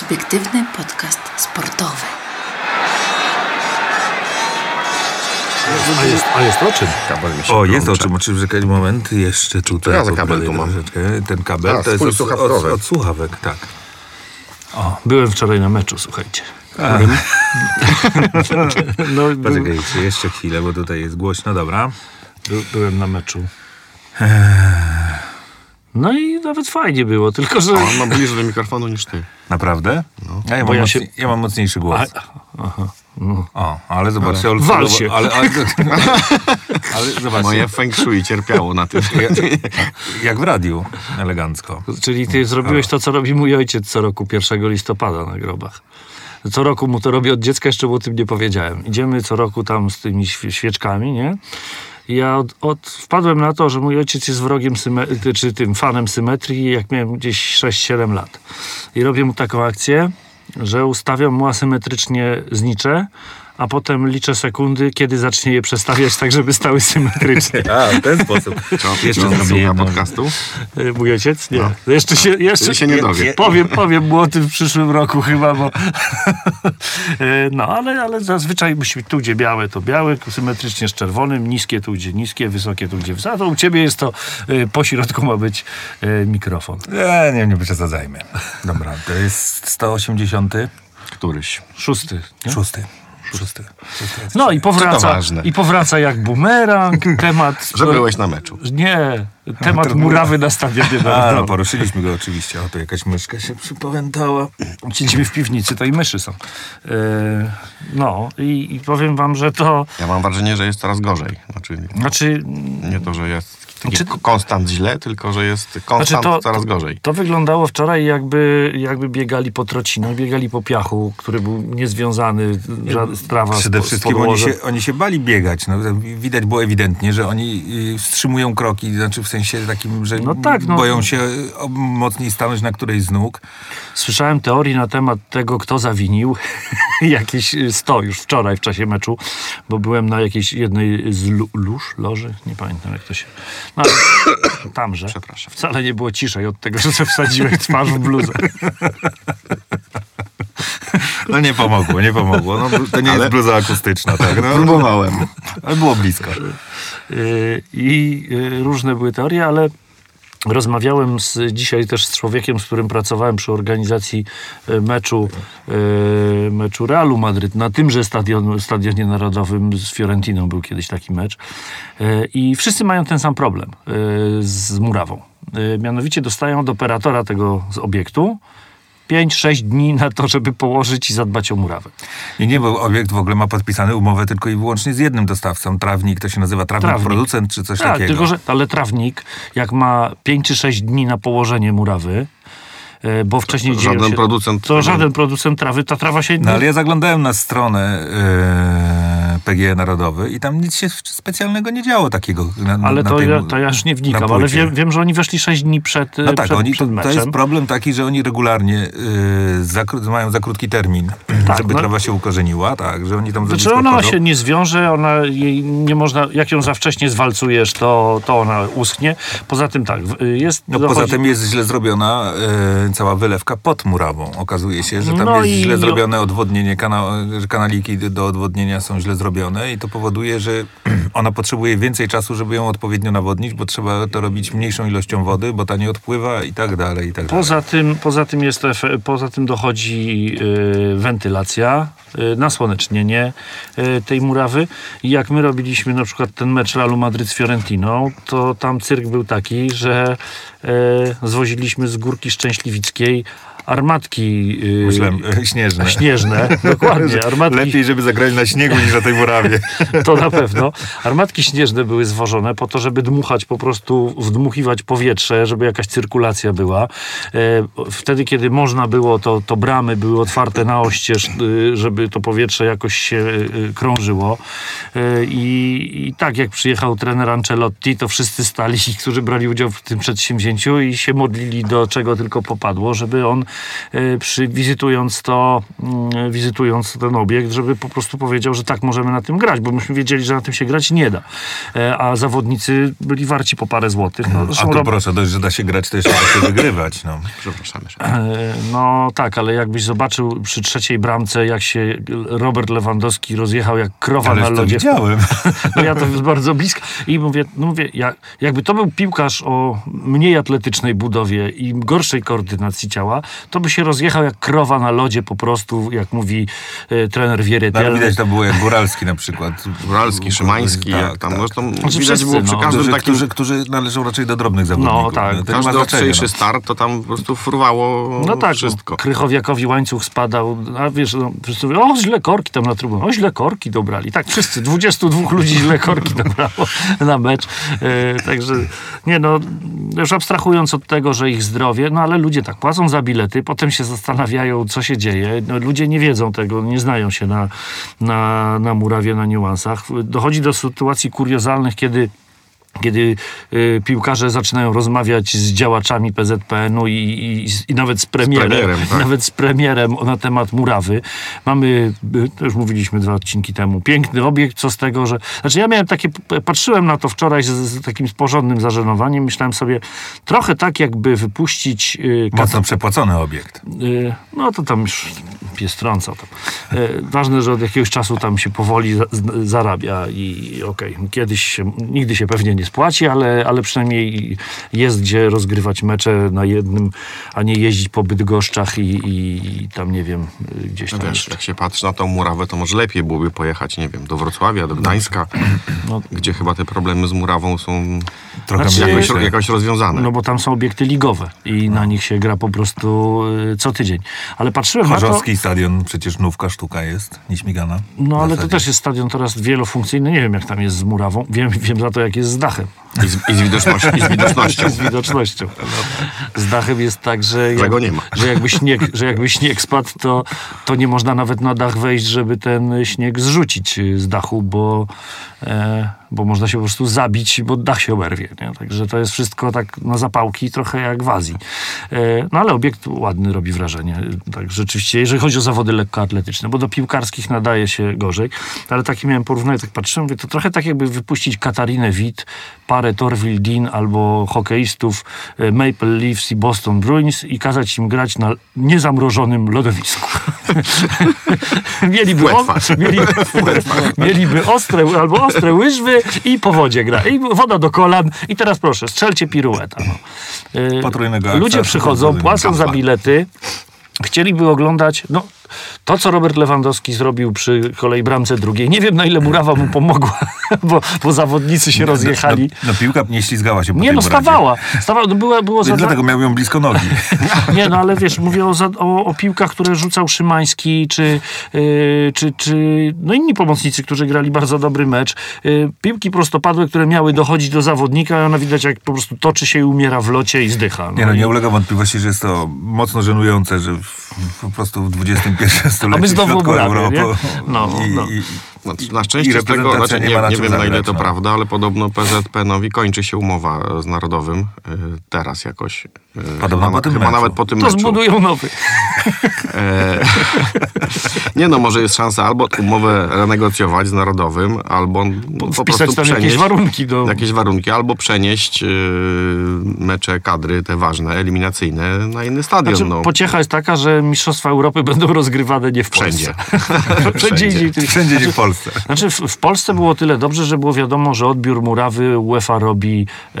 Subiektywny podcast sportowy. A jest, a jest o czym? Kabel mi się O, jest o czym, oczywiście moment, jeszcze tutaj. Ja za kabel tu mam. troszeczkę. Ten kabel A, to jest od, od, od słuchawek, tak. O, byłem wczoraj na meczu, słuchajcie. Którym... no, Poczekajcie, jeszcze chwilę, bo tutaj jest głośno, dobra. by, byłem na meczu. No i nawet fajnie było, tylko że... On ma bliżej do mikrofonu niż ty. Naprawdę? A ja, Bo mam ja się- ja mam mocniejszy głos. A, aha, no. O, ale zobaczcie, ale, Wal się. Ale, ale, ale zobaczcie, Moje feng shui cierpiało na tym. jak w radiu, elegancko. Czyli ty zrobiłeś to, co robi mój ojciec co roku 1 listopada na grobach. Co roku mu to robi od dziecka, jeszcze mu o tym nie powiedziałem. Idziemy co roku tam z tymi świe- świeczkami, nie? Ja od, od, wpadłem na to, że mój ojciec jest wrogiem, syme- czy tym fanem symetrii, jak miałem gdzieś 6-7 lat. I robię mu taką akcję, że ustawiam mu asymetrycznie znicze, a potem liczę sekundy, kiedy zacznie je przestawiać tak, żeby stały symetrycznie. A, w ten sposób. Jeszcze słucha jedno. podcastu? E, Mój ojciec? Nie. Jeszcze się, jeszcze się nie dowie. Powiem, powiem mu o tym w przyszłym roku chyba, bo... E, no, ale, ale zazwyczaj musi być tu, gdzie białe, to białe, symetrycznie z czerwonym, niskie tu, gdzie niskie, wysokie tu, gdzie wysokie. U ciebie jest to, e, po środku ma być mikrofon. Nie, nie, nie przesadzajmy. Dobra, to jest 180. Któryś. Szósty. Nie? Szósty. Szósty. Szósty. No i powraca, i powraca jak bumerang, temat... Że byłeś na meczu. Nie, temat murawy na stadionie A, no, poruszyliśmy go oczywiście. O, tu jakaś myszka się przypowędała. Siedzimy w piwnicy, to i myszy są. E, no i, i powiem wam, że to... Ja mam wrażenie, że jest coraz gorzej. Znaczy, Znaczy, nie to, że jest taki Znaczy- konstant źle, tylko że jest konstant Znaczy to- coraz gorzej. To wyglądało wczoraj jakby, jakby biegali po trocinach, biegali po piachu, który był niezwiązany, z, Przede po- z wszystkim oni się, oni się bali biegać. No, widać było ewidentnie, że oni y, wstrzymują kroki, znaczy w sensie takim, że No tak, no. boją się mocniej stanąć na którejś z nóg. Słyszałem teorii na temat tego, kto zawinił. Jakieś sto już wczoraj w czasie meczu, bo byłem na jakiejś jednej z lóż, loży, nie pamiętam jak to się... No, ale tamże. Przepraszam. Wcale nie było ciszej od tego, że sobie wsadziłem twarz w bluzę. No nie pomogło, nie pomogło. No, to nie Ale- jest bluza akustyczna, tak? No, Próbowałem. ale było blisko. Yy, I yy, różne były teorie, ale rozmawiałem z, dzisiaj też z człowiekiem, z którym pracowałem przy organizacji yy, meczu, yy, meczu Realu Madryt na tymże stadionu, stadionie narodowym z Fiorentiną był kiedyś taki mecz. Yy, I wszyscy mają ten sam problem z murawą. Mianowicie dostają od operatora tego z obiektu 5-6 dni na to, żeby położyć i zadbać o murawę. Nie, nie, bo obiekt w ogóle ma podpisany umowę tylko i wyłącznie z jednym dostawcą. Trawnik, to się nazywa trawnik, Trawnik. producent czy coś Tak, takiego. tylko że ale trawnik, jak ma 5 czy 6 dni na położenie murawy, bo wcześniej dzieją żaden się, producent To żaden producent trawy, ta trawa się... No ale ja zaglądałem na stronę e, PGE Narodowy i tam nic się specjalnego nie działo takiego. Na, ale na to, tej- ja, to ja już nie wnikam, ale wiem, wiem, że oni weszli 6 dni przed, No tak, przed, oni, to, przed to meczem. jest problem taki, że oni regularnie y, za, mają za krótki termin, Tak, żeby no. trawa się ukorzeniła, tak, że oni tam Znaczy ona się nie zwiąże, ona jej nie można, jak ją za wcześnie zwalcujesz, to, to ona uschnie. Poza tym tak, jest... No, poza dochodzi- tym jest źle zrobiona cała wylewka pod murawą. Okazuje się, że tam No jest źle zrobione odwodnienie, kana, kanaliki do odwodnienia są źle zrobione i to powoduje, że ona potrzebuje więcej czasu, żeby ją odpowiednio nawodnić, bo trzeba to robić mniejszą ilością wody, bo ta nie odpływa i tak dalej, i tak dalej. Poza tym, poza tym, jest, poza tym dochodzi y, wentylacja, y, nasłonecznienie y, tej murawy. I jak my robiliśmy na przykład ten mecz Realu Madryt z Fiorentiną, to tam cyrk był taki, że zwoziliśmy z Górki Szczęśliwickiej armatki y, Myślałem, śnieżne. śnieżne. Dokładnie, armatki Lepiej, żeby zagrali na śniegu niż na tej murawie. to na pewno. Armatki śnieżne były zwożone po to, żeby dmuchać po prostu, wdmuchiwać powietrze, żeby jakaś cyrkulacja była. E, wtedy, kiedy można było, to, to bramy były otwarte na oścież, y, żeby to powietrze jakoś się y, krążyło. E, I, I tak, jak przyjechał trener Ancelotti, to wszyscy stali, którzy brali udział w tym przedsięwzięciu i się modlili do czego tylko popadło, żeby on przy, wizytując to, mm, wizytując ten obiekt, żeby po prostu powiedział, że tak możemy na tym grać, bo myśmy wiedzieli, że na tym się grać nie da. E, A zawodnicy byli warci po parę złotych. No, A tu Rob- proszę, dość, że da się grać, to jeszcze da się wygrywać. No. Przepraszamy. E, No tak, ale jakbyś zobaczył przy trzeciej bramce, jak się Robert Lewandowski rozjechał jak krowa Ależ na to lodzie. widziałem. No ja to jest bardzo blisko. I mówię, no mówię jak, jakby to był piłkarz o mniej atletycznej budowie i gorszej koordynacji ciała, to by się rozjechał jak krowa na lodzie po prostu, jak mówi e, trener No, ale Wierytel. widać to było jak Góralski na przykład. Góralski, Szymański, Tak, jak tam. tak. Zresztą Znaczy widać wszyscy, było przy no. każdym Którzy, takim... którzy, którzy należą raczej do drobnych zawodników. tak. To nie ma Każdy ostrzejszy No. start, to tam po prostu fruwało No tak, wszystko. no, Krychowiakowi łańcuch spadał, a wiesz, no, wszyscy mówią, o źle korki tam na trybunę, o źle korki dobrali. Tak, wszyscy, 22 ludzi źle korki dobrało na mecz. E, także, nie no, już abstrahując od tego, że ich zdrowie, no ale ludzie tak płacą za bilety, potem się zastanawiają, co się dzieje. No, ludzie nie wiedzą tego, nie znają się na, na, na murawie, na niuansach. Dochodzi do sytuacji kuriozalnych, kiedy kiedy y, piłkarze zaczynają rozmawiać z działaczami PZPN-u i, i, i nawet z premierem, premierem, tak. nawet z premierem na temat murawy. Mamy, y, to już mówiliśmy dwa odcinki temu, piękny obiekt, co z tego, że... Znaczy ja miałem takie, patrzyłem na to wczoraj z, z takim porządnym zażenowaniem, myślałem sobie, trochę tak jakby wypuścić... Y, Mocno przepłacony obiekt. Y, No to tam już pies trącał. Tam. Y, Ważne, że od jakiegoś czasu tam się powoli za- z- zarabia i okej, kiedyś się, nigdy się pewnie nie spłaci, ale, ale przynajmniej jest gdzie rozgrywać mecze na jednym, a nie jeździć po Bydgoszczach i, i, i tam nie wiem, gdzieś No tam wiesz, jeszcze. jak się patrzy na tą murawę, to może lepiej byłoby pojechać, nie wiem, do Wrocławia, do Gdańska, No. gdzie chyba te problemy z murawą są Trochę Znaczy- jakoś, jakoś rozwiązane. No bo tam są obiekty ligowe i na nich się gra po prostu y, co tydzień. Ale patrzyłem na to... Chorzowski stadion, przecież nówka sztuka jest, nieśmigana. No ale to też jest stadion teraz wielofunkcyjny. Nie wiem, jak tam jest z murawą. Wiem, wiem za to, jak jest z dachem. I z, i z, widoczności, i z widocznością. Z widocznością. Z dachem jest tak, że, ma. że, jakby śnieg, że jakby śnieg spadł, to, to nie można nawet na dach wejść, żeby ten śnieg zrzucić z dachu, bo, bo można się po prostu zabić, bo dach się oberwie. Nie? Także to jest wszystko tak na zapałki, trochę jak w Azji. E, no ale obiekt ładny, robi wrażenie. Tak rzeczywiście, jeżeli chodzi o zawody lekkoatletyczne, bo do piłkarskich nadaje się gorzej, ale takie miałem porównanie, tak patrzyłem, mówię, to trochę tak jakby wypuścić Katarinę Witt, parę Torville Dean albo hokeistów e, Maple Leafs i Boston Bruins i kazać im grać na niezamrożonym lodowisku. mieliby, o, mieliby, mieliby ostre albo ostre łyżwy i po wodzie gra. I woda do kolan i teraz proszę, strzelcie pirueta. No. Akcentu, Ludzie przychodzą, płacą za bilety, chcieliby oglądać, no to, co Robert Lewandowski zrobił przy kolei bramce drugiej. Nie wiem, na ile murawa mu pomogła, bo, bo zawodnicy się rozjechali. No, no piłka nie ślizgała się po Nie no, stawała. stawała no, było, było I zada- Dlatego miał ją blisko nogi. Nie, no ale wiesz, mówię o, za- o, o piłkach, które rzucał Szymański, czy, yy, czy, czy no inni pomocnicy, którzy grali bardzo dobry mecz. Yy, piłki prostopadłe, które miały dochodzić do zawodnika, a ona widać jak po prostu toczy się i umiera w locie i zdycha. Nie no, i- nie ulega wątpliwości, że jest to mocno żenujące, że w, po prostu w XXI stuleciu A my znowu środku Europy? No, i, no. i, No, na szczęście I z tego, znaczy, nie nie, nie wiem na ile to no. prawda, ale podobno PZPN-owi kończy się umowa z Narodowym y, teraz jakoś. Podobno chyba, po tym chyba meczu. nawet po tym To meczu. zbudują nowy. E, nie no, może jest szansa albo umowę renegocjować z Narodowym, albo po Wpisać prostu tam przenieść jakieś warunki do... jakieś warunki, albo przenieść mecze kadry, te ważne, eliminacyjne na inny stadion. Znaczy, no. Pociecha jest taka, że Mistrzostwa Europy będą rozgrywane nie w Wszędzie. Polsce. Wszędzie. indziej. wszędzie nie w Polsce. Znaczy w, w Polsce było tyle dobrze, że było wiadomo, że odbiór murawy UEFA robi e,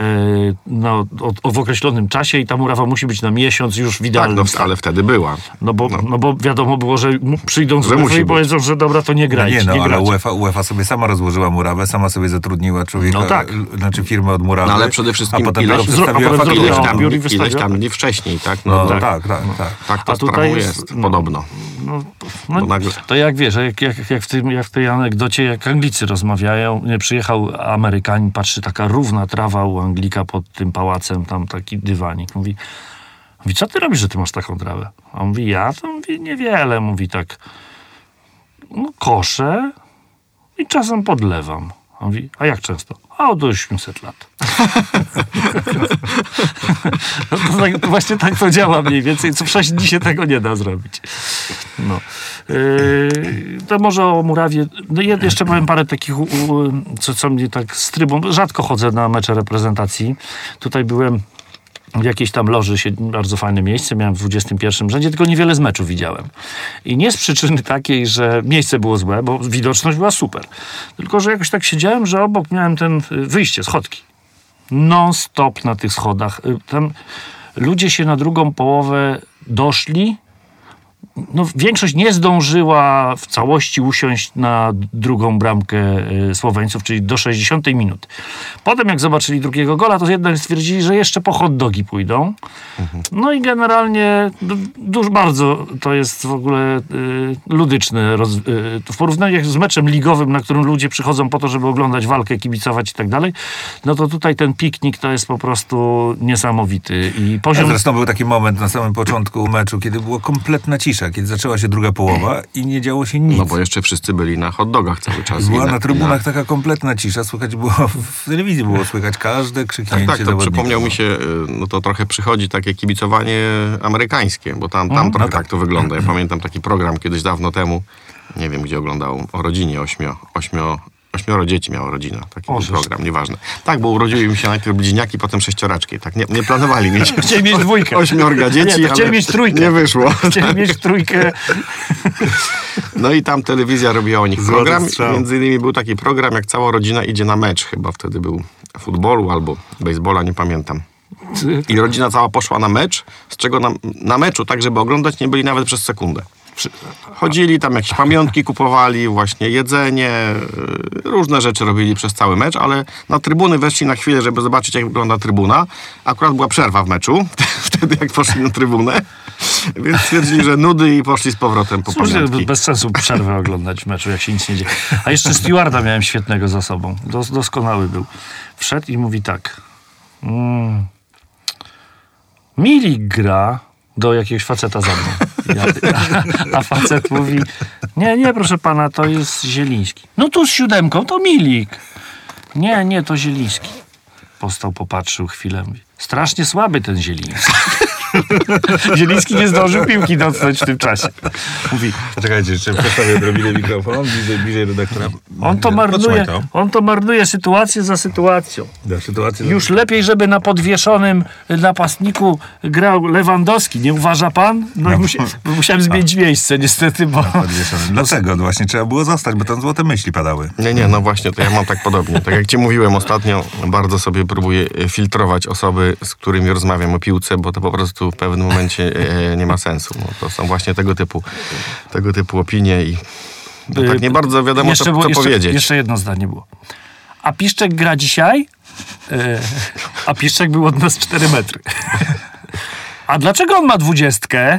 no, o, o, w określonym czasie i ta murawa musi być na miesiąc już w Tak, no, stanie. ale wtedy była. No bo, no. bo wiadomo było, że przyjdą z Że UEFA i być. powiedzą, że dobra, to nie No grajcie, nie no, nie ale. UEFA, UEFA sobie sama rozłożyła murawę, sama sobie zatrudniła człowieka, No tak. znaczy firmę od murawy. No ale przede wszystkim a potem ileś- przedstawiła a. Ileś tam, ileś tam dni wcześniej, tak? No, tak, tak, tak, tak. tak to A tutaj jest- jest, no. podobno. No, no, nagle- to jak wiesz, jak, jak, jak, w tym, jak w tej anegdocie, jak Anglicy rozmawiają, nie, przyjechał Amerykanin, patrzy taka równa trawa u Anglika pod tym pałacem, tam taki dywanik. Mówi, mówi co ty robisz, że ty masz taką trawę? A on mówi, ja to mówi, niewiele, mówi tak, no koszę i czasem podlewam. On mówi, a jak często? A od 800 lat. no to, tak, to właśnie tak to działa mniej więcej. Co w 6 dni się tego nie da zrobić. No. Yy, to może o Murawie. No je- jeszcze powiem parę takich, u, u, co, co mnie tak z trybą. Rzadko chodzę na mecze reprezentacji. Tutaj byłem w jakiejś tam loży, się, bardzo fajne miejsce, miałem w 21 rzędzie, tylko niewiele z meczów widziałem. I nie z przyczyny takiej, że miejsce było złe, bo widoczność była super. Tylko, że jakoś tak siedziałem, że obok miałem ten y, wyjście, schodki. Non-stop na tych schodach. Y, Tam ludzie się na drugą połowę doszli, no, większość nie zdążyła w całości usiąść na drugą bramkę y, Słoweńców, czyli do 60 minuty. Potem jak zobaczyli drugiego gola, to jednak stwierdzili, że jeszcze po hot dogi pójdą. No i generalnie du- dużo bardzo to jest w ogóle y, ludyczne. Roz, y, w porównaniu z meczem ligowym, na którym ludzie przychodzą po to, żeby oglądać walkę, kibicować i tak dalej, no to tutaj ten piknik to jest po prostu niesamowity. I poziom... Zresztą był taki moment na samym początku meczu, kiedy była kompletna cisza, kiedy zaczęła się druga połowa i nie działo się nic. No bo jeszcze wszyscy byli na hot dogach cały czas. Była I na trybunach taka kompletna cisza, słychać było, w telewizji było słychać każde krzyknięcie Tak, tak, to przypomniał mi się, y, no to trochę przychodzi takie kibicowanie amerykańskie, bo tam, tam trochę tak to wygląda. Ja pamiętam taki program kiedyś dawno temu, nie wiem gdzie oglądał, o rodzinie ośmio, ośmio, ośmioro dzieci miała rodzina, taki O, program, nieważne. Tak, bo urodziły mi się najpierw bliźniaki, potem sześcioraczki, tak nie, nie planowali mieć Chcieli mieć dwójkę. ośmiorga dzieci, Nie, chcieli mieć trójkę. nie wyszło. Chcieli mieć w trójkę. No i tam telewizja robiła o nich Złoty program. strzał. Między innymi był taki program, jak cała rodzina idzie na mecz. Chyba wtedy był futbolu albo baseballa, nie pamiętam. I rodzina cała poszła na mecz, z czego na, na meczu, tak żeby oglądać, nie byli nawet przez sekundę. Chodzili tam jakieś pamiątki, kupowali właśnie jedzenie, yy, różne rzeczy robili przez cały mecz, ale na trybuny weszli na chwilę, żeby zobaczyć, jak wygląda trybuna. Akurat była przerwa w meczu, wtedy jak poszli na trybunę, więc stwierdzili, że nudy i poszli z powrotem po Słuchaj, pamiątki. bez sensu przerwę oglądać w meczu, jak się nic nie dzieje. A jeszcze stewarda miałem świetnego za sobą. Dos, doskonały był. Wszedł i mówi tak. Mm, Milik gra do jakiegoś faceta za mną. A, a facet mówi, nie, nie, proszę pana, to jest Zieliński. No tu z siódemką, to Milik. Nie, nie, to Zieliński. Postał, popatrzył chwilę, mówi, strasznie słaby ten Zieliński. Zieliński nie zdążył piłki dotknąć w tym czasie. Mówi, Poczekajcie, jeszcze przedstawię odrobinę mikrofon, bliżej, bliżej redaktora. on to marnuje, to. on to marnuje sytuację za sytuacją. Da, sytuację Już lepiej, żeby na podwieszonym napastniku grał Lewandowski, nie uważa pan? No, i musi, musiałem zmienić miejsce niestety, bo... No właśnie trzeba było zostać, bo tam złote myśli padały. Nie, nie, no właśnie, to ja mam tak podobnie. Tak jak ci mówiłem ostatnio, bardzo sobie próbuję filtrować osoby, z którymi rozmawiam o piłce, bo to po prostu w pewnym momencie e, nie ma sensu. No, to są właśnie tego typu, tego typu opinie i no, tak nie bardzo wiadomo, co, było- co jeszcze, powiedzieć. Jeszcze jedno zdanie było. A Piszczek gra dzisiaj? E, a Piszczek był od nas 4 metry. A dlaczego on ma dwudziestkę?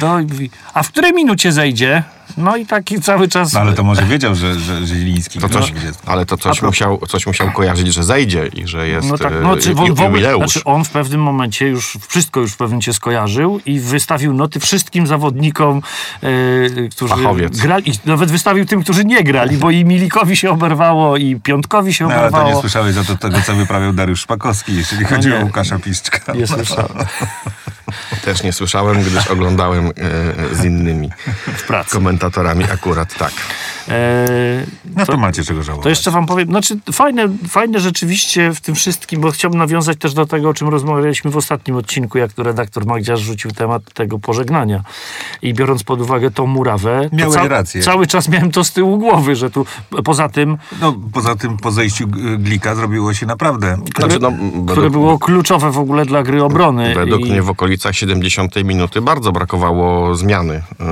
Mówi, a w której minucie zejdzie? No i taki cały czas... No ale to może wiedział, że, że Zieliński To coś, 20. ale to coś musiał, coś musiał kojarzyć, że zejdzie i że jest No tak, e, no, czy w, ju- w ogóle, jubileusz. znaczy on w pewnym momencie już wszystko już w pewnym momencie skojarzył i wystawił noty wszystkim zawodnikom, e, którzy Fachowiec. grali. I nawet wystawił tym, którzy nie grali, bo i Milikowi się oberwało, i Piątkowi się No, ale to nie oberwało. słyszałeś za to tego, co wyprawiał Dariusz Szpakowski, jeśli chodzi nie. o Łukasza Piszczka. Nie słyszałem. Też nie słyszałem, gdyż oglądałem e, z innymi W pracy. komentatorami akurat tak. E, No to macie czego żałować. To jeszcze wam powiem, znaczy fajne, fajne rzeczywiście w tym wszystkim, bo chciałbym nawiązać też do tego, o czym rozmawialiśmy w ostatnim odcinku, jak tu redaktor Magdziarz rzucił temat tego pożegnania. I biorąc pod uwagę tą murawę, to Miałeś rację. cały czas miałem to z tyłu głowy, że tu poza tym, No, poza tym po zejściu Glika zrobiło się naprawdę... Znaczy, no, które było kluczowe w ogóle dla gry obrony. Według I- mnie w okolicach 70 minuty. Bardzo brakowało zmiany yy,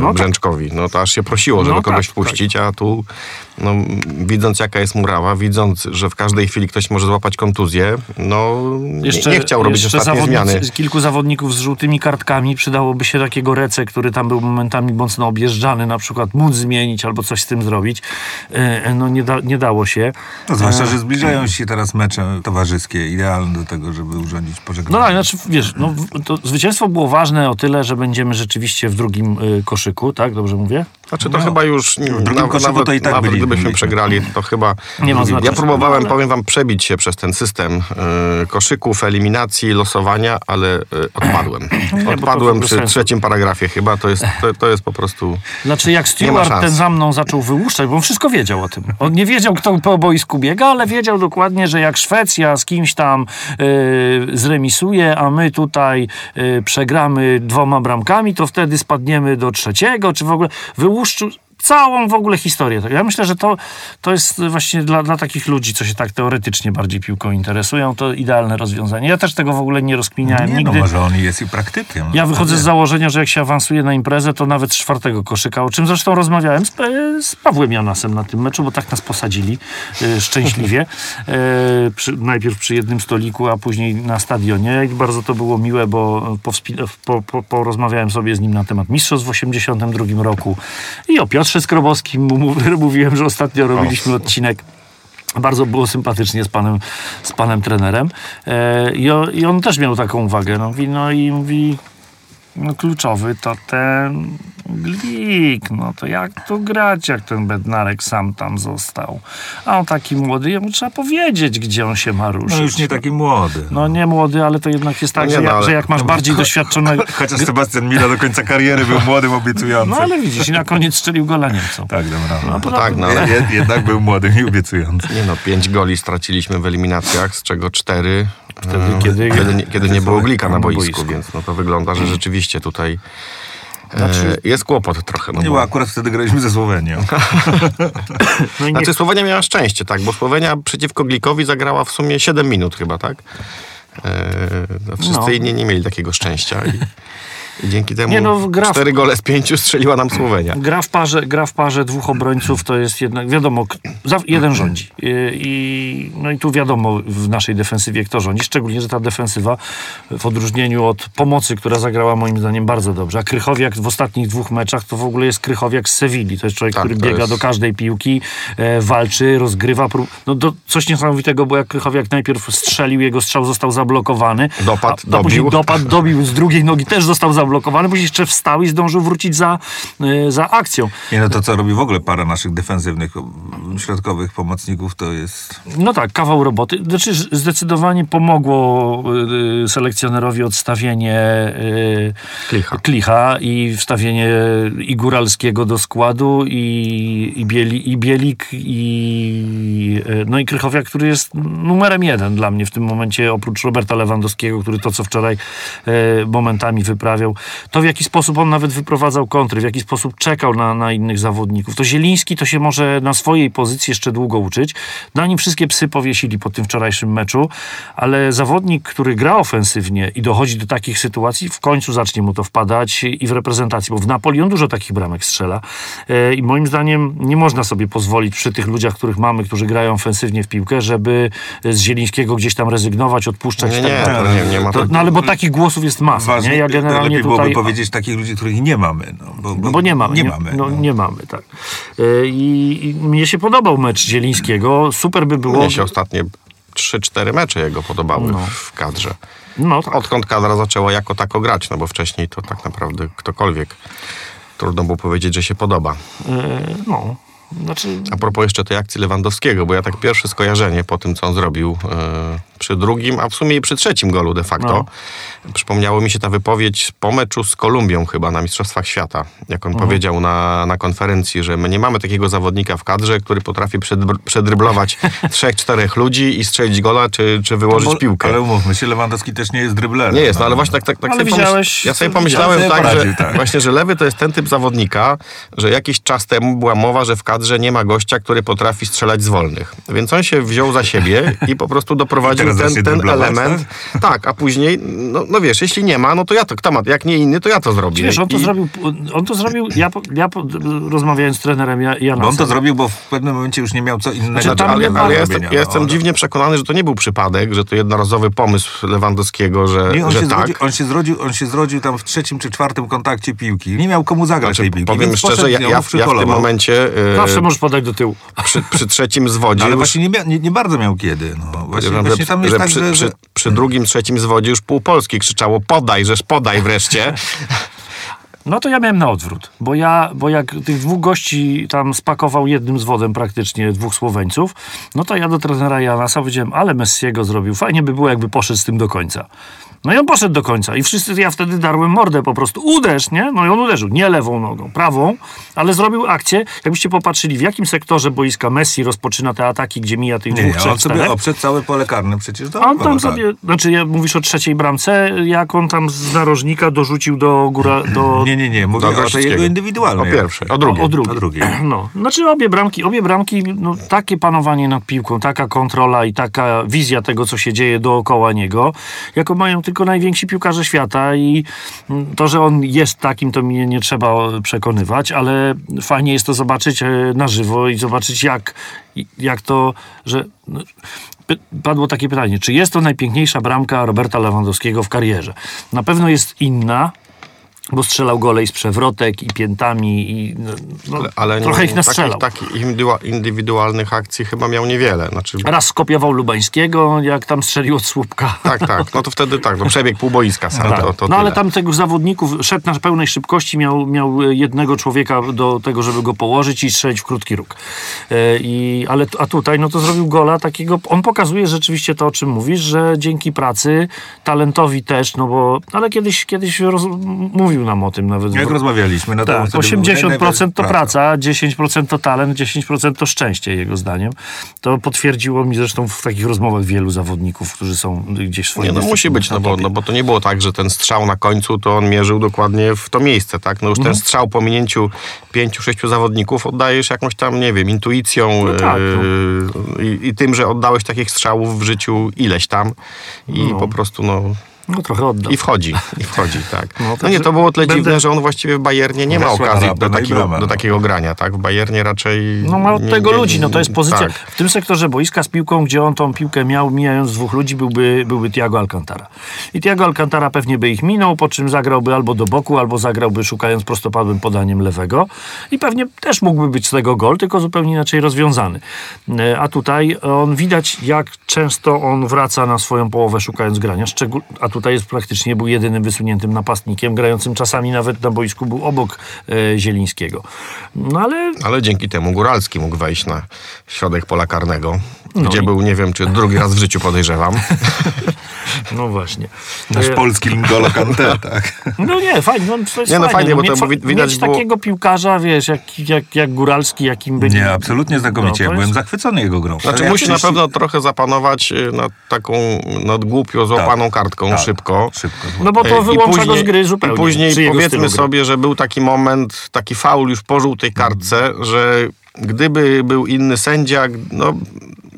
No tak. Brzęczkowi. No to aż się prosiło, żeby No kogoś tak, wpuścić, a tu no, widząc jaka jest murawa, widząc, że w każdej chwili ktoś może złapać kontuzję, no nie, nie chciał robić jeszcze ostatniej zmiany. Kilku zawodników z żółtymi kartkami przydałoby się takiego Rece, który tam był momentami mocno objeżdżany, na przykład móc zmienić albo coś z tym zrobić. E, No nie, da, nie dało się. No, zwłaszcza, że zbliżają się teraz mecze towarzyskie, idealne do tego, żeby urządzić No pożegnanie. tak, znaczy wiesz, no, to zwycięstwo było ważne o tyle, że będziemy rzeczywiście w drugim y, koszyku, tak? Dobrze mówię? Znaczy to No, chyba już w drugim koszyku to i tak nawet byliśmy. gdybyśmy byliśmy. przegrali, to chyba... Nie ma znaczenia. Ja próbowałem, No, ale- powiem wam, przebić się przez ten system y, koszyków, eliminacji, losowania, ale y, odpadłem. Odpadłem przy sensu. trzecim paragrafie chyba, to jest, to, to jest po prostu... Znaczy jak Stewart ten za mną zaczął wyłuszczać, bo on wszystko wiedział o tym. On nie wiedział, kto po boisku biega, ale wiedział dokładnie, że jak Szwecja z kimś tam y, zremisuje, a my tutaj przegramy dwoma bramkami, to wtedy spadniemy do trzeciego, czy w ogóle wyłuszczył całą w ogóle historię. Ja myślę, że to, to jest właśnie dla, dla takich ludzi, co się tak teoretycznie bardziej piłką interesują, to idealne rozwiązanie. Ja też tego w ogóle nie rozkminiałem Nie, nigdy. no może on jest i praktykiem. Ja wychodzę z założenia, że jak się awansuje na imprezę, to nawet czwartego koszyka, o czym zresztą rozmawiałem z, z Pawłem Janasem na tym meczu, bo tak nas posadzili e, szczęśliwie. E, przy, najpierw przy jednym stoliku, a później na stadionie. I bardzo to było miłe, bo powspi- po, po, porozmawiałem sobie z nim na temat mistrzostw w 82 roku i o Piotrze Skrobowskim mu- mu- mówiłem, że ostatnio robiliśmy odcinek. Bardzo było sympatycznie z panem, z panem trenerem. E, i, o, I on też miał taką uwagę. No, mówi, no i mówi, no kluczowy to ten Glik. No to jak tu grać, jak ten Bednarek sam tam został. A on taki młody, jemu trzeba powiedzieć, gdzie on się ma ruszyć. No już nie taki młody. No nie młody, ale to jednak jest tak, No nie, że, no, jak, ale- że jak masz bardziej doświadczonego... Chociaż Sebastian Mila do końca kariery był młodym, obiecującym. No ale widzisz, i na koniec strzelił gola Niemcom. Tak, dobra. No, No tak, no ale Je- Jednak był młodym i obiecującym. nie no, pięć goli straciliśmy w eliminacjach, z czego cztery Wtedy, e, kiedy- kiedy, nie- kiedy nie było glika na boisku, boisku. więc no to wygląda, że rzeczywiście tutaj Znaczy- jest kłopot trochę. No Nie, bo, akurat wtedy graliśmy ze Słowenią. No nie, Znaczy Słowenia miała szczęście, tak, bo Słowenia przeciwko Glikowi zagrała w sumie 7 minut chyba, tak? E, no, wszyscy No. inni nie mieli takiego szczęścia i, i dzięki temu Nie, no, gra w- cztery gole z pięciu strzeliła nam Słowenia. Gra w, parze, gra w parze dwóch obrońców to jest jednak, wiadomo, jeden rządzi. I, no i tu wiadomo w naszej defensywie kto rządzi, szczególnie, że ta defensywa w odróżnieniu od pomocy, która zagrała moim zdaniem bardzo dobrze. A Krychowiak w ostatnich dwóch meczach to w ogóle jest Krychowiak z Sewilli. To jest człowiek, Tak, który biega jest- do każdej piłki, e, walczy, rozgrywa. Prób... No do, coś niesamowitego, bo jak Krychowiak najpierw strzelił, jego strzał został zablokowany. Dopadł, a, dobił. dopadł, dobił z drugiej nogi, też został zablokowany, później jeszcze wstał i zdążył wrócić za, e, za akcją. Nie, no to co robi w ogóle para naszych defensywnych, środkowych pomocników, to jest... No tak, kawał roboty. Znaczy zdecydowanie pomogło y, selekcjonerowi odstawienie y, Klicha. Klicha i wstawienie i Góralskiego do składu i, i, Bieli, i Bielik i no i Krychowiak, który jest numerem jeden dla mnie w tym momencie, oprócz Roberta Lewandowskiego, który to, co wczoraj momentami wyprawiał, to w jaki sposób on nawet wyprowadzał kontry, w jaki sposób czekał na, na innych zawodników. To Zieliński to się może na swojej pozycji jeszcze długo uczyć. Na nim wszystkie psy powiesili po tym wczorajszym meczu, ale zawodnik, który gra ofensywnie i dochodzi do takich sytuacji, w końcu zacznie mu to wpadać i w reprezentacji, bo w Napoli on dużo takich bramek strzela E, i moim zdaniem nie można sobie pozwolić przy tych ludziach, których mamy, którzy grają ofensywnie w piłkę, żeby z Zielińskiego gdzieś tam rezygnować, odpuszczać. Nie, tak nie, to nie, nie ma To, tak. no ale bo takich głosów jest masa, Ważne, nie? Ja generalnie lepiej tutaj... byłoby powiedzieć takich ludzi, których nie mamy. No bo, No bo nie mamy. Nie, mamy. No, no. nie mamy, tak. E, I, I mnie się podobał mecz Zielińskiego. Super by było... Mnie się ostatnie 3-4 mecze jego podobały No. w kadrze. No tak. Odkąd kadra zaczęła jako tako grać, no bo wcześniej to tak naprawdę ktokolwiek. Trudno było powiedzieć, że się podoba. E, no. Znaczy, A propos jeszcze tej akcji Lewandowskiego, bo ja tak pierwsze skojarzenie po tym, co on zrobił e, przy drugim, a w sumie i przy trzecim golu de facto, No. przypomniało mi się ta wypowiedź po meczu z Kolumbią chyba na Mistrzostwach Świata, jak on powiedział na, na konferencji, że my nie mamy takiego zawodnika w kadrze, który potrafi przedryblować trzech, czterech ludzi i strzelić gola, czy, czy wyłożyć Bo- piłkę. Ale umówmy się, Lewandowski też nie jest dryblerem. Nie jest, no ale właśnie tak, tak, tak Ale sobie widziałeś, ja sobie pomyślałem tak, że tak. właśnie, że Lewy to jest ten typ zawodnika, że jakiś czas temu była mowa, że w kadrze nie ma gościa, który potrafi strzelać z wolnych. Więc on się wziął za siebie i po prostu doprowadził ten, ten element. Tak? a później, no, no wiesz, jeśli nie ma, no to ja to, kto ma, jak nie inny, to ja to zrobię. wiesz, on to I- zrobił, on to zrobił, ja, ja rozmawiając z trenerem Ja- on to zrobił, bo w pewnym momencie już nie miał co innego Znaczy, Znaczy, tam ale, nie ma ale ja, jestem, ja jestem no. dziwnie przekonany, że to nie był przypadek, że to jednorazowy pomysł Lewandowskiego, że, Nie, on, że się tak. zrodził, on, się zrodził, on się zrodził tam w trzecim czy czwartym kontakcie piłki. Nie miał komu zagrać Znaczy, tej piłki. powiem szczerze, ja, z nią, ja, ja w tym momencie e, Zawsze możesz podać do tyłu. przy, przy trzecim zwodzie No, ale już właśnie nie, mia- nie, nie bardzo miał kiedy. No. Właśnie, właśnie tam jest że tak, przy, że, przy, przy drugim, trzecim zwodzie już pół Polski krzyczało podaj, żeż podaj wreszcie. No to ja miałem na odwrót, bo ja, bo jak tych dwóch gości tam spakował jednym z wodem praktycznie, dwóch Słoweńców, no to ja do trenera Janasa powiedziałem, ale Messiego zrobił, fajnie by było jakby poszedł z tym do końca. No i on poszedł do końca i wszyscy, ja wtedy darłem mordę po prostu, uderz, nie? No i on uderzył, nie lewą nogą, prawą, ale zrobił akcję, jakbyście popatrzyli w jakim sektorze boiska Messi rozpoczyna te ataki, gdzie mija tych Nie, dwóch, nie, trzech, on sobie czterech. całe pole karne przecież do on tam tak. sobie, znaczy ja, mówisz o trzeciej bramce, jak on tam z narożnika dorzucił do góra, do... Nie, nie, nie, mówię Do o tej jego indywidualnej. O pierwszej, o drugiej. O drugiej. O drugiej. No, znaczy obie bramki, obie bramki, no, takie panowanie nad piłką, taka kontrola i taka wizja tego, co się dzieje dookoła niego, jako mają tylko najwięksi piłkarze świata i to, że on jest takim, to mnie nie trzeba przekonywać, ale fajnie jest to zobaczyć e, na żywo i zobaczyć jak, jak to, że no, padło takie pytanie, czy jest to najpiękniejsza bramka Roberta Lewandowskiego w karierze? Na pewno jest inna, bo strzelał golej z przewrotek i piętami i no, no, Ale, ale trochę nie, ich nastrzelał. Takich, takich indywidua- indywidualnych akcji chyba miał niewiele. Znaczy, Raz skopiował Lubańskiego, jak tam strzelił od słupka. tak, tak. No to wtedy tak, no przebieg pół boiska sam. Tak. To, to no ale tam tego zawodników szedł na pełnej szybkości, miał, miał jednego człowieka do tego, żeby go położyć i strzelić w krótki róg. E, i, ale, a tutaj no to zrobił gola takiego, on pokazuje rzeczywiście to, o czym mówisz, że dzięki pracy, talentowi też, no bo, ale kiedyś, kiedyś roz, mówił nam o tym nawet. Jak w- rozmawialiśmy, no to Tak, wtedy był 80% to praca. praca, 10% to talent, 10% to szczęście, jego zdaniem. To potwierdziło mi zresztą w takich rozmowach wielu zawodników, którzy są gdzieś w swoim Nie, no musi być, no bo, no bo to nie było tak, że ten strzał na końcu to on mierzył dokładnie w to miejsce, tak? No już Mhm. ten strzał po minięciu pięciu, sześciu zawodników oddajesz jakąś tam, nie wiem, intuicją No tak, yy, i, i tym, że oddałeś takich strzałów w życiu ileś tam i po prostu no... No trochę oddał. I wchodzi, i wchodzi, tak. No, No, nie, to było tyle będę- dziwne, że on właściwie w Bayernie nie ma okazji do takiego, do takiego grania, tak? W Bayernie raczej... No ma od tego nie- ludzi, no to jest pozycja. Tak. W tym sektorze boiska z piłką, gdzie on tą piłkę miał, mijając dwóch ludzi, byłby, byłby Thiago Alcantara. I Thiago Alcantara pewnie by ich minął, po czym zagrałby albo do boku, albo zagrałby szukając prostopadłym podaniem lewego. I pewnie też mógłby być z tego gol, tylko zupełnie inaczej rozwiązany. E, A tutaj on widać, jak często on wraca na swoją połowę szukając grania. Szczegól- a tutaj jest praktycznie był jedynym wysuniętym napastnikiem, grającym czasami nawet na boisku był obok e, Zielińskiego. No ale Ale dzięki temu Góralski mógł wejść na środek pola karnego, gdzie i- był, nie wiem, czy drugi raz w życiu podejrzewam. No właśnie. Nasz E, polski N'Golo Kanté, tak. No nie, fajnie. No, to jest Nie, no fajnie, fajnie, bo to mieć, widać mieć było- takiego piłkarza, wiesz, jak, jak, jak Góralski, jakim by... Nie, absolutnie znakomicie. No, ja byłem jest- zachwycony jego grą. Znaczy Ja musi na pewno trochę zapanować y, nad taką, nad głupio złapaną kartką tak, szybko. Szybko. No bo to I wyłącza go z gry zupełnie. I później powiedzmy gry. sobie, że był taki moment, taki faul już po żółtej kartce, że gdyby był inny sędzia, no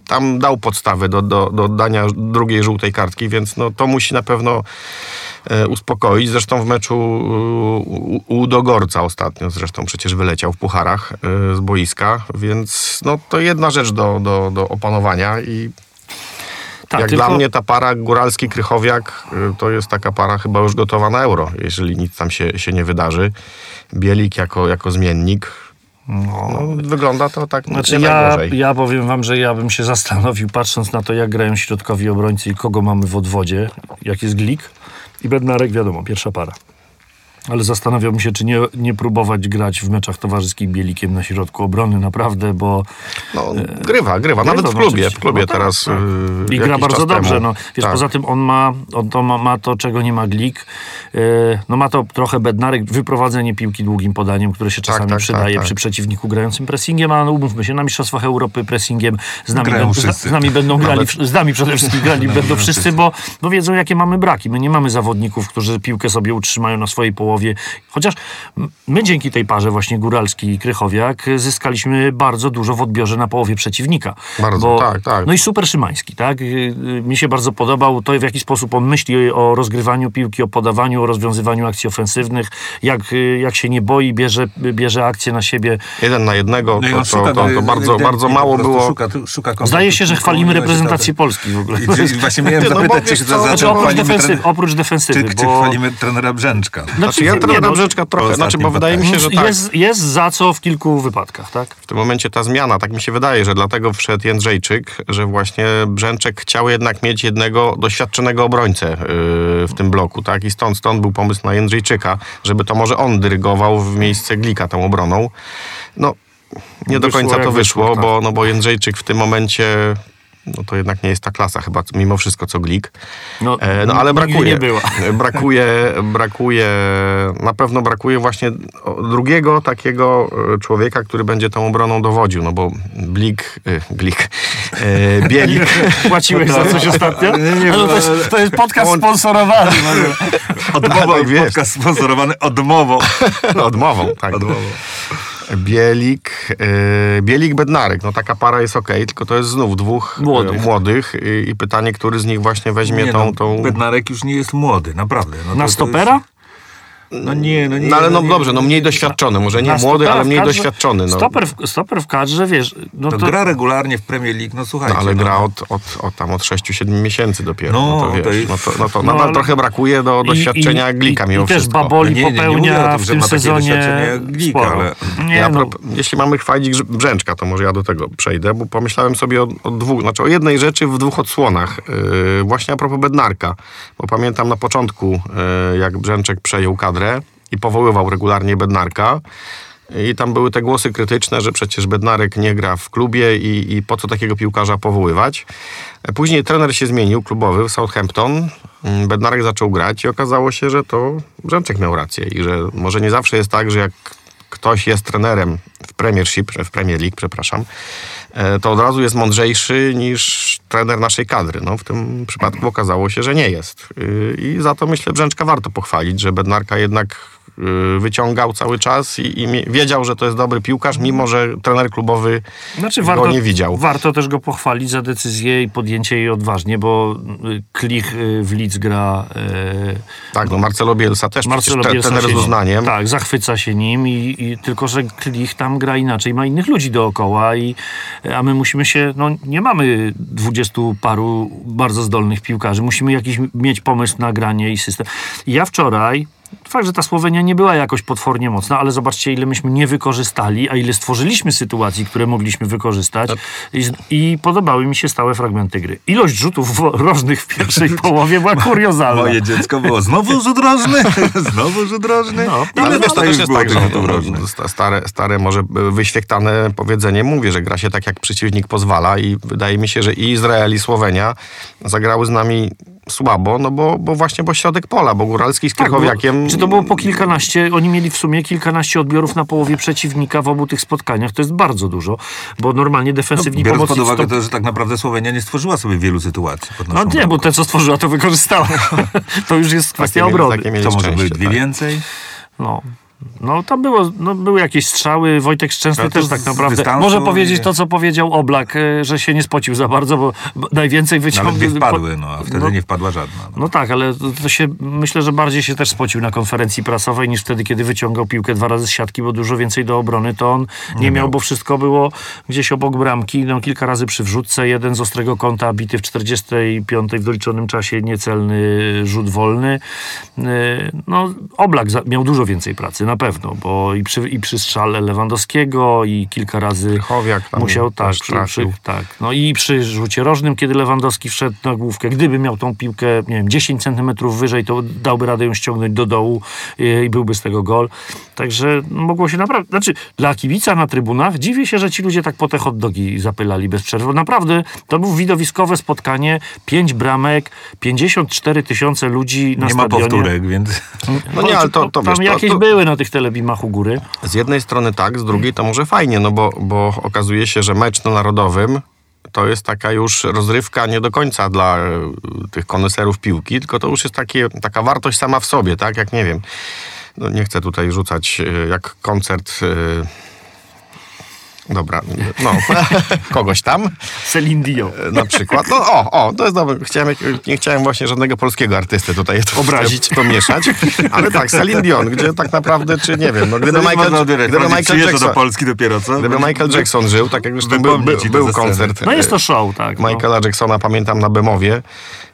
tam dał podstawę do, do, do oddania drugiej żółtej kartki, więc no, to musi na pewno e, uspokoić. Zresztą w meczu u, u Dogorca ostatnio zresztą przecież wyleciał w pucharach e, z boiska, więc no, to jedna rzecz do, do, do opanowania i Tak, jak tylko- dla mnie ta para Góralski-Krychowiak y, to jest taka para chyba już gotowa na euro, jeżeli nic tam się, się nie wydarzy. Bielik jako, jako zmiennik. No, wygląda to tak Znaczy ja, ja powiem wam, że ja bym się zastanowił, patrząc na to, jak grają środkowi obrońcy i kogo mamy w odwodzie, jak jest Glik. I Bednarek, wiadomo, pierwsza para. Ale zastanawiałbym się, czy nie, nie próbować grać w meczach towarzyskich Bielikiem na środku obrony, naprawdę, bo No, grywa, grywa. Nawet w Grywa, klubie. W klubie No tak, teraz. tak. y, I gra bardzo dobrze. Temu. No, wiesz, Tak. poza tym on ma, on to ma, ma to, czego nie ma Glik. Yy, no ma to trochę bednarek, wyprowadzenie piłki długim podaniem, które się czasami tak, przydaje tak, tak. przy przeciwniku grającym pressingiem, a no, umówmy się, na Mistrzostwach Europy pressingiem z nami, będą, z, z nami będą grali, Nawet- z nami przede wszystkim grali będą wszyscy, bo, bo wiedzą, jakie mamy braki. My nie mamy zawodników, którzy piłkę sobie utrzymają na swojej połowie. Chociaż my dzięki tej parze właśnie Góralski i Krychowiak zyskaliśmy bardzo dużo w odbiorze na połowie przeciwnika. Bardzo, tak, tak. No i super Szymański, tak? Y, y, Mi się bardzo podobał to, w jaki sposób on myśli o rozgrywaniu piłki, o podawaniu, o rozwiązywaniu akcji ofensywnych, jak, y, jak się nie boi, bierze, bierze akcję na siebie. Jeden na jednego, No to, to, szuka, to, to no, bardzo, bardzo mało było. Szuka, szuka Zdaje się, że chwalimy reprezentację Polski w ogóle. I, właśnie miałem No bo zapytać, wiesz czy, co, za, Znaczy to oprócz chwalimy defensywy, oprócz defensywy, czy, czy bo... chwalimy trenera Brzęczka. Znaczy, Znaczy ja no, Brzęczka po trochę, znaczy, bo wydaje mi się, że tak. jest, jest za co w kilku wypadkach, tak? W tym momencie ta zmiana, tak mi się wydaje, że dlatego wszedł Jędrzejczyk, że właśnie Brzęczek chciał jednak mieć jednego doświadczonego obrońcę yy, w tym bloku, tak? I stąd, stąd był pomysł na Jędrzejczyka, żeby to może on dyrygował w miejsce Glika tą obroną. No, nie do Wyszło końca to wyszło, wyszło, tak. bo, no, bo Jędrzejczyk w tym momencie no to jednak nie jest ta klasa chyba mimo wszystko co Glik. No, E, no ale nigdy brakuje. nie była. Brakuje, brakuje, na pewno brakuje właśnie drugiego takiego e, człowieka, który będzie tą obroną dowodził, no bo Blik, e, Glik, e, Bielik, Płaciłeś za coś ostatnio? Nie, nie, Ale to, jest, to jest podcast On- sponsorowany. Odmową, Tak, wiesz. podcast sponsorowany odmową. odmową, tak. Odmową. Bielik, e, Bielik Bednarek, no taka para jest okej, tylko to jest znów dwóch e, Młodych. młodych i, i pytanie, który z nich właśnie weźmie Nie, tą... no, tą... Bednarek już nie jest młody, naprawdę. No to- Na to stopera? Jest... No nie, no nie. No ale no nie, dobrze, no mniej doświadczony, może nie młody, ale mniej kadrze- doświadczony. No. Stoper, w, stoper w kadrze, wiesz, no To to... gra regularnie w Premier League, no słuchajcie. No, ale no. gra od, od, od, tam od 6-7 miesięcy dopiero. No, No, to, wiesz, to jest- no to, no to No, nadal ale- trochę brakuje do doświadczenia I- i- Glika i, mimo i też wszystko. Baboli Nie, nie, nie popełnia tym, w że tym ma takie sezonie Glika, ale- Nie, Ja no, pro, jeśli mamy chwalić Brzęczka, to może ja do tego przejdę, bo pomyślałem sobie o, o dwóch, znaczy o jednej rzeczy w dwóch odsłonach. Yy, właśnie a propos Bednarka, bo pamiętam na początku, yy, jak Brzęczek przejął kadrę i powoływał regularnie Bednarka, i tam były te głosy krytyczne, że przecież Bednarek nie gra w klubie i, i po co takiego piłkarza powoływać. Później trener się zmienił, klubowy w Southampton. Bednarek zaczął grać i okazało się, że to Brzęczek miał rację i że może nie zawsze jest tak, że jak ktoś jest trenerem w Premiership, w Premier League, przepraszam, e, to od razu jest mądrzejszy niż trener naszej kadry. No, w tym przypadku okazało się, że nie jest. Y, I za to myślę Brzęczka warto pochwalić, że Bednarka jednak wyciągał cały czas i, i wiedział, że to jest dobry piłkarz, mimo że trener klubowy Znaczy go warto, nie widział. warto też go pochwalić za decyzję i podjęcie jej odważnie, bo y, Klich y, w Lidz gra y, Tak, no Marcelo Bielsa też Marcelo te, Bielsa trener z uznaniem. Tak, zachwyca się nim, i, i tylko że Klich tam gra inaczej, ma innych ludzi dookoła, i, a my musimy się, no nie mamy dwudziestu paru bardzo zdolnych piłkarzy, musimy jakiś mieć pomysł na granie i system. Ja wczoraj, fakt, że ta Słowenia nie była jakoś potwornie mocna, ale zobaczcie, ile myśmy nie wykorzystali, a ile stworzyliśmy sytuacji, które mogliśmy wykorzystać i, z- i podobały mi się stałe fragmenty gry. Ilość rzutów rożnych w pierwszej połowie była kuriozalna. Moje dziecko było znowu rzut rożny, znowu rzut rożny. No, ale wiesz, to też jest tak, że stare, stare, może wyświechtane powiedzenie mówi, że gra się tak, jak przeciwnik pozwala i wydaje mi się, że i Izrael, i Słowenia zagrały z nami słabo, no bo, bo właśnie bo środek pola, bo Góralski z Tak, Krychowiakiem... było- Czy to było po kilkanaście? Oni mieli w sumie kilkanaście odbiorów na połowie przeciwnika w obu tych spotkaniach. To jest bardzo dużo, bo normalnie defensywni Biorąc pod uwagę to- to, że tak naprawdę Słowenia nie stworzyła sobie wielu sytuacji No nie, bo te, co stworzyła, to wykorzystała. to już jest kwestia obrony. takie mieli To może były dwie tak. więcej? No. No tam było, no, były jakieś strzały, Wojtek Szczęsny też tak naprawdę. dystansu Może powiedzieć nie- to, co powiedział Oblak, e, że się nie spocił za bardzo, bo, najwięcej wyciągnął. Nawet dwie wpadły, no, a wtedy no, nie wpadła żadna. No. No tak, ale to, się, myślę, że bardziej się też spocił na konferencji prasowej niż wtedy, kiedy wyciągał piłkę dwa razy z siatki, bo dużo więcej do obrony to on nie, miał, bo wszystko było gdzieś obok bramki, no kilka razy przy wrzutce, jeden z ostrego kąta bity w 45 w doliczonym czasie, niecelny rzut wolny. Yy, No, Oblak miał dużo więcej pracy, na pewno, bo i przy, i przy strzale Lewandowskiego i kilka razy Krychowiak tam musiał, tak, też przy, przy, tak. No i przy rzucie rożnym, kiedy Lewandowski wszedł na główkę, gdyby miał tą piłkę, nie wiem, 10 centymetrów wyżej, to dałby radę ją ściągnąć do dołu i, i byłby z tego gol. Także mogło się naprawdę, znaczy dla kibica na trybunach dziwię się, że ci ludzie tak po te hot dogi zapylali bez przerwy. Naprawdę to było widowiskowe spotkanie, pięć bramek, 54 tysiące ludzi na nie ma stadionie. powtórek, więc... No nie, ale to, to, Tam wiesz, to, jakieś to, były na tych telebimach u góry. z jednej strony tak, z drugiej to może fajnie, no bo, bo okazuje się, że mecz na Narodowym to jest taka już rozrywka nie do końca dla e, tych koneserów piłki, tylko to już jest takie, taka wartość sama w sobie, tak? Jak nie wiem, no nie chcę tutaj rzucać e, jak koncert e, Dobra, no, kogoś tam Celine Dion. e, na przykład. No o, o, to jest dobre. Chciałem, nie chciałem właśnie żadnego polskiego artysty tutaj to, Obrazić. to mieszać, ale tak, Celine Dion, gdzie tak naprawdę, czy nie wiem, no gdyby Michael, gdyby Michael Jackson... do Polski dopiero, co? Gdyby Michael Jackson żył, tak jak zresztą był, był, był koncert No jest to show, tak. no. Michaela Jacksona, pamiętam, na Bemowie,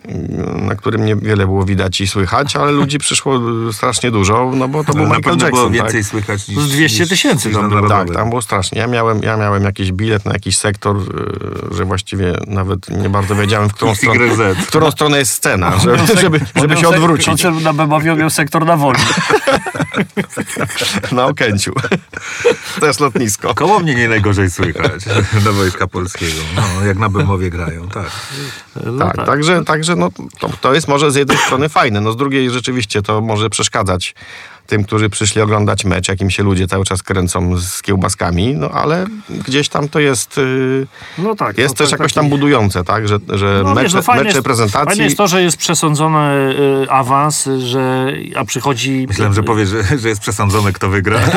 mm, na którym niewiele było widać i słychać, ale ludzi przyszło e, strasznie dużo, no bo to był na Michael pewno było Jackson, tak? więcej słychać niż... Z 200 niż- tysięcy tam było. Tak, tam było strasznie. Ja miałem, ja miałem jakiś bilet na jakiś sektor, y, że właściwie nawet nie bardzo wiedziałem, w którą, stronę, w którą stronę jest scena, żeby, żeby, żeby się odwrócić. Koncert na Bemowie miał sektor na woli. Na Okęciu. Też lotnisko. Koło mnie nie najgorzej słychać do Wojska Polskiego. No, jak na Bemowie grają, tak. No Tak, także, także no, to, to jest może z jednej strony fajne, no z drugiej rzeczywiście to może przeszkadzać tym, którzy przyszli oglądać mecz, jakim się ludzie cały czas kręcą z kiełbaskami, no ale gdzieś tam to jest, y, No tak. jest no też tak, jakoś taki- tam budujące, tak, że, że No, mecz, wiesz, no fajne jest- reprezentacji... Fajne jest to, że jest przesądzony y, awans, że, a przychodzi... Myślałem, że powie, że, że jest przesądzone, kto wygra.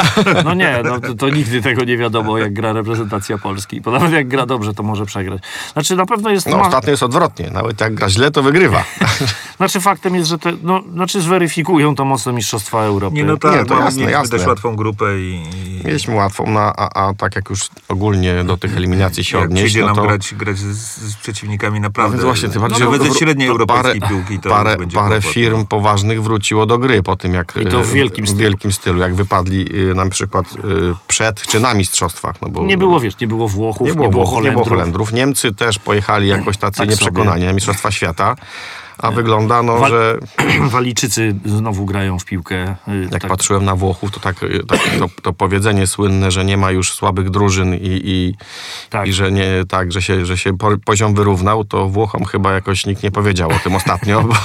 No nie, no, to, to nigdy tego nie wiadomo, jak gra reprezentacja Polski. Bo nawet jak gra dobrze, to może przegrać. Znaczy na pewno jest... No ma- ostatnio jest odwrotnie. Nawet jak gra źle, to wygrywa. Znaczy faktem jest, że te, no, znaczy zweryfikują to mocno Mistrzostwa Europy. Nie, no tak, Nie, to mamy- jasne, mieliśmy jasne. dość łatwą grupę i... Mieliśmy łatwą, no, a, a tak jak już ogólnie do tych eliminacji się jak odnieść, no nam to... grać, grać z, z przeciwnikami No naprawdę... więc właśnie, tym no, bardziej, no, że wró- średniej europejskiej piłki to parę, parę kłopot, firm no. poważnych wróciło do gry po tym, jak I to w e, wielkim w stylu. wielkim stylu, jak wypadli y, na przykład y, przed czy na mistrzostwach. No bo Nie było, wiesz, nie było Włochów, nie było, Włochów, nie było Holendrów. Holendrów. Niemcy też pojechali jakoś tacy Tak nieprzekonani na Mistrzostwa Świata, a wygląda, no, Wal- że Walijczycy znowu grają w piłkę. y, jak tak, patrzyłem na Włochów, to tak, y, tak to, to powiedzenie słynne, że nie ma już słabych drużyn i, i, Tak. i że nie tak, że się, że się po- poziom wyrównał, to Włochom chyba jakoś nikt nie powiedział o tym ostatnio, bo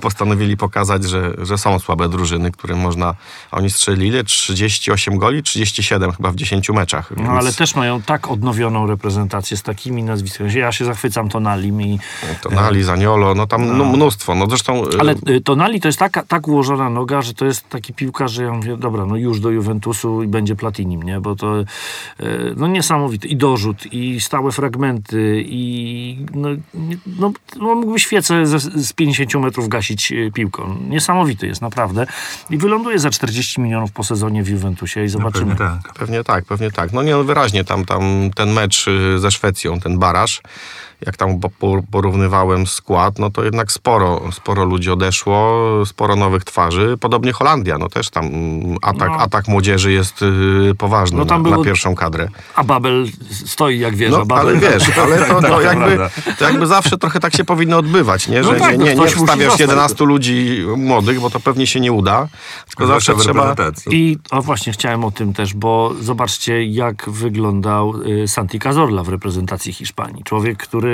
postanowili pokazać, że, że są słabe drużyny, które można. Oni strzelili ile? 38 goli, 37 chyba w 10 meczach. No ale też mają tak odnowioną reprezentację z takimi nazwiskami. Ja się zachwycam Tonalim i... Tonali, Zaniolo, no tam no, mnóstwo. No zresztą y, Ale y, Tonali to jest taka, tak ułożona noga, że to jest taki piłkarz, że ja mówię, dobra, no już do Juventusu i będzie Platinim, nie? Bo to y, no niesamowity. I dorzut, i stałe fragmenty, i no, no, no mógłby świecę z, z 50 metrów gasić piłką. Niesamowity jest, naprawdę. I wyląduje za 40 milionów po sezonie w Juventusie i zobaczymy. Pewnie tak. Pewnie tak, pewnie tak. No nie, no wyraźnie tam, tam ten mecz ze Szwecją, ten baraż, jak tam po- po- porównywałem skład, no to jednak sporo, sporo ludzi odeszło, sporo nowych twarzy. Podobnie Holandia, no też tam mm, atak, No. atak młodzieży jest y, poważny No tam na, było- na pierwszą kadrę. A Babel stoi jak wieża. No, Babel, ale wiesz, ale to, to, jakby, to jakby zawsze trochę tak się powinno odbywać, nie? No Że tak, nie, no nie, nie wstawiasz zostać. 11 ludzi młodych, bo to pewnie się nie uda, tylko zawsze trzeba... I o właśnie chciałem o tym też, bo zobaczcie, jak wyglądał y, Santi Cazorla w reprezentacji Hiszpanii. Człowiek, który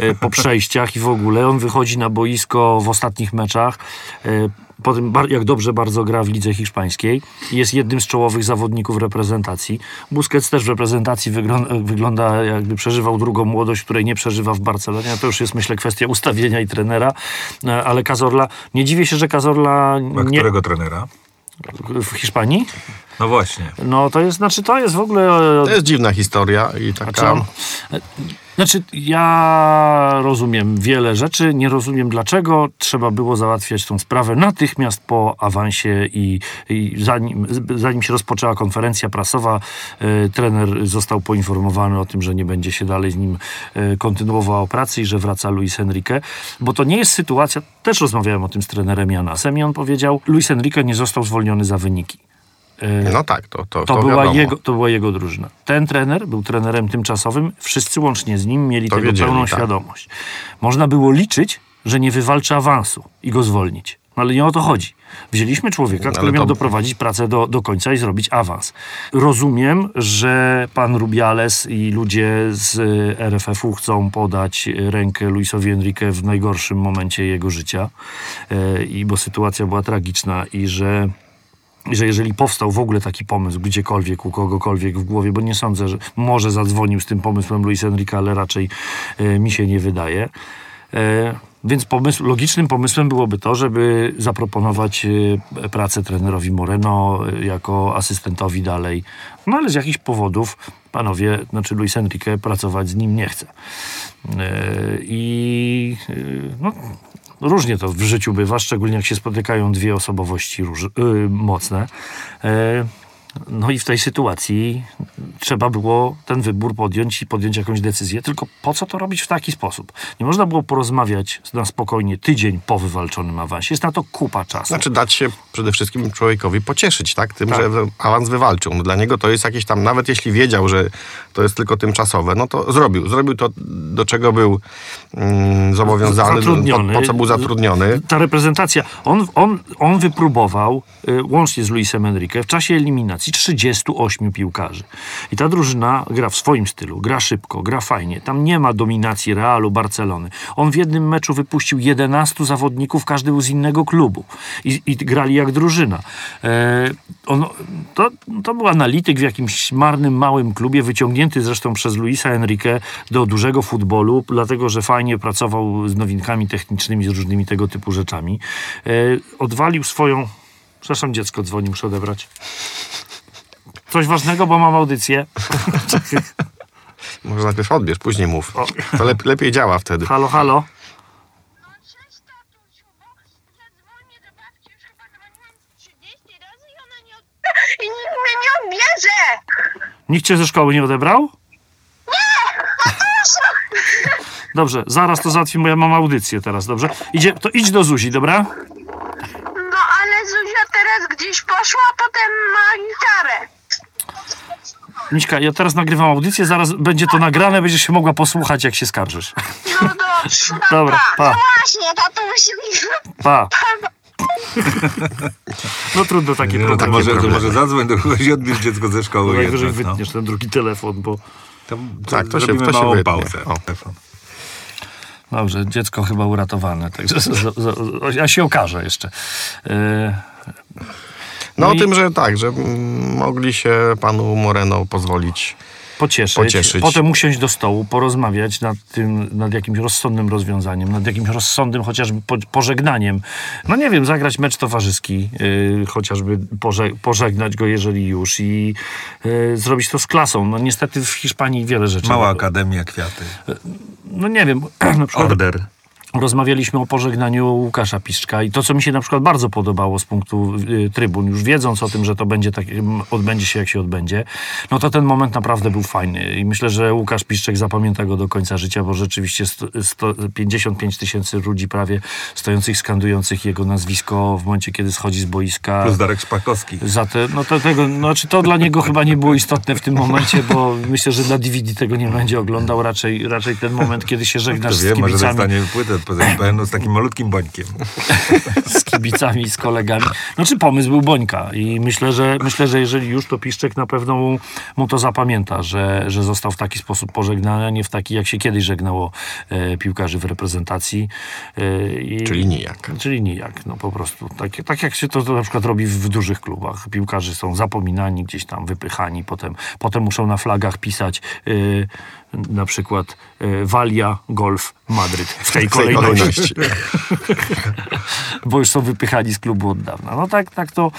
y, po przejściach i w ogóle, on wychodzi na boisko w ostatnich meczach. y, Po tym, jak dobrze bardzo gra w lidze hiszpańskiej, jest jednym z czołowych zawodników reprezentacji. Busquets też w reprezentacji wygląda, wygląda jakby przeżywał drugą młodość, której nie przeżywa w Barcelonie. To już jest, myślę, kwestia ustawienia i trenera. E, Ale Cazorla, nie dziwię się, że Cazorla A nie, którego trenera? w Hiszpanii? No właśnie. No to jest, znaczy to jest w ogóle... To jest dziwna historia i taka... Znaczy, on- znaczy, ja rozumiem wiele rzeczy, nie rozumiem dlaczego trzeba było załatwiać tą sprawę natychmiast po awansie i, i zanim, zanim się rozpoczęła konferencja prasowa, e, trener został poinformowany o tym, że nie będzie się dalej z nim e, kontynuował pracy i że wraca Luis Enrique, bo to nie jest sytuacja, też rozmawiałem o tym z trenerem Janasem i on powiedział, Luis Enrique nie został zwolniony za wyniki. E, No tak, to, to, to, to była wiadomo. jego, to była jego drużyna. Ten trener był trenerem tymczasowym, wszyscy łącznie z nim mieli To tego wiedzieli, pełną tak. świadomość. Można było liczyć, że nie wywalczy awansu i go zwolnić. No ale nie o to chodzi. Wzięliśmy człowieka, No, który miał to- doprowadzić pracę do, do końca i zrobić awans. Rozumiem, że pan Rubiales i ludzie z y, RFF-u chcą podać rękę Luisowi Enrique w najgorszym momencie jego życia, y, i bo sytuacja była tragiczna i że że jeżeli powstał w ogóle taki pomysł gdziekolwiek, u kogokolwiek w głowie, bo nie sądzę, że może zadzwonił z tym pomysłem Luis Enrique, ale raczej e, mi się nie wydaje. E, więc pomysł, logicznym pomysłem byłoby to, żeby zaproponować e, pracę trenerowi Moreno jako asystentowi dalej. No ale z jakichś powodów panowie, znaczy Luis Enrique pracować z nim nie chce. I no, różnie to w życiu bywa, szczególnie jak się spotykają dwie osobowości róż, y, mocne. E, no i w tej sytuacji trzeba było ten wybór podjąć i podjąć jakąś decyzję. Tylko po co to robić w taki sposób? Nie można było porozmawiać na spokojnie tydzień po wywalczonym awansie. Jest na to kupa czasu. Znaczy dać się przede wszystkim człowiekowi pocieszyć, tak? Tym, Tak. że awans wywalczył. No, dla niego to jest jakieś tam, nawet jeśli wiedział, że to jest tylko tymczasowe, no to zrobił. Zrobił to, do czego był mm, zobowiązany. Po, po co był zatrudniony. Ta reprezentacja, on, on, on wypróbował y, łącznie z Luisem Enrique w czasie eliminacji 38 piłkarzy. I ta drużyna gra w swoim stylu, gra szybko, gra fajnie. Tam nie ma dominacji Realu, Barcelony. On w jednym meczu wypuścił 11 zawodników, każdy był z innego klubu. I, i grali jak drużyna. E, on, to, to był analityk w jakimś marnym, małym klubie, wyciągnięty zresztą przez Luisa Enrique do dużego futbolu, dlatego że fajnie pracował z nowinkami technicznymi, z różnymi tego typu rzeczami. E, odwalił swoją. Przepraszam, dziecko dzwoni, muszę odebrać. Coś ważnego, bo mam audycję. Może najpierw odbierz, później mów. To lep, lepiej działa wtedy. Halo, halo. No cześć tatusiu, bo ja dzwonię do babci już chyba dzwoniłam 30 razy i ona nie od... I nikt mnie nie odbierze! Nikt cię ze szkoły nie odebrał? Dobrze, zaraz to załatwimy, bo ja mam audycję teraz, dobrze? Idzie, to idź do Zuzi, dobra? No ale Zuzia teraz gdzieś poszła, a potem ma gitarę. Miśka, ja teraz nagrywam audycję, zaraz będzie to nagrane, będziesz się mogła posłuchać, jak się skarżysz. No dobrze. Pa, Dobra, pa. No właśnie, tatusiu. Pa. No trudno takie No, to problemy. może, to problemy. może zadzwoń do kogoś i odbierz dziecko ze szkoły Najwyżej jednak, no. wytniesz ten drugi telefon, bo... To, Tak, to się- to się małą wytnie. pauzę. O. Dobrze, dziecko chyba uratowane, także ja się okażę jeszcze. E, No, No o i- tym, że tak, że mogli się panu Moreno pozwolić. Pocieszyć, Pocieszyć. potem usiąść do stołu, porozmawiać nad tym, nad jakimś rozsądnym rozwiązaniem, nad jakimś rozsądnym chociażby po, pożegnaniem. No nie wiem, zagrać mecz towarzyski, yy, chociażby poże, pożegnać go, jeżeli już i yy, zrobić to z klasą. No niestety w Hiszpanii wiele rzeczy. Mała akademia, kwiaty. No nie wiem, Order. Rozmawialiśmy o pożegnaniu Łukasza Piszczka i to, co mi się na przykład bardzo podobało z punktu y, trybun, już wiedząc o tym, że to będzie tak, odbędzie się jak się odbędzie, no to ten moment naprawdę był fajny i myślę, że Łukasz Piszczek zapamięta go do końca życia, bo rzeczywiście sto, sto, 55 tysięcy ludzi prawie stojących, skandujących jego nazwisko w momencie, kiedy schodzi z boiska. Plus Darek Szpakowski. Za te, no to tego, znaczy to dla niego chyba nie było istotne w tym momencie, bo myślę, że na DVD tego nie będzie oglądał. Raczej, raczej ten moment, kiedy się żegnasz Kto z wie, może kibicami dostanie płytę od PZPN-u z takim malutkim bońkiem. z kibicami, z kolegami. Znaczy pomysł był Bońka i myślę, że myślę, że jeżeli już, to Piszczek na pewno mu, mu to zapamięta, że, że został w taki sposób pożegnany, a nie w taki, jak się kiedyś żegnało e, piłkarzy w reprezentacji. E, i, Czyli nijak. Czyli nijak, no po prostu. Tak, tak jak się to, to na przykład robi w dużych klubach. Piłkarze są zapominani, gdzieś tam wypychani, potem, potem muszą na flagach pisać y, na przykład y, Walia, Golf, Madryt w tej W tej kolejności. kolejności. bo już są wypychani z klubu od dawna. No tak, tak to.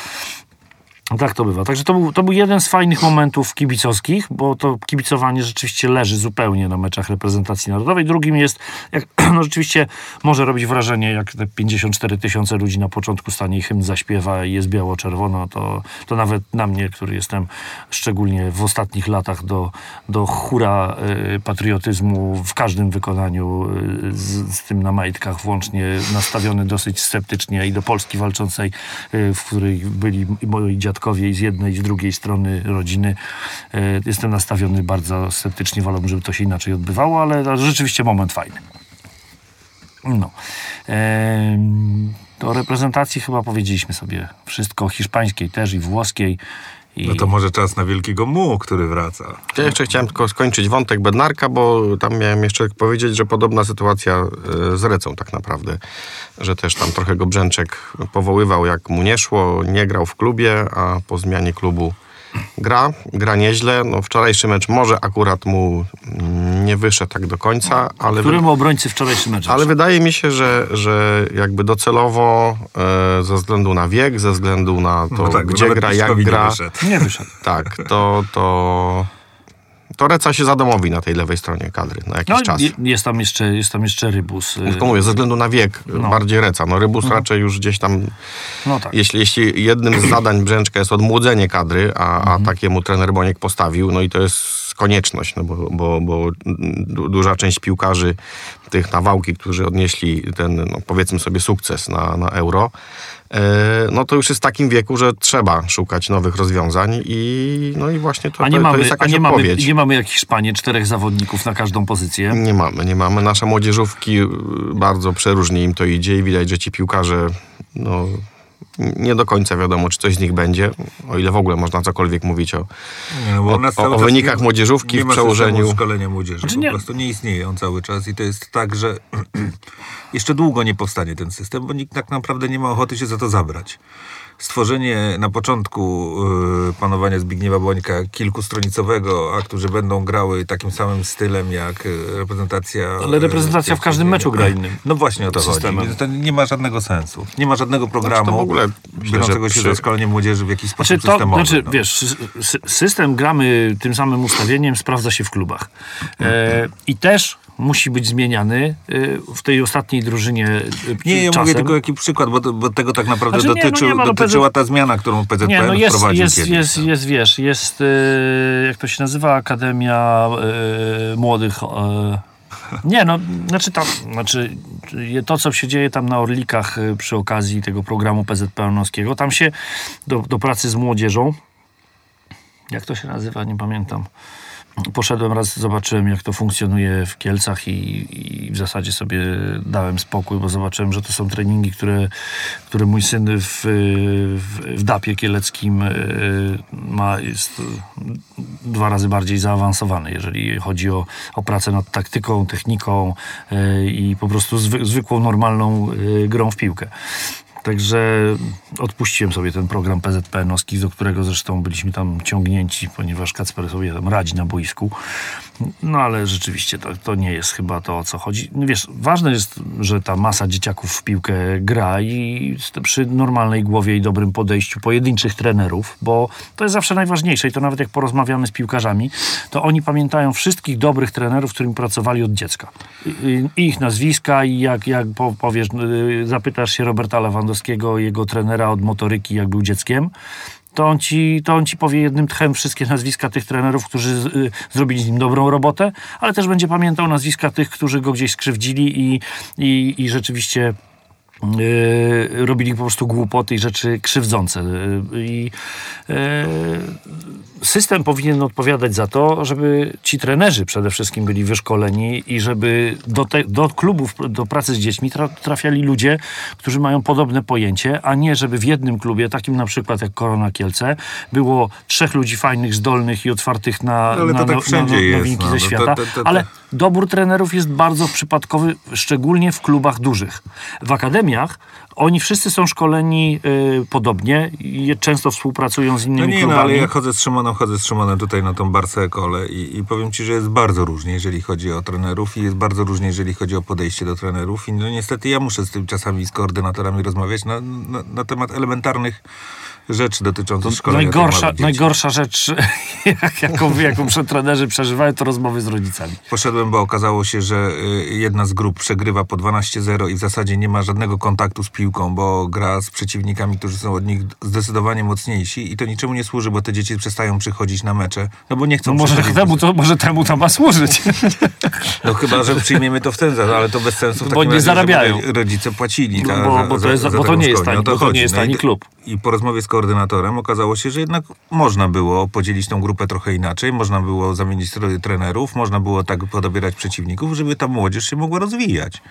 Tak to bywa. Także to był, to był jeden z fajnych momentów kibicowskich, bo to kibicowanie rzeczywiście leży zupełnie na meczach reprezentacji narodowej. Drugim jest, jak, no rzeczywiście może robić wrażenie, jak te 54 tysiące ludzi na początku stanie i hymn zaśpiewa i jest biało-czerwono, to, to nawet na mnie, który jestem szczególnie w ostatnich latach do, do hura y, patriotyzmu w każdym wykonaniu y, z, z tym na majtkach włącznie nastawiony dosyć sceptycznie i do Polski walczącej, y, w której byli moi dziadkowie i z jednej i z drugiej strony rodziny. Y, Jestem nastawiony bardzo sceptycznie, wolałbym, żeby to się inaczej odbywało, ale rzeczywiście moment fajny. No. To o reprezentacji chyba powiedzieliśmy sobie wszystko, hiszpańskiej też i włoskiej. I... No to może czas na wielkiego mu, który wraca. Ja jeszcze chciałem tylko skończyć wątek Bednarka, bo tam miałem jeszcze powiedzieć, że podobna sytuacja e, z Recą tak naprawdę. Że też tam trochę go Brzęczek powoływał, jak mu nie szło, nie grał w klubie, a po zmianie klubu gra, gra nieźle. No, wczorajszy mecz może akurat mu mm, nie wyszedł tak do końca, ale, Któremu obrońcy wczorajszy mecz? ale wydaje mi się, że, że jakby docelowo e, ze względu na wiek, ze względu na to, No tak, gdzie gra, jak gra, wyszedł. Nie wyszedł. tak, to, to, to Reca się zadomowi na tej lewej stronie kadry na jakiś No, czas. je- jest, tam jeszcze, jest tam jeszcze Rybus. y, Tylko mówię, ze względu na wiek bardziej Reca. No Rybus raczej już gdzieś tam No tak. Jeśli, jeśli jednym z zadań Brzęczka jest odmłodzenie kadry, a, a takiemu trener Boniek postawił, no i to jest konieczność, no bo, bo, bo du, duża część piłkarzy, tych nawałki, którzy odnieśli ten, no powiedzmy sobie, sukces na, na euro, no to już jest w takim wieku, że trzeba szukać nowych rozwiązań i no i właśnie to, A nie, to, to mamy, jest a jakaś nie, mamy, odpowiedź. nie mamy jak w Hiszpanii czterech zawodników na każdą pozycję. Nie mamy, nie mamy. Nasze młodzieżówki bardzo przeróżnie im to idzie i widać, że ci piłkarze no, nie do końca wiadomo, czy coś z nich będzie, o ile w ogóle można cokolwiek mówić o, Nie, no bo o, o, o wynikach nie- młodzieżówki nie w przełożeniu. szkolenia młodzieży. Znaczy po nie- prostu nie istnieje on cały czas i to jest tak, że jeszcze długo nie powstanie ten system, bo nikt tak naprawdę nie ma ochoty się za to zabrać. Stworzenie na początku y, panowania Zbigniewa Bońka kilkustronicowego aktu, że będą grały takim samym stylem jak y, reprezentacja... Ale reprezentacja y, w każdym meczu gra innym. No właśnie o to Systemem. chodzi. To nie ma żadnego sensu. Nie ma żadnego programu Znaczy, w ogóle myślę, biorącego się przy- za szkolenie młodzieży w jakiś sposób Znaczy, to, systemowy. znaczy no. wiesz, sy- sy- system gramy tym samym ustawieniem sprawdza się w klubach. E, I też musi być zmieniany e, w tej ostatniej drużynie e, Nie, ja czasem. mówię tylko jaki przykład, bo, bo tego tak naprawdę Znaczy nie, no nie no dotyczyła ta zmiana, którą PZPN Nie, no jest, wprowadził jest, kiedyś. jest, no. jest, wiesz, jest, e, jak to się nazywa, Akademia e, Młodych. E, nie, no, znaczy tam, znaczy to, co się dzieje tam na Orlikach przy okazji tego programu PZPN-owskiego, tam się do, do pracy z młodzieżą, jak to się nazywa, nie pamiętam. Poszedłem raz, zobaczyłem jak to funkcjonuje w Kielcach i, i w zasadzie sobie dałem spokój, bo zobaczyłem, że to są treningi, które, które mój syn w, w, w DAP-ie kieleckim y, ma, jest dwa razy bardziej zaawansowany, jeżeli chodzi o, o pracę nad taktyką, techniką y, i po prostu zwy, zwykłą, normalną y, grą w piłkę. Także odpuściłem sobie ten program PZPN-owski, do którego zresztą byliśmy tam ciągnięci, ponieważ Kacper sobie tam radzi na boisku. No ale rzeczywiście to, to nie jest chyba to, o co chodzi. No Wiesz, ważne jest, że ta masa dzieciaków w piłkę gra i przy normalnej głowie i dobrym podejściu pojedynczych trenerów, bo to jest zawsze najważniejsze i to nawet jak porozmawiamy z piłkarzami, to oni pamiętają wszystkich dobrych trenerów, którymi pracowali od dziecka. I, ich nazwiska i jak, jak po- powiesz, y, zapytasz się Roberta Lewandowskiego, jego trenera od motoryki, jak był dzieckiem, to on, ci, to on ci powie jednym tchem wszystkie nazwiska tych trenerów, którzy y, zrobili z nim dobrą robotę, ale też będzie pamiętał nazwiska tych, którzy go gdzieś skrzywdzili i, i, i rzeczywiście y, robili po prostu głupoty i rzeczy krzywdzące. Y, I y, system powinien odpowiadać za to, żeby ci trenerzy przede wszystkim byli wyszkoleni i żeby do, te, do klubów, do pracy z dziećmi tra, trafiali ludzie, którzy mają podobne pojęcie, a nie żeby w jednym klubie, takim na przykład jak Korona Kielce, było trzech ludzi fajnych, zdolnych i otwartych na, to na, tak no- wszędzie na, no- nowinki no. ze świata. to- to- to- Ale dobór trenerów jest bardzo przypadkowy, szczególnie w klubach dużych. W akademiach oni wszyscy są szkoleni y, podobnie i często współpracują z innymi No nie, no klubami. ale ja chodzę z Szymonem, chodzę z Szymonem tutaj na tą Barsę Ekole i, i powiem ci, że jest bardzo różnie, jeżeli chodzi o trenerów i jest bardzo różnie, jeżeli chodzi o podejście do trenerów i no niestety ja muszę z tym czasami z koordynatorami rozmawiać na, na, na temat elementarnych rzeczy dotyczących szkolenia Najgorsza, najgorsza rzecz, jak- jaką, jaką trenerzy przeżywają, to rozmowy z rodzicami. Poszedłem, bo okazało się, że y, jedna z grup przegrywa po 12-0 i w zasadzie nie ma żadnego kontaktu z piłką, bo gra z przeciwnikami, którzy są od nich zdecydowanie mocniejsi i to niczemu nie służy, bo te dzieci przestają przychodzić na mecze, no bo nie chcą No może temu, to, może temu to ma służyć. No chyba, że przyjmiemy to w ten za, ale to bez sensu w Bo nie razie, zarabiają. rodzice płacili. No za- bo- bo to za- jest- za bo to nie jest tani- to nie jest No tani klub. I po rozmowie z koordynatorem okazało się, że jednak można było podzielić tą grupę trochę inaczej, można było zamienić trenerów, można było tak podobierać przeciwników, żeby ta młodzież się mogła rozwijać.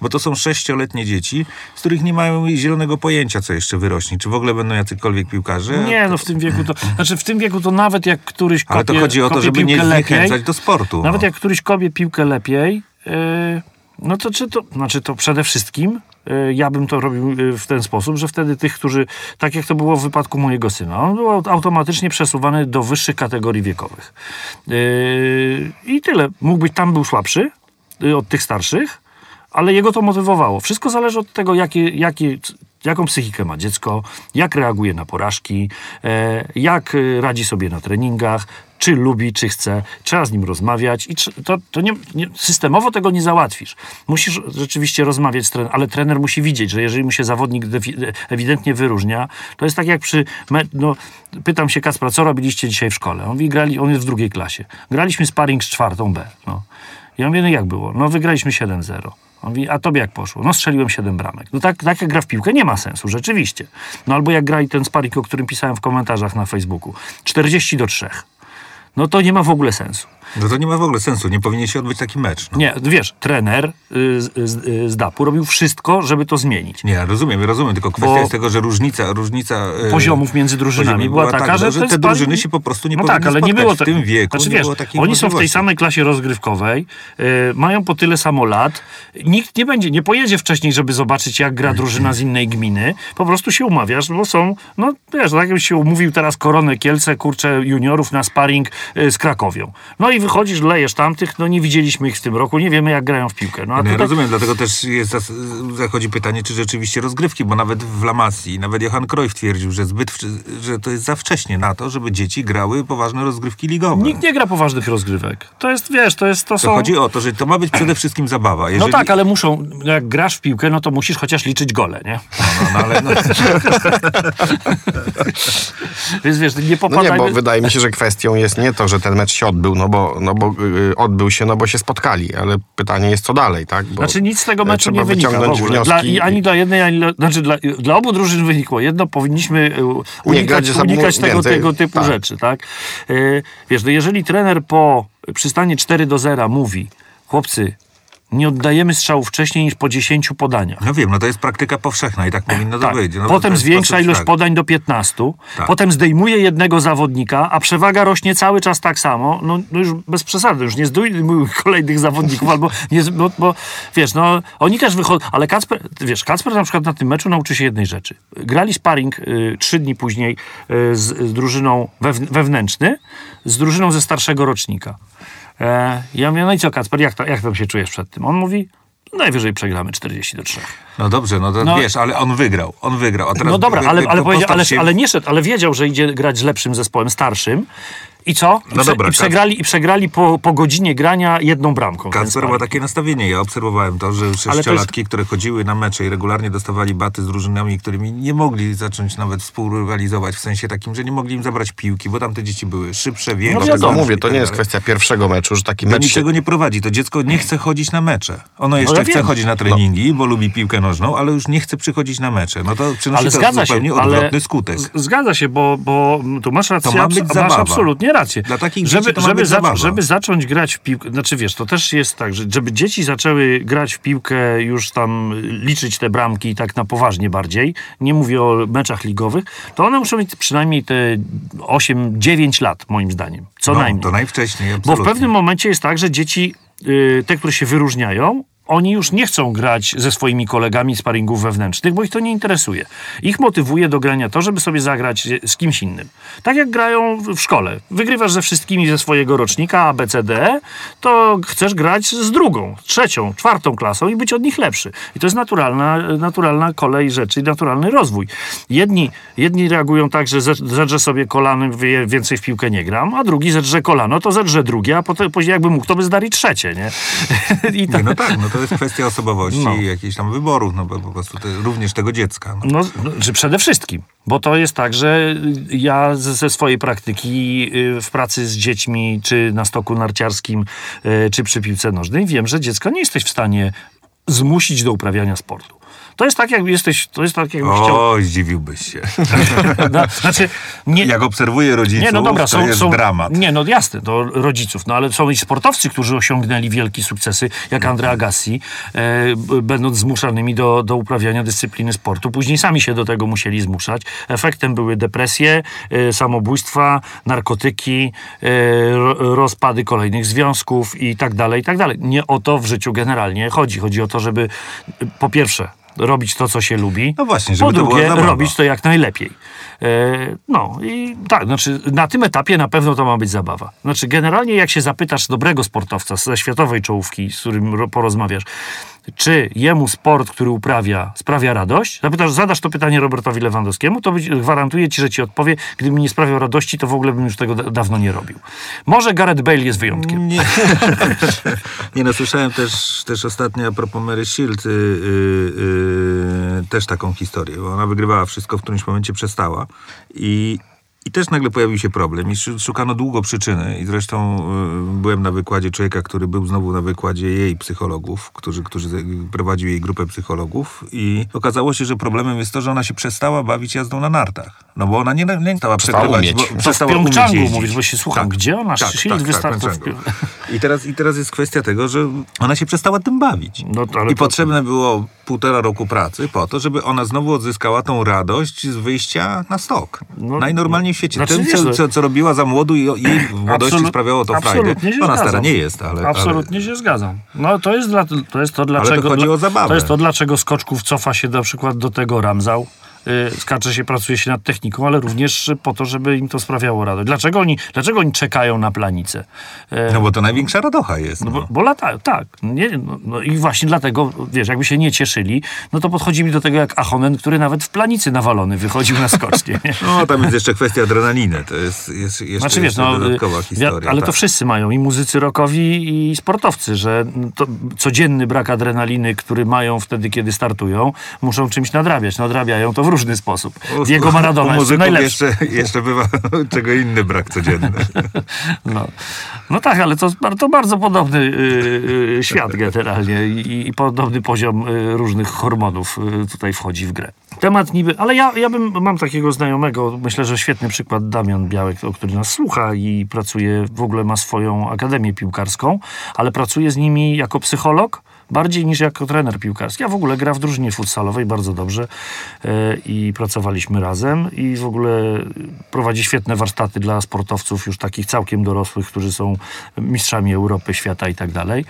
Bo to są sześcioletnie dzieci, z których nie mają zielonego pojęcia, co jeszcze wyrośnie. Czy w ogóle będą jacykolwiek piłkarze? Nie, no w tym wieku to... Znaczy w tym wieku to nawet jak któryś kopie, Ale to chodzi o to, żeby nie zniechęcać do sportu. Nawet no. jak któryś kopie piłkę lepiej, yy, no to czy to... Znaczy to przede wszystkim ja bym to robił y, w ten sposób, że wtedy tych, którzy, tak jak to było w wypadku mojego syna, on był aut- automatycznie przesuwany do wyższych kategorii wiekowych. Yy, I tyle. Mógł być tam był słabszy y, od tych starszych, ale jego to motywowało. Wszystko zależy od tego, jakie, jakie, jaką psychikę ma dziecko, jak reaguje na porażki, e, jak y, radzi sobie na treningach, czy lubi, czy chce. Trzeba z nim rozmawiać i to, to nie, nie, systemowo tego nie załatwisz. Musisz rzeczywiście rozmawiać z trenerem, ale trener musi widzieć, że jeżeli mu się zawodnik defi- ewidentnie wyróżnia, to jest tak jak przy... No, pytam się Kacpra, co robiliście dzisiaj w szkole? On mówi, grali, on jest w drugiej klasie. Graliśmy sparring z czwartą B. No. Ja mówię, no jak było? No wygraliśmy 7-0. On mówi, a tobie jak poszło? No strzeliłem 7 bramek. No tak, tak jak gra w piłkę nie ma sensu, rzeczywiście. No albo jak grali ten sparring, o którym pisałem w komentarzach na Facebooku. 40 do 3. No to nie ma w ogóle sensu. No to nie ma w ogóle sensu, nie powinien się odbyć taki mecz. No. Nie, wiesz, trener y, z, z, y, z DAP-u robił wszystko, żeby to zmienić. Nie, rozumiem, rozumiem, tylko kwestia Bo- jest tego, że różnica, różnica Poziomów między drużynami poziomów była taka, że, że ten te drużyny się po prostu nie no tak, ale nie było w tym wieku. Znaczy, nie wiesz, oni są w tej samej klasie rozgrywkowej, y, mają po tyle samo lat. Nikt nie będzie, nie pojedzie wcześniej, żeby zobaczyć, jak gra drużyna z innej gminy. Po prostu się umawiasz, bo są, no wiesz, tak jakbyś się umówił teraz Koronę Kielce, kurczę, juniorów na sparring y, z Krakowią. No i wychodzisz, lejesz tamtych, no nie widzieliśmy ich w tym roku, nie wiemy, jak grają w piłkę. No, a No, ja tutaj, rozumiem, dlatego też jest, zachodzi pytanie, czy rzeczywiście rozgrywki, bo nawet w Lamasji, nawet Johan Cruyff twierdził, że, zbyt, że to jest za wcześnie na to, żeby dzieci grały poważne rozgrywki ligowe. Nikt nie gra poważnych rozgrywek. To jest, wiesz, to jest, to To są... chodzi o to, że to ma być przede wszystkim zabawa. Jeżeli... No tak, ale muszą, jak grasz w piłkę, no to musisz chociaż liczyć gole, nie? No, no, no, ale no, Więc wiesz, nie No nie, popadajmy... bo wydaje mi się, że kwestią jest nie to, że ten mecz się odbył, no bo, no bo y, odbył się, no bo się spotkali, ale pytanie jest co dalej, tak? Bo Znaczy nic z tego e, meczu nie wynika w ogóle. Dla, I ani dla jednej, ani dla, znaczy dla, dla obu drużyn wynikło. Jedno powinniśmy unikać, ze sobą unikać tego, więcej, tego typu tak. rzeczy, tak? Wiesz, no jeżeli trener po przystanie 4 do 0 mówi, chłopcy, nie oddajemy strzału wcześniej niż po 10 podaniach. no wiem, no to jest praktyka powszechna i tak powinno to Tak. być. No, Potem zwiększa ilość tak. podań do 15, Tak. potem zdejmuje jednego zawodnika, a przewaga rośnie cały czas tak samo. No, no już bez przesady, już nie zdejmuj kolejnych zawodników, albo nie, bo, bo wiesz, no oni też wychodzą, ale Kacper, wiesz, Kacper na przykład na tym meczu nauczy się jednej rzeczy. Grali sparring y, trzy dni później y, z, z drużyną wewn, wewnętrzny, z drużyną ze starszego rocznika. E, ja mówię, no i co Kacper, jak, to, jak tam się czujesz przed tym? On mówi, najwyżej przegramy 40 do 3. No dobrze, no to No- wiesz, ale on wygrał, on wygrał. A teraz No dobra, ale, ale, ale, się- ale nie szedł, ale wiedział, że idzie grać z lepszym zespołem, starszym. I co? I, No dobra, i przegrali, i przegrali po, po godzinie grania jedną bramką. Kacper ma takie nastawienie. Ja obserwowałem to, że sześciolatki, które chodziły na mecze i regularnie dostawali baty z drużynami, którymi nie mogli zacząć nawet współrywalizować, w sensie takim, że nie mogli im zabrać piłki, bo tamte dzieci były szybsze, większe. No to wiadomo, mówię, to tak nie jest kwestia pierwszego meczu, że taki Do mecz się... niczego nie prowadzi. To dziecko nie chce chodzić na mecze. Ono jeszcze ja chce wiem. chodzić na treningi, bo lubi piłkę nożną, ale już nie chce przychodzić na mecze. No to przynosi Ale to zgadza się, zupełnie ale odwrotny skutek. z- zgadza się, bo, bo tu masz rację, To ma być masz zabawa. absolutnie rację. Dla takich żeby, dzieci to ma żeby, być zabawa. żeby zacząć grać w piłkę, znaczy wiesz, to też jest tak, że żeby dzieci zaczęły grać w piłkę, już tam liczyć te bramki tak na poważnie bardziej, nie mówię o meczach ligowych, to one muszą mieć przynajmniej te 8-9 lat, moim zdaniem. Co no, najmniej. to najwcześniej, Bo absolutnie. w pewnym momencie jest tak, że dzieci, y, te, które się wyróżniają, oni już nie chcą grać ze swoimi kolegami sparingów wewnętrznych, bo ich to nie interesuje. Ich motywuje do grania to, żeby sobie zagrać z kimś innym. Tak jak grają w szkole. Wygrywasz ze wszystkimi ze swojego rocznika A, B, C, D, to chcesz grać z drugą, trzecią, czwartą klasą i być od nich lepszy. I to jest naturalna, naturalna kolej rzeczy i naturalny rozwój. Jedni, jedni reagują tak, że ze- zedrze sobie kolanem, więcej w piłkę nie gram, a drugi zedrze kolano, to zedrze drugie, a potem, później jakby mógł, to by zdali trzecie, nie? I Nie, tak, no tak, no to jest kwestia osobowości No. i jakichś tam wyborów, no bo po prostu również tego dziecka. No. No, no, czy przede wszystkim, bo to jest tak, że ja ze, ze swojej praktyki y, w pracy z dziećmi, czy na stoku narciarskim, y, czy przy piłce nożnej, wiem, że dziecko nie jesteś w stanie zmusić do uprawiania sportu. To jest tak, jakby jesteś, to jest tak, jakbyś chciał... O, zdziwiłbyś się. No, znaczy, nie, Jak obserwuję rodziców, nie, no dobra, to są, jest są, dramat. Nie, no jasne, to rodziców, no ale są i sportowcy, którzy osiągnęli wielkie sukcesy, jak Andrea Gassi, e, będąc zmuszanymi do, do uprawiania dyscypliny sportu. Później sami się do tego musieli zmuszać. Efektem były depresje, e, samobójstwa, narkotyki, e, ro, rozpady kolejnych związków i tak dalej, i tak dalej. Nie o to w życiu generalnie chodzi. Chodzi o to, żeby po pierwsze robić to, co się lubi. No właśnie, żeby Po to drugie, zabawa. robić to jak najlepiej. E, no i tak, znaczy na tym etapie na pewno to ma być zabawa. Znaczy generalnie jak się zapytasz dobrego sportowca ze światowej czołówki, z którym ro- porozmawiasz, czy jemu sport, który uprawia, sprawia radość, zapytasz, zadasz to pytanie Robertowi Lewandowskiemu, to być, gwarantuję ci, że ci odpowie, gdyby mi nie sprawiał radości, to w ogóle bym już tego da- dawno nie robił. Może Gareth Bale jest wyjątkiem. Nie, nie no, słyszałem też, też ostatnio a propos Mary Shield y, y, y, też taką historię, bo ona wygrywała wszystko, w którymś momencie przestała i, i też nagle pojawił się problem i szu- szukano długo przyczyny i zresztą y, byłem na wykładzie człowieka, który był znowu na wykładzie jej psychologów, którzy, którzy prowadził jej grupę psychologów i okazało się, że problemem jest to, że ona się przestała bawić jazdą na nartach. No bo ona nie, nie stała umieć. bo To przestała w Pjongczangu mówisz, bo się słucham, gdzie ona tak, tak, wystartów? tak, I teraz, I teraz jest kwestia tego, że ona się przestała tym bawić. No to- I to- potrzebne było półtora roku pracy po to, żeby ona znowu odzyskała tą radość z wyjścia na stok. No, Najnormalniej w świecie. znaczy, Tym, co, no- co, co robiła za młodu i jej w młodości Absolut- sprawiało to się Ona stara nie jest, ale... Absolutnie się zgadzam. No to jest, dla, to jest to, dlaczego... chodzi dla- o zabawę. To jest to, dlaczego skoczków cofa się na przykład do tego Ramzał. Y, Skacze się, pracuje się nad techniką, ale również po to, żeby im to sprawiało radość. Dlaczego oni, dlaczego oni czekają na planicę? E, No bo to największa radocha jest. No, Bo, bo latają, tak. Nie, no, no i właśnie dlatego, wiesz, jakby się nie cieszyli, no to podchodzili do tego jak Achonen, który nawet w planicy nawalony wychodził na skocznie. Nie? No, tam jest jeszcze kwestia adrenaliny. To jest, jest jeszcze Znaczy wiesz, no, dodatkowa y, historia. ale tak. to wszyscy mają, i muzycy rockowi, i sportowcy, że codzienny brak adrenaliny, który mają wtedy, kiedy startują, muszą czymś nadrabiać. Nadrabiają to w różny sposób. Diego Maradona jest najlepszy. jeszcze, jeszcze bywa czego inny brak codzienny. No. no tak, ale to, to bardzo podobny y, y, świat generalnie i, i podobny poziom y, różnych hormonów y, tutaj wchodzi w grę. Temat niby, ale ja, ja bym, mam takiego znajomego, myślę, że świetny przykład, Damian Białek, który nas słucha i pracuje, w ogóle ma swoją akademię piłkarską, ale pracuje z nimi jako psycholog, bardziej niż jako trener piłkarski. A w ogóle gra w drużynie futsalowej bardzo dobrze e, i pracowaliśmy razem i w ogóle prowadzi świetne warsztaty dla sportowców już takich całkiem dorosłych, którzy są mistrzami Europy, świata i tak dalej.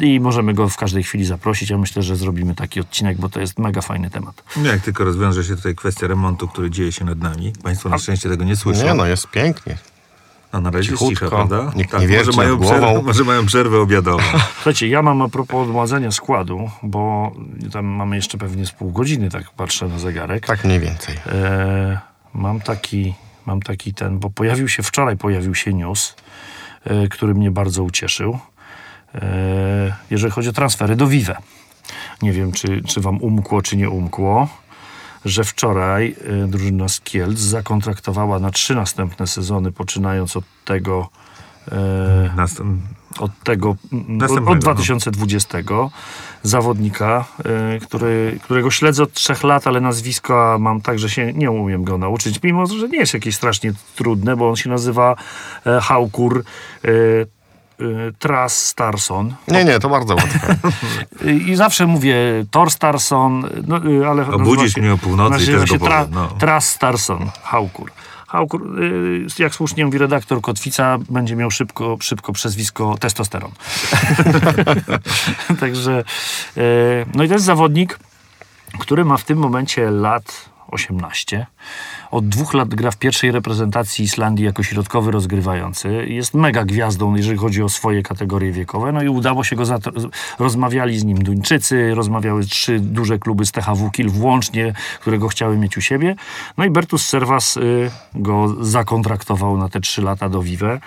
I możemy go w każdej chwili zaprosić. Ja myślę, że zrobimy taki odcinek, bo to jest mega fajny temat. No Jak tylko rozwiąże się tutaj kwestia remontu, który dzieje się nad nami. Państwo na szczęście tego nie słyszą. Nie no, jest pięknie. No na razie cichutko, cisza, prawda? Tak, nikt nie wierci może, mają przerwę, może mają przerwę obiadową. Słuchajcie, ja mam a propos odmładzenia składu, bo tam mamy jeszcze pewnie z pół godziny, tak patrzę na zegarek. Tak mniej więcej. E, mam taki, mam taki ten, bo pojawił się wczoraj, pojawił się news, e, który mnie bardzo ucieszył. E, jeżeli chodzi o transfery do Vive. Nie wiem, czy, czy wam umkło, czy nie umkło, że wczoraj e, drużyna z Kielc zakontraktowała na trzy następne sezony, poczynając od tego e, od tego, od 2020 zawodnika, y, który, którego śledzę od trzech lat, ale nazwiska mam tak, że się nie umiem go nauczyć, mimo że nie jest jakieś strasznie trudne, bo on się nazywa e, Haukur. E, e, Tras Starson. Nie, nie, to bardzo łatwe. Y, I zawsze mówię Thor Starson, no, y, ale... Obudzisz się- mnie o północy i też go tra, no. Tras Starson, Haukur. Haukur, y, jak słusznie mówi redaktor Kotwica, będzie miał szybko, szybko przezwisko testosteron. Także, y, no i to jest zawodnik, który ma w tym momencie lat 18. Od dwóch lat gra w pierwszej reprezentacji Islandii jako środkowy rozgrywający. Jest mega gwiazdą, jeżeli chodzi o swoje kategorie wiekowe. No i udało się go, zatr- rozmawiali z nim Duńczycy, rozmawiały trzy duże kluby z THW Kiel włącznie, które go chciały mieć u siebie. No i Bertus Servas y, go zakontraktował na te trzy lata do Vive. E,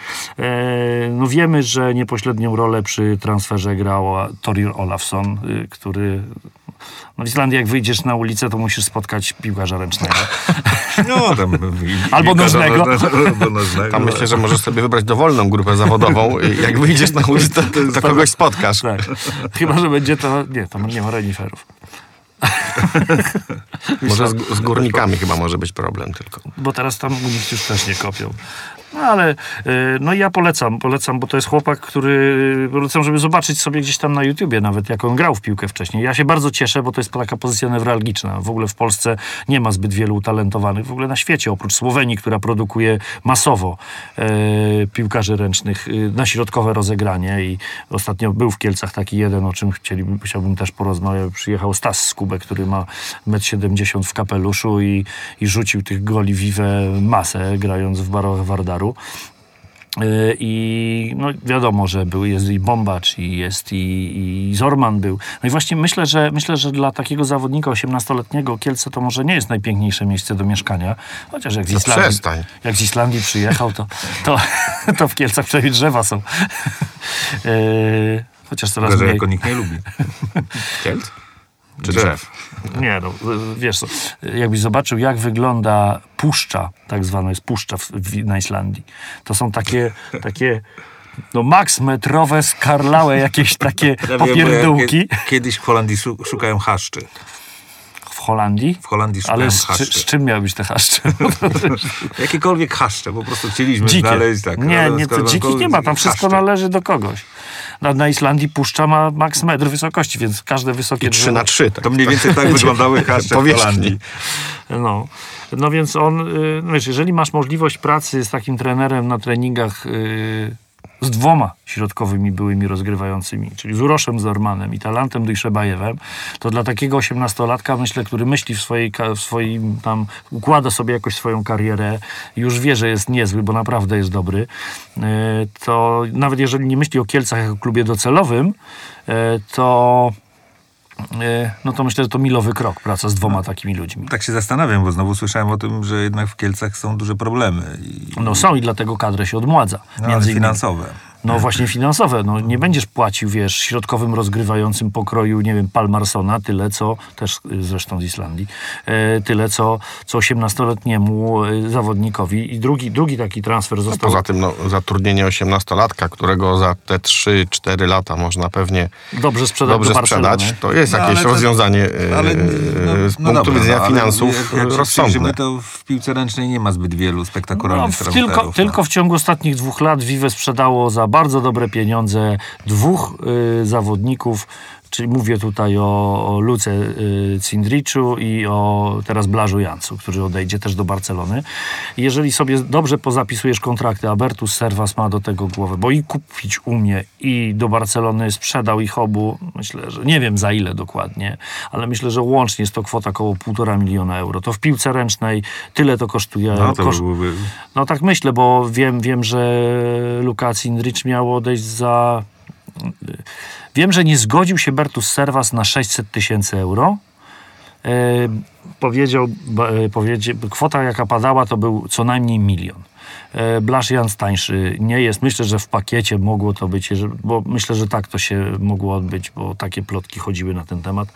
no wiemy, że niepośrednią rolę przy transferze grał Torir Olafsson, y, który no w Islandii jak wyjdziesz na ulicę, to musisz spotkać piłkarza ręcznego. No, tam, Albo nożnego. Tam myślę, że możesz sobie wybrać dowolną grupę zawodową. i Jak wyjdziesz na ulicę, to, to kogoś spotkasz. Tak. Chyba, że będzie to... Nie, to nie ma reniferów. Może z, z górnikami chyba może być problem tylko. Bo teraz tam nich już też nie kopią. No ale y, no ja polecam, polecam, bo to jest chłopak, który polecam, żeby zobaczyć sobie gdzieś tam na YouTubie nawet, jak on grał w piłkę wcześniej. Ja się bardzo cieszę, bo to jest taka pozycja newralgiczna. W ogóle w Polsce nie ma zbyt wielu utalentowanych, w ogóle na świecie, oprócz Słowenii, która produkuje masowo e, piłkarzy ręcznych y, na środkowe rozegranie i ostatnio był w Kielcach taki jeden, o czym chcieliby, chciałbym też porozmawiać. Przyjechał Stas Skubek, który ma 1,70 m w kapeluszu i, i rzucił tych goli wiwe masę, grając w barach Wardaru. Y, I no wiadomo, że był, jest i Bombacz, i jest i, i Zorman był. No i właśnie myślę, że myślę, że dla takiego zawodnika 18-letniego Kielce to może nie jest najpiękniejsze miejsce do mieszkania. Chociaż jak z Islandii, przestań. jak z Islandii przyjechał, to, to, to w Kielcach przynajmniej drzewa są. Y, Chociaż coraz że mniej. jako nikt nie lubi. Kielc? Czy drzew? Nie, no, wiesz co, jakbyś zobaczył, jak wygląda puszcza, tak zwana jest puszcza w, w, na Islandii. To są takie, takie no max metrowe, skarlałe jakieś takie Ja wiem, bo ja popierdółki kie- Kiedyś w Holandii szu- szukałem haszczy. W Holandii. W Holandii Ale z, czy, haszczy. z czym miał być te haszcze? Jakiekolwiek haszcze, po prostu chcieliśmy Dzikie. znaleźć. Tak, nie, ale nie, to dzikich nie ma, tam wszystko haszcze. należy do kogoś. Na, na Islandii puszcza ma maks metr wysokości, więc każde wysokie I 3 drzewo- na 3. Tak, To mniej więcej tak wyglądały haszcze w. Holandii. No. no więc on, y, no wiesz, jeżeli masz możliwość pracy z takim trenerem na treningach y, z dwoma środkowymi byłymi rozgrywającymi, czyli z Uroszem Zormanem i Talantem Dujszebajewem, to dla takiego osiemnastolatka, myślę, który myśli w swojej, w swoim tam, układa sobie jakoś swoją karierę, już wie, że jest niezły, bo naprawdę jest dobry, y, to nawet jeżeli nie myśli o Kielcach jako klubie docelowym, y, to no to myślę, że to milowy krok, praca z dwoma takimi ludźmi. Tak się zastanawiam, bo znowu słyszałem o tym, że jednak w Kielcach są duże problemy. I, No są i dlatego kadrę się odmładza. no, między innymi. No właśnie finansowe. No, nie będziesz płacił, wiesz, środkowym rozgrywającym pokroju, nie wiem, Palmarsona, tyle co, też y, zresztą z Islandii, e, tyle co, co 18-letniemu e, zawodnikowi. I drugi, drugi taki transfer został... Poza tym no, zatrudnienie 18-latka, którego za te 3-4 lata można pewnie Dobrze sprzedać dobrze do sprzedać, to jest No, jakieś to- rozwiązanie e, Ale no, z no punktu dobra, widzenia no, finansów jak, rozsądne. to w piłce ręcznej nie ma zbyt wielu No, spektakularnych w, transferów. tylko, no. tylko w ciągu ostatnich dwóch lat Vive sprzedało za bardzo dobre pieniądze dwóch y, zawodników, czyli mówię tutaj o, o Luce y, Cindriczu i o teraz Blażu Jancu, który odejdzie też do Barcelony. Jeżeli sobie dobrze pozapisujesz kontrakty, Abertus Servas ma do tego głowę, bo i kupić umie i do Barcelony sprzedał ich obu, myślę, że nie wiem za ile dokładnie, ale myślę, że łącznie jest to kwota około półtora miliona euro. To w piłce ręcznej tyle to kosztuje. No to Koszt- no tak myślę, bo wiem, wiem że Luka Cindricz miał odejść za... Wiem, że nie zgodził się Bertus Servas na 600 tysięcy euro. E, powiedział, e, kwota jaka padała to był co najmniej milion. E, Blasz Jans tańszy nie jest. Myślę, że w pakiecie mogło to być, bo myślę, że tak to się mogło odbyć, bo takie plotki chodziły na ten temat.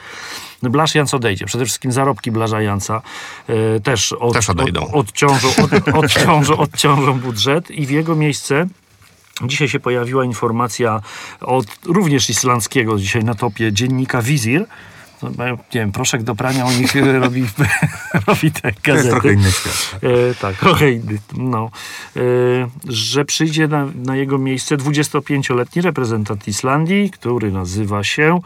Blasz Jans odejdzie. Przede wszystkim zarobki Blaża Jansa e, też, od, Też odejdą. Od, odciążą, od, odciążą, odciążą budżet i w jego miejsce Dzisiaj się pojawiła informacja od również islandzkiego, dzisiaj na topie dziennika Wizir. No, nie wiem, proszek do prania u nich e, robi, robi te To jest gazety. trochę inny świat. tak. E, tak, trochę inny. No. E, że przyjdzie na, na jego miejsce 25-letni reprezentant Islandii, który nazywa się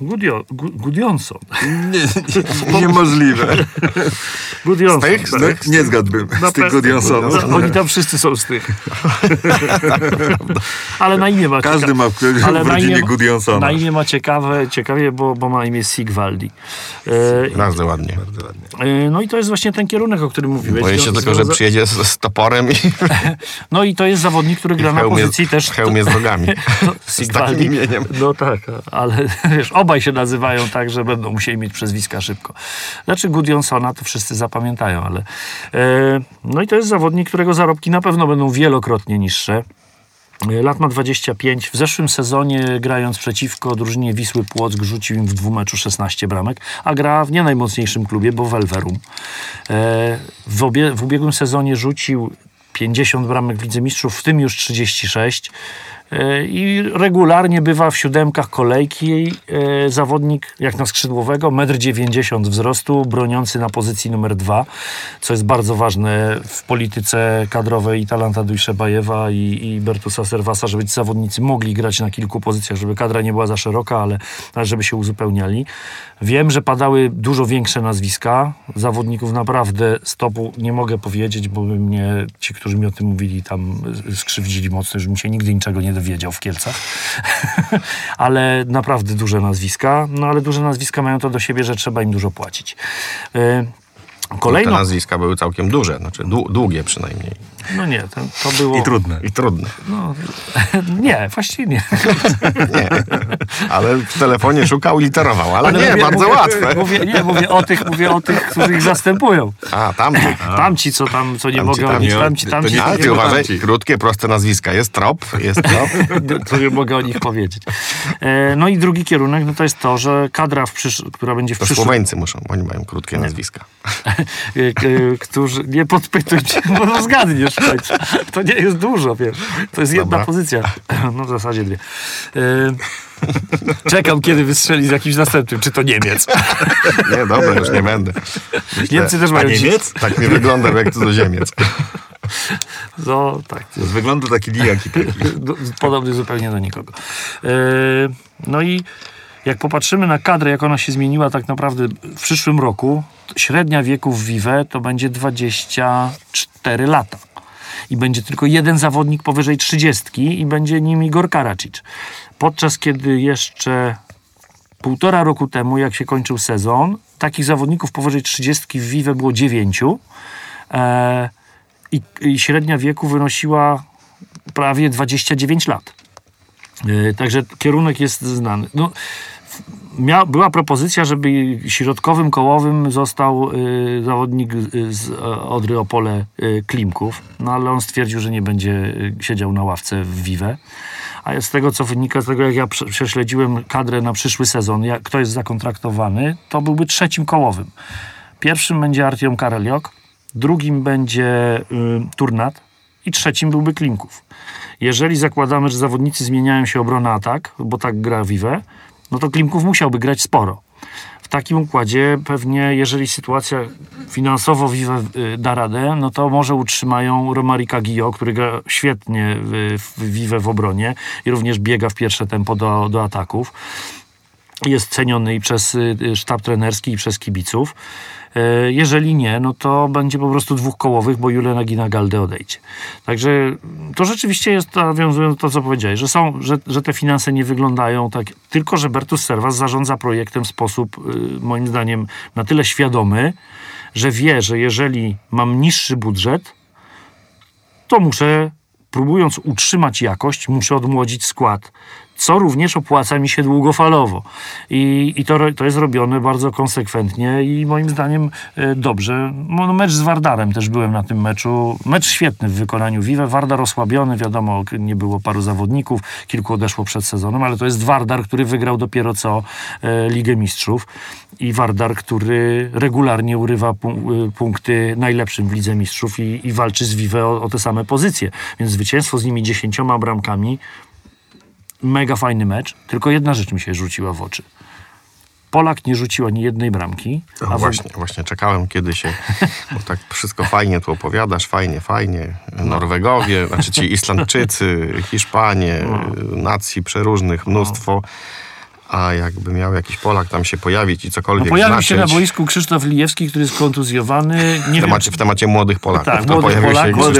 Gudio, Gu- Gudjonsson. Nie, niemożliwe. Gudjonsson. Z tych? Z tak. tych? Nie zgadłbym z tych Gudjonsonów. No, Oni tam wszyscy są z tych. Ale na imię ma Każdy ma w, w ale na rodzinie imię, Gudjonsona. na imię ma ciekawe, ciekawie, bo, bo ma imię Sigvaldi. E, Bardzo ładnie. Bardzo ładnie. e, no i to jest właśnie ten kierunek, o którym mówiłeś. Boję się tylko, że przyjedzie z, z toporem i No i to jest zawodnik, który gra w na pozycji też... w hełmie z rogami. No, z takim imieniem. No tak, ale wiesz, obaj się nazywają tak, że będą musieli mieć przezwiska szybko. Znaczy Gudjonsona to wszyscy zapamiętają, ale... E, no i to jest zawodnik, którego zarobki na pewno będą wielokrotnie niższe. E, Lat ma 25. W zeszłym sezonie grając przeciwko drużynie Wisły Płock rzucił im w dwóch meczu 16 bramek, a gra w nie najmocniejszym klubie, bo w Elverum. E, W, obie, w ubiegłym sezonie rzucił 50 bramek w Lidze Mistrzów, w tym już 36. E, I regularnie bywa w siódemkach kolejki e, zawodnik, jak na skrzydłowego, 1,90 m wzrostu, broniący na pozycji numer dwa, co jest bardzo ważne w polityce kadrowej i Talanta Dujszebajewa i, i Bertusa Serwasa, żeby ci zawodnicy mogli grać na kilku pozycjach, żeby kadra nie była za szeroka, ale, ale żeby się uzupełniali. Wiem, że padały dużo większe nazwiska. Zawodników naprawdę stopu nie mogę powiedzieć, bo by mnie ci, którzy mi o tym mówili, tam skrzywdzili mocno, żebym się nigdy niczego nie dowiedział w Kielcach. ale naprawdę duże nazwiska. No ale duże nazwiska mają to do siebie, że trzeba im dużo płacić. Yy, Te Kolejną... nazwiska były całkiem duże, znaczy dłu- długie przynajmniej. No nie, to, to było... I trudne. I trudne. No, nie, właściwie nie. Nie. Ale w telefonie szukał i literował. Ale, nie, mówię- bardzo mówię, łatwe. Mówię, nie, mówię o tych, mówię o tych, którzy ich zastępują. A, tamty. Tamci, co tam, co nie Tamci, mogę o tamci. nich, tamci, To tamci, A, nie ty uważaj, krótkie, proste nazwiska. Jest trop, jest trop. co nie mogę o nich powiedzieć. E, No i drugi kierunek, no to jest to, że kadra, w przysz... która będzie w To przyszłym... Słoweńcy muszą, oni mają krótkie nazwiska. e, e, którzy... Nie podpytuj mnie, bo rozgadniesz To nie jest dużo, wiesz. To jest jedna Dobra. pozycja. No w zasadzie dwie. E, Czekam, kiedy wystrzeli z jakimś następnym. Czy to Niemiec? Nie, dobra, już nie będę. Myślę, Niemcy też mają... Niemiec? Tak nie wyglądam jak cudzoziemiec. No, tak. Z wyglądu taki lijak i taki. do, podobny zupełnie do nikogo. E, no i jak popatrzymy na kadrę, jak ona się zmieniła tak naprawdę w przyszłym roku, średnia wieku w Vive to będzie 24 lata. I będzie tylko jeden zawodnik powyżej 30 i będzie nim Igor Karacic. Podczas kiedy jeszcze półtora roku temu, jak się kończył sezon, takich zawodników powyżej 30 w Vive było 9 e, i, i średnia wieku wynosiła prawie 29 lat. E, Także kierunek jest znany. No, mia, była propozycja, żeby środkowym kołowym został y, zawodnik z e, Odry Opole y, Klimków, no ale on stwierdził, że nie będzie y, siedział na ławce w Vive. A z tego, co wynika z tego, jak ja prze- prześledziłem kadrę na przyszły sezon, jak, kto jest zakontraktowany, to byłby trzecim kołowym. Pierwszym będzie Artiom Kareliok, drugim będzie y, Turnat i trzecim byłby Klimków. Jeżeli zakładamy, że zawodnicy zmieniają się obrona-atak, bo tak gra Vive, no to Klimków musiałby grać sporo. W takim układzie pewnie, jeżeli sytuacja finansowo Vive y, da radę, no to może utrzymają Romarika Gio, który gra świetnie Vive w obronie i również biega w pierwsze tempo do, do ataków jest ceniony i przez y, y, sztab trenerski, i przez kibiców. E, Jeżeli nie, no to będzie po prostu dwóch kołowych, bo Juliana Ginagalde odejdzie. Także to rzeczywiście jest, nawiązując to, co powiedziałeś, że, są, że, że te finanse nie wyglądają tak, tylko że Bertus Servas zarządza projektem w sposób, y, moim zdaniem, na tyle świadomy, że wie, że jeżeli mam niższy budżet, to muszę, próbując utrzymać jakość, muszę odmłodzić skład, co również opłaca mi się długofalowo. I, i to, to jest robione bardzo konsekwentnie i moim zdaniem e, dobrze. No, mecz z Wardarem też byłem na tym meczu. Mecz świetny w wykonaniu Vive. Wardar osłabiony, wiadomo, nie było paru zawodników, kilku odeszło przed sezonem, ale to jest Wardar, który wygrał dopiero co e, Ligę Mistrzów i Wardar, który regularnie urywa y, punkty najlepszym w Lidze Mistrzów i, i walczy z Vive o, o te same pozycje. Więc zwycięstwo z nimi dziesięcioma bramkami mega fajny mecz, tylko jedna rzecz mi się rzuciła w oczy. Polak nie rzucił ani jednej bramki. O, a w- właśnie, właśnie czekałem, kiedy się, bo tak wszystko fajnie tu opowiadasz, fajnie, fajnie. Norwegowie, znaczy ci Islandczycy, Hiszpanie, nacji przeróżnych, mnóstwo. A jakby miał jakiś Polak tam się pojawić i no, cokolwiek pojawił znaczyć, się na boisku Krzysztof Lijewski, który jest kontuzjowany. Nie w wiem, temacie, w temacie młodych Polaków, Tak, to młodych pojawił Polaków.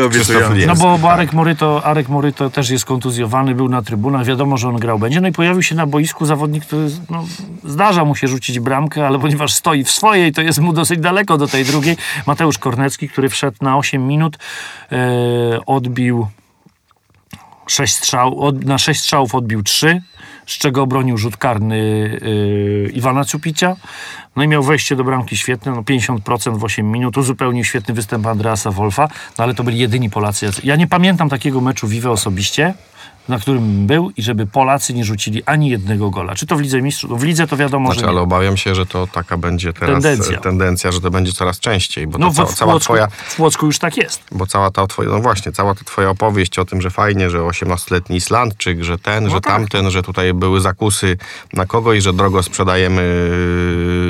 No bo, bo Arek, Moryto, Arek Moryto też jest kontuzjowany, był na trybunach, wiadomo, że on grał będzie. No i pojawił się na boisku zawodnik, który no, zdarza mu się rzucić bramkę, ale ponieważ stoi w swojej, to jest mu dosyć daleko do tej drugiej. Mateusz Kornecki, który wszedł na 8 minut, e, odbił sześć strzał, od, na 6 strzałów odbił 3, z czego obronił rzut karny yy, Iwana Cupicia. No i miał wejście do bramki świetne, no 50% w 8 minut, uzupełnił świetny występ Andreasa Wolfa, no ale to byli jedyni Polacy. Ja nie pamiętam takiego meczu Vive osobiście, na którym był i żeby Polacy nie rzucili ani jednego gola. Czy to w Lidze Mistrzów? No w Lidze to wiadomo, Znaczy, że ale nie. obawiam się, że to taka będzie teraz Tendencja. tendencja, tendencja że to będzie coraz częściej, bo No to ca- w, cała Płocku, twoja, w Płocku już tak jest. bo cała ta twoja, no właśnie, cała ta twoja opowieść o tym, że fajnie, że 18-letni Islandczyk, że ten, że tak. tamten, że tutaj były zakusy na kogoś, że drogo sprzedajemy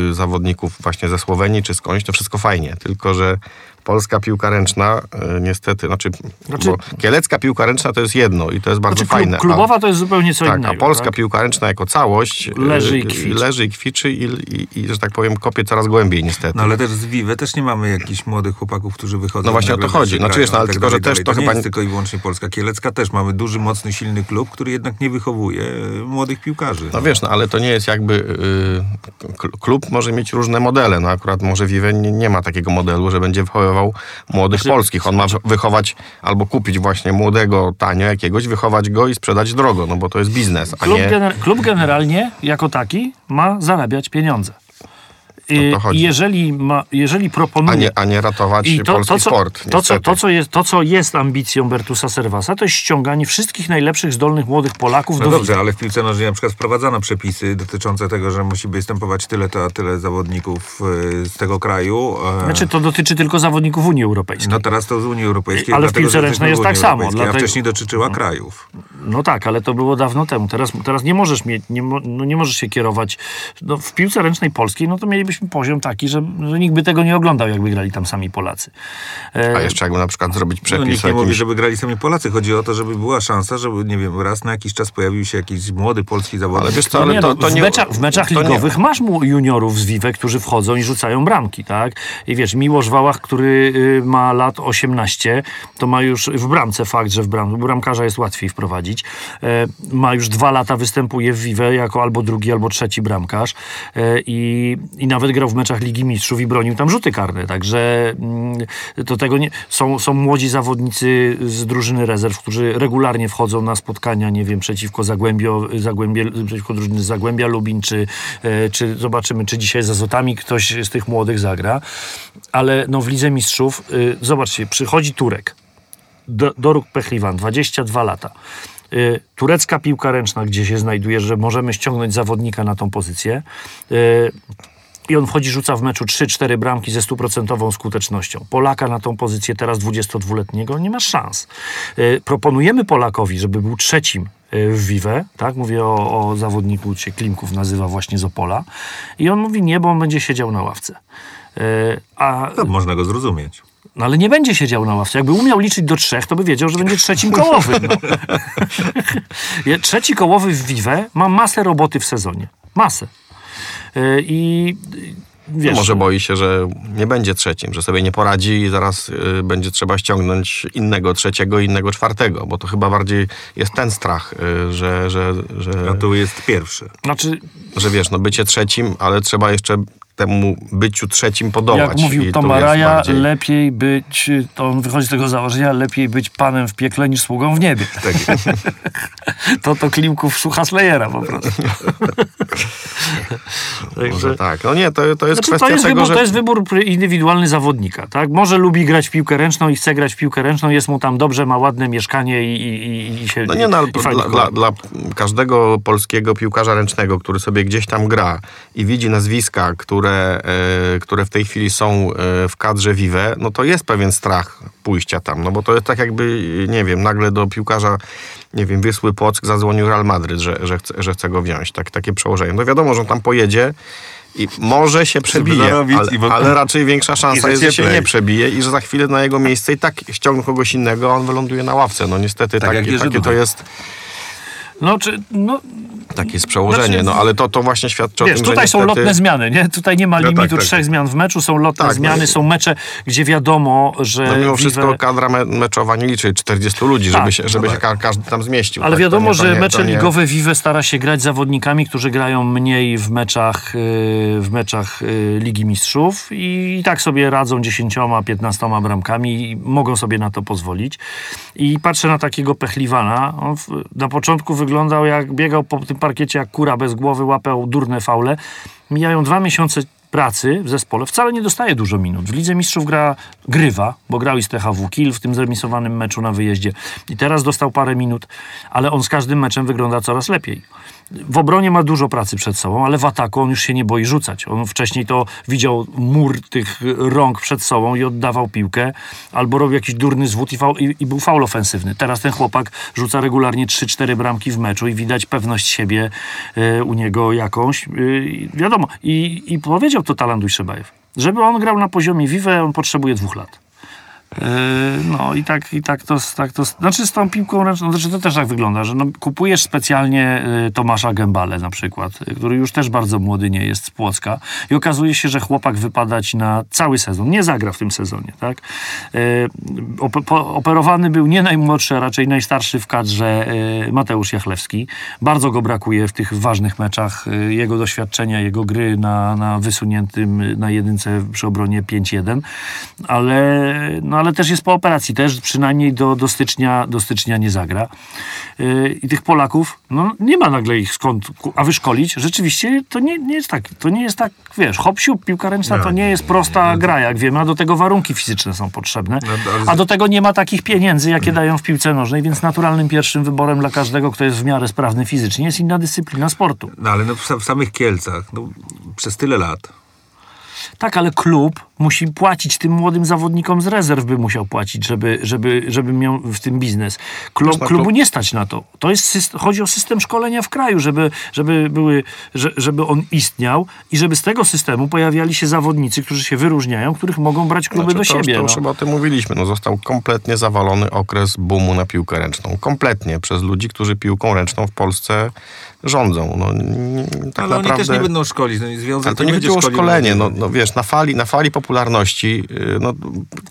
yy, zawodników właśnie ze Słowenii czy skądś, to wszystko fajnie, tylko że polska piłka ręczna yy, niestety, znaczy, Znaczy- bo kielecka piłka ręczna to jest jedno i to jest bardzo Znaczy, fajne. a- klubowa to jest zupełnie co tak, innego. a polska tak? piłka ręczna jako całość Leży i yy, kwiczy. leży i kwiczy i, i, i, że tak powiem, kopie coraz głębiej niestety. No ale też z Vive też nie mamy jakichś młodych chłopaków, którzy wychodzą. No właśnie o to chodzi. Znaczy, grają wiesz, no, ale tak tylko, że dalej, też dalej. to nie chyba jest nie- tylko i wyłącznie Polska. Kielecka też mamy duży, mocny, silny klub, który jednak nie wychowuje młodych piłkarzy. No wiesz, no ale to nie jest jakby... Yy, klub może mieć różne modele. No akurat może Vive nie, nie ma takiego modelu, że będzie wychowywał młodych Znaczy- polskich. On ma wychować albo kupić właśnie młodego tanio jakiegoś, wychować go i sprzedać drogo, no bo to jest biznes, Klub, nie... gener- klub generalnie jako taki ma zarabiać pieniądze. I, to chodzi. i jeżeli, ma, jeżeli proponuje... A nie, a nie ratować I to, polski to, co, sport. to, co, to, co jest, to, co jest ambicją Bertusa Servasa, to jest ściąganie wszystkich najlepszych, zdolnych młodych Polaków No do dobrze, ale w piłce nożnej na przykład wprowadzano przepisy dotyczące tego, że musi występować tyle to, a tyle zawodników e, z tego kraju. e, Znaczy, to dotyczy tylko zawodników Unii Europejskiej. No teraz to z Unii Europejskiej. Ale w dlatego, piłce że ręcznej jest w tak samo, dlatego- A wcześniej dotyczyła krajów. No tak, ale to było dawno temu. Teraz, teraz nie możesz mieć, nie, no nie możesz się kierować. No, w piłce ręcznej polskiej, no to mielibyśmy poziom taki, że, że nikt by tego nie oglądał, jakby grali tam sami Polacy. E, A jeszcze jakby na przykład zrobić No, przepis nikt o nie mówi, żeby grali sami Polacy. Chodzi o to, żeby była szansa, żeby, nie wiem, raz na jakiś czas pojawił się jakiś młody polski zawodnik. Ale wiesz co, No ale to, no, to w, nie... meczach, w meczach to nie- ligowych masz mu juniorów z Vive, którzy wchodzą i rzucają bramki, tak? I wiesz, Miłosz Wałach, który y, ma lat 18, to ma już w bramce fakt, że w bram, bramkarza jest łatwiej wprowadzić. E, ma już dwa lata, występuje w Vive jako albo drugi, albo trzeci bramkarz e, i, i nawet grał w meczach Ligi Mistrzów i bronił tam rzuty karne, także mm, to tego nie... Są, są młodzi zawodnicy z drużyny rezerw, którzy regularnie wchodzą na spotkania, nie wiem, przeciwko Zagłębio, Zagłębie, przeciwko drużyny Zagłębia Lubin, czy, e, czy zobaczymy, czy dzisiaj z Azotami ktoś z tych młodych zagra. Ale no w Lidze Mistrzów, y, zobaczcie, przychodzi Turek, do, Doruk Pechliwan, 22 lata. Y, turecka piłka ręczna, gdzie się znajduje, że możemy ściągnąć zawodnika na tą pozycję. I on wchodzi, rzuca w meczu 3-4 bramki ze stuprocentową skutecznością. Polaka na tą pozycję teraz 22-letniego nie ma szans. Y, proponujemy Polakowi, żeby był trzecim y, w Vive, tak? Mówię o, o zawodniku, się Klimków nazywa właśnie z Opola. I on mówi nie, bo on będzie siedział na ławce. Y, a, To można go zrozumieć. no ale nie będzie siedział na ławce. Jakby umiał liczyć do trzech, to by wiedział, że będzie trzecim kołowym. No. Trzeci kołowy w Vive ma masę roboty w sezonie. Masę. Y, I y, wiesz... Może boi się, że nie będzie trzecim, że sobie nie poradzi i zaraz y, będzie trzeba ściągnąć innego trzeciego, innego czwartego, bo to chyba bardziej jest ten strach, y, że, że, że, A tu jest pierwszy. Znaczy, że wiesz, no bycie trzecim, ale trzeba jeszcze temu byciu trzecim podobać. jak mówił Tomaraja, bardziej- lepiej być, to on wychodzi z tego założenia, lepiej być panem w piekle niż sługą w niebie. Tak. to to Klimków szucha Slayera po prostu. Może tak. No nie, to, to jest Znaczy, kwestia to, jest tego, wybór, że... to jest wybór indywidualny zawodnika, tak? Może lubi grać w piłkę ręczną i chce grać w piłkę ręczną, jest mu tam dobrze, ma ładne mieszkanie i, i, i się No nie, no, dla, dla, dla każdego polskiego piłkarza ręcznego, który sobie gdzieś tam gra i widzi nazwiska, które, e, które w tej chwili są e, w kadrze Vive, no to jest pewien strach pójścia tam, no bo to jest tak jakby, nie wiem, nagle do piłkarza, nie wiem, Wysły Płock zadzwonił Real Madryt, że, że, chce, że chce go wziąć, tak, takie przełożenie. No wiadomo, że on tam pojedzie i może się przebije, ale, ale raczej większa szansa jest, że się nie przebije i że za chwilę na jego miejsce i tak ściągną kogoś innego, a on wyląduje na ławce. No niestety Tak takie, takie to jest... No, czy, no, Takie jest przełożenie, Znaczy, no ale to, to właśnie świadczy o wiesz, tym, że tutaj są niestety... lotne zmiany, nie? Tutaj nie ma No tak, limitu tak. trzech zmian w meczu, są lotne Tak, zmiany, no. są mecze, gdzie wiadomo, że... No mimo Vive- wszystko kadra me meczowa nie liczy 40 ludzi, żeby Tak, się, żeby się ka każdy tam zmieścił. Ale tak? wiadomo, nie- że nie- mecze nie- ligowe Vive stara się grać zawodnikami, którzy grają mniej w meczach, yy, w meczach yy, Ligi Mistrzów i, tak sobie radzą 10-15 bramkami i mogą sobie na to pozwolić. I patrzę na takiego Pechliwana. On na początku wyglądał jak biegał po tym parkiecie jak kura bez głowy, łapał durne faule. Mijają dwa miesiące pracy w zespole wcale nie dostaje dużo minut. W Lidze Mistrzów gra, grywa, bo grał i z THW Kiel w tym zremisowanym meczu na wyjeździe i teraz dostał parę minut, ale on z każdym meczem wygląda coraz lepiej. W obronie ma dużo pracy przed sobą, ale w ataku on już się nie boi rzucać. On wcześniej to widział mur tych rąk przed sobą i oddawał piłkę, albo robił jakiś durny zwód i, faul, i, i był faul ofensywny. Teraz ten chłopak rzuca regularnie 3-4 bramki w meczu i widać pewność siebie e, u niego jakąś. E, wiadomo, i, i powiedział to Talanduj Szebajew. Żeby on grał na poziomie Vive, on potrzebuje dwóch lat. Yy, No i tak, i tak to, tak to, znaczy z tą piłką ręczną, znaczy to też tak wygląda, że no, kupujesz specjalnie y, Tomasza Gębale na przykład, y, który już też bardzo młody nie jest z Płocka i okazuje się, że chłopak wypada ci na cały sezon, nie zagra w tym sezonie, tak? Operowany był nie najmłodszy, a raczej najstarszy w kadrze Mateusz Jachlewski. Bardzo go brakuje w tych ważnych meczach, jego doświadczenia, jego gry na, na wysuniętym na jedynce przy obronie 5-1, ale, no, ale też jest po operacji, też przynajmniej do, do, stycznia, do stycznia nie zagra. Yy, I tych Polaków, no nie ma nagle ich skąd, a wyszkolić, rzeczywiście to nie, nie jest tak, to nie jest tak, wiesz, hop siup, piłka ręczna to nie jest prosta gra, jak wiemy, a do tego warunki fizyczne są potrzebne, a do tego nie ma takich pieniędzy, jakie dają w piłce nożnej, więc naturalnym pierwszym wyborem dla każdego, kto jest w miarę sprawny fizycznie, jest inna dyscyplina sportu. No ale no, w samych Kielcach, no, przez tyle lat. Tak, ale klub musi płacić tym młodym zawodnikom z rezerw, by musiał płacić, żeby, żeby, żeby miał w tym biznes. Klub, klubu klub- nie stać na to. To jest chodzi o system szkolenia w kraju, żeby, żeby, były, że, żeby on istniał i żeby z tego systemu pojawiali się zawodnicy, którzy się wyróżniają, których mogą brać kluby Znaczy, do to, siebie. To no. już chyba o tym mówiliśmy. No, został kompletnie zawalony okres boomu na piłkę ręczną. Kompletnie przez ludzi, którzy piłką ręczną w Polsce rządzą. No, nie, tak ale naprawdę... oni też nie będą szkolić. No, i związek Ale to nie będzie chodziło o szkolenie. No, no wiesz, na fali, na fali popularności, yy, no,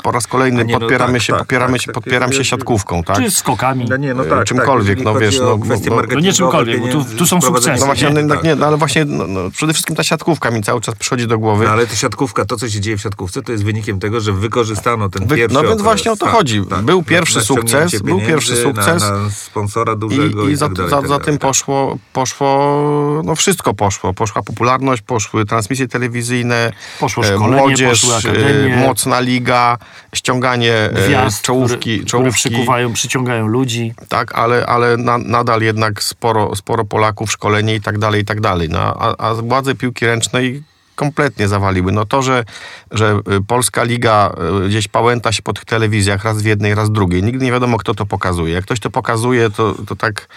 po raz kolejny nie, no podpieramy tak, się, tak, podpieramy tak, się, tak, podpieram ja- się siatkówką, tak? Czy skokami. No nie, no e, tak, czymkolwiek, tak, no wiesz, no, o bo- kwestie bo- No nie czymkolwiek, bo tu- tu są sukcesy. No właśnie, no, tak. nie, no, ale właśnie no, no, przede wszystkim ta siatkówka mi cały czas przychodzi do głowy. No ale to siatkówka, to co się dzieje w siatkówce, to jest wynikiem tego, że wykorzystano ten Wy- pierwszy no więc właśnie o to Tak, chodzi. Był pierwszy sukces, był pierwszy sukces. Sponsora dużego i, za, tak tak tym tak. poszło, poszło, no wszystko poszło. Poszła popularność, poszły transmisje telewizyjne, Poszło e, szkolenie, młodzież, e, mocna liga, ściąganie e, Gwiazd, czołówki, które, które czołówki przykuwają, przyciągają ludzi. tak, ale, ale na, nadal jednak sporo, sporo Polaków, szkolenie i tak dalej, i tak dalej. No, a, a władze piłki ręcznej kompletnie zawaliły. No to, że, że y, Polska Liga y, gdzieś pałęta się po tych telewizjach raz w jednej, raz w drugiej. Nigdy nie wiadomo, kto to pokazuje. Jak ktoś to pokazuje, to, to tak,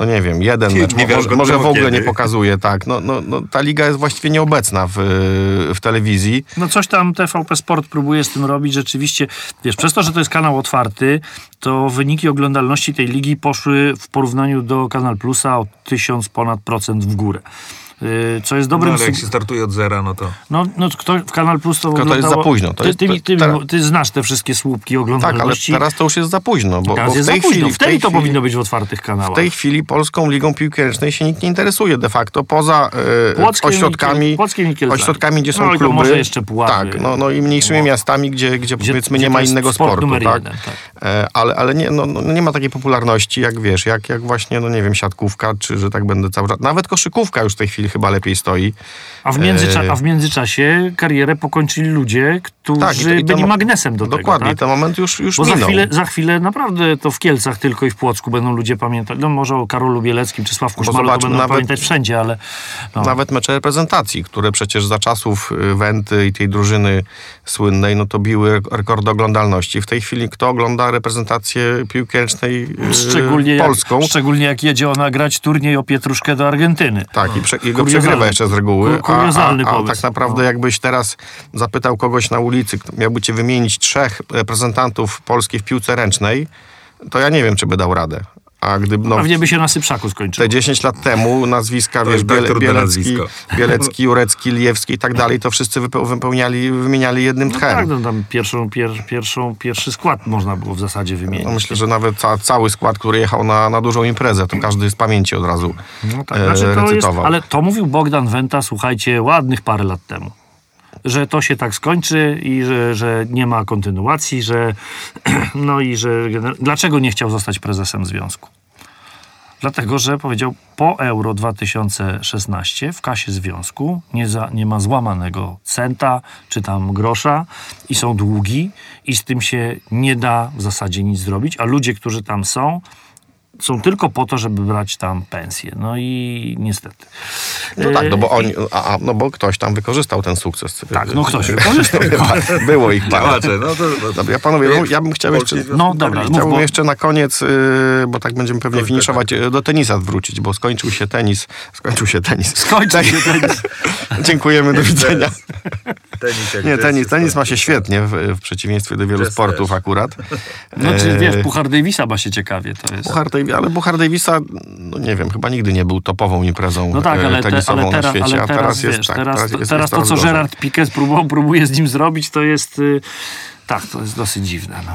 no nie wiem, jeden Nie mecz, mo- może, może w ogóle kiedy. nie pokazuje, tak. No, no, no, ta liga jest właściwie nieobecna w, w telewizji. No coś tam TVP Sport próbuje z tym robić. Rzeczywiście, wiesz, przez to, że to jest kanał otwarty, to wyniki oglądalności tej ligi poszły w porównaniu do Kanal Plusa o tysiąc ponad procent w górę. Yy, Co jest No, dobrym ale jak się startuje od zera, no to... No, no to kto w Kanal Plus to Tylko to jest za późno. To ty, jest- ty, ty, teraz- ty znasz te wszystkie słupki Tak, ale oglądalności. teraz to już jest za późno. Bo, Teraz bo w jest tej za późno. chwili, w Wtedy tej to chwili, powinno być w otwartych kanałach. W tej chwili Polską Ligą Piłki Ręcznej się nikt nie interesuje de facto, poza e, Płockiem ośrodkami, Kiel- ośrodkami, gdzie są No kluby. może jeszcze Puławy. Tak, no, no i mniejszymi miastami, gdzie, gdzie, powiedzmy gdzie nie ma innego sport sportu. numer tak? jeden, tak. E, ale ale nie, no, no, nie ma takiej popularności, jak wiesz, jak, jak właśnie, no nie wiem, siatkówka, czy że tak będę cały czas. Nawet koszykówka już w tej chwili chyba lepiej stoi. A w, międzycza- E, a w międzyczasie karierę pokończyli ludzie, którzy Tak, i to- i to byli mo- magnesem do Dokładnie, tego. Tak? ten moment już, już Bo za minął. chwilę, za chwilę naprawdę to w Kielcach tylko i w Płocku będą ludzie pamiętać. No może o Karolu Bieleckim czy Sławku Szmalu to zobacz, będą nawet- pamiętać wszędzie, ale no. Nawet mecze reprezentacji, które przecież za czasów y, Wenty i tej drużyny słynnej, no to biły rekord oglądalności. W tej chwili kto ogląda reprezentację piłki ręcznej y, szczególnie, polską? jak, szczególnie jak jedzie ona grać turniej o Pietruszkę do Argentyny. Tak, i, prze, i go przegrywa jeszcze z reguły. A, a, a tak naprawdę No. jakbyś teraz zapytał kogoś na ulicy, miałby cię wymienić trzech reprezentantów Polski w piłce ręcznej, to ja nie wiem, czy by dał radę. A gdyby no, Pewnie by się na Syprzaku skończyło. te 10 lat temu nazwiska, To wiesz, jest tak Biele, Bielecki. Bielecki, Jurecki, Lijewski i tak dalej, to wszyscy wypeł- wypełniali, wymieniali jednym No tchem. tak, no tam pierwszą, pier, pierwszą, pierwszy skład można było w zasadzie wymienić. No myślę, że nawet ca, cały skład, który jechał na, na dużą imprezę, to każdy z pamięci od razu No tak, e, znaczy to jest, recytował. ale to mówił Bogdan Wenta, słuchajcie, ładnych parę lat temu. Że to się tak skończy i że, że nie ma kontynuacji, że no i że dlaczego nie chciał zostać prezesem związku? Dlatego, że powiedział, po Euro 2016 w kasie związku nie, za, nie ma złamanego centa czy tam grosza i są długi i z tym się nie da w zasadzie nic zrobić, a ludzie, którzy tam są, są tylko po to, żeby brać tam pensję. No i niestety. No tak, no bo, E, oni, a, a, no bo ktoś tam wykorzystał ten sukces. Tak, no ktoś wykorzystał. Było ich parę. Działacze, no to... No, Dobra, ja panowie, no, ja bym chciał jeszcze, No dobra, mów, chciałbym bo- jeszcze na koniec, yy, bo tak będziemy pewnie finiszować, yy, do tenisa wrócić, bo skończył się tenis. Skończył się tenis. Skończył się tenis. Dziękujemy, do widzenia. Tenis, Nie, tenis, tenis ma się to- świetnie, w, w przeciwieństwie do wielu sportów akurat. No czy E, wiesz, Puchar Davisa ma się ciekawie, to jest. Puchar Ale Puchar Davisa, no nie wiem, chyba nigdy nie był topową imprezą No tak, ale, te, tenisową ale, teraz, na świecie, ale a teraz, teraz jest wiesz, tak, teraz, teraz, to, jest, teraz to, co gorzej. Gerard Piquet próbował, próbuje z nim zrobić, to jest... y, Tak, to jest dosyć dziwne. No.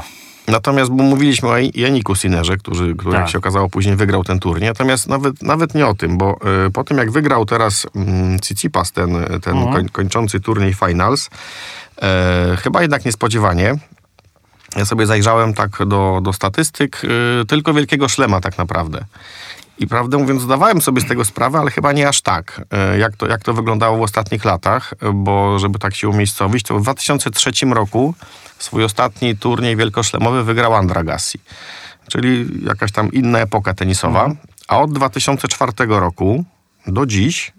Natomiast bo mówiliśmy o Janiku Sinerze, który, który Tak. jak się okazało później wygrał ten turniej. Natomiast nawet, nawet nie o tym, bo y, po tym jak wygrał teraz mm, Tsitsipas ten, ten Mhm. koń, kończący turniej finals, e, chyba jednak niespodziewanie, ja sobie zajrzałem tak do, do statystyk, y, tylko wielkiego szlema tak naprawdę. I prawdę mówiąc, zdawałem sobie z tego sprawę, ale chyba nie aż tak, e, jak to, jak to wyglądało w ostatnich latach, bo żeby tak się umiejscowić, to w 2003 roku swój ostatni turniej wielkoszlemowy wygrał Andra Gassi, czyli jakaś tam inna epoka tenisowa, a od 2004 roku do dziś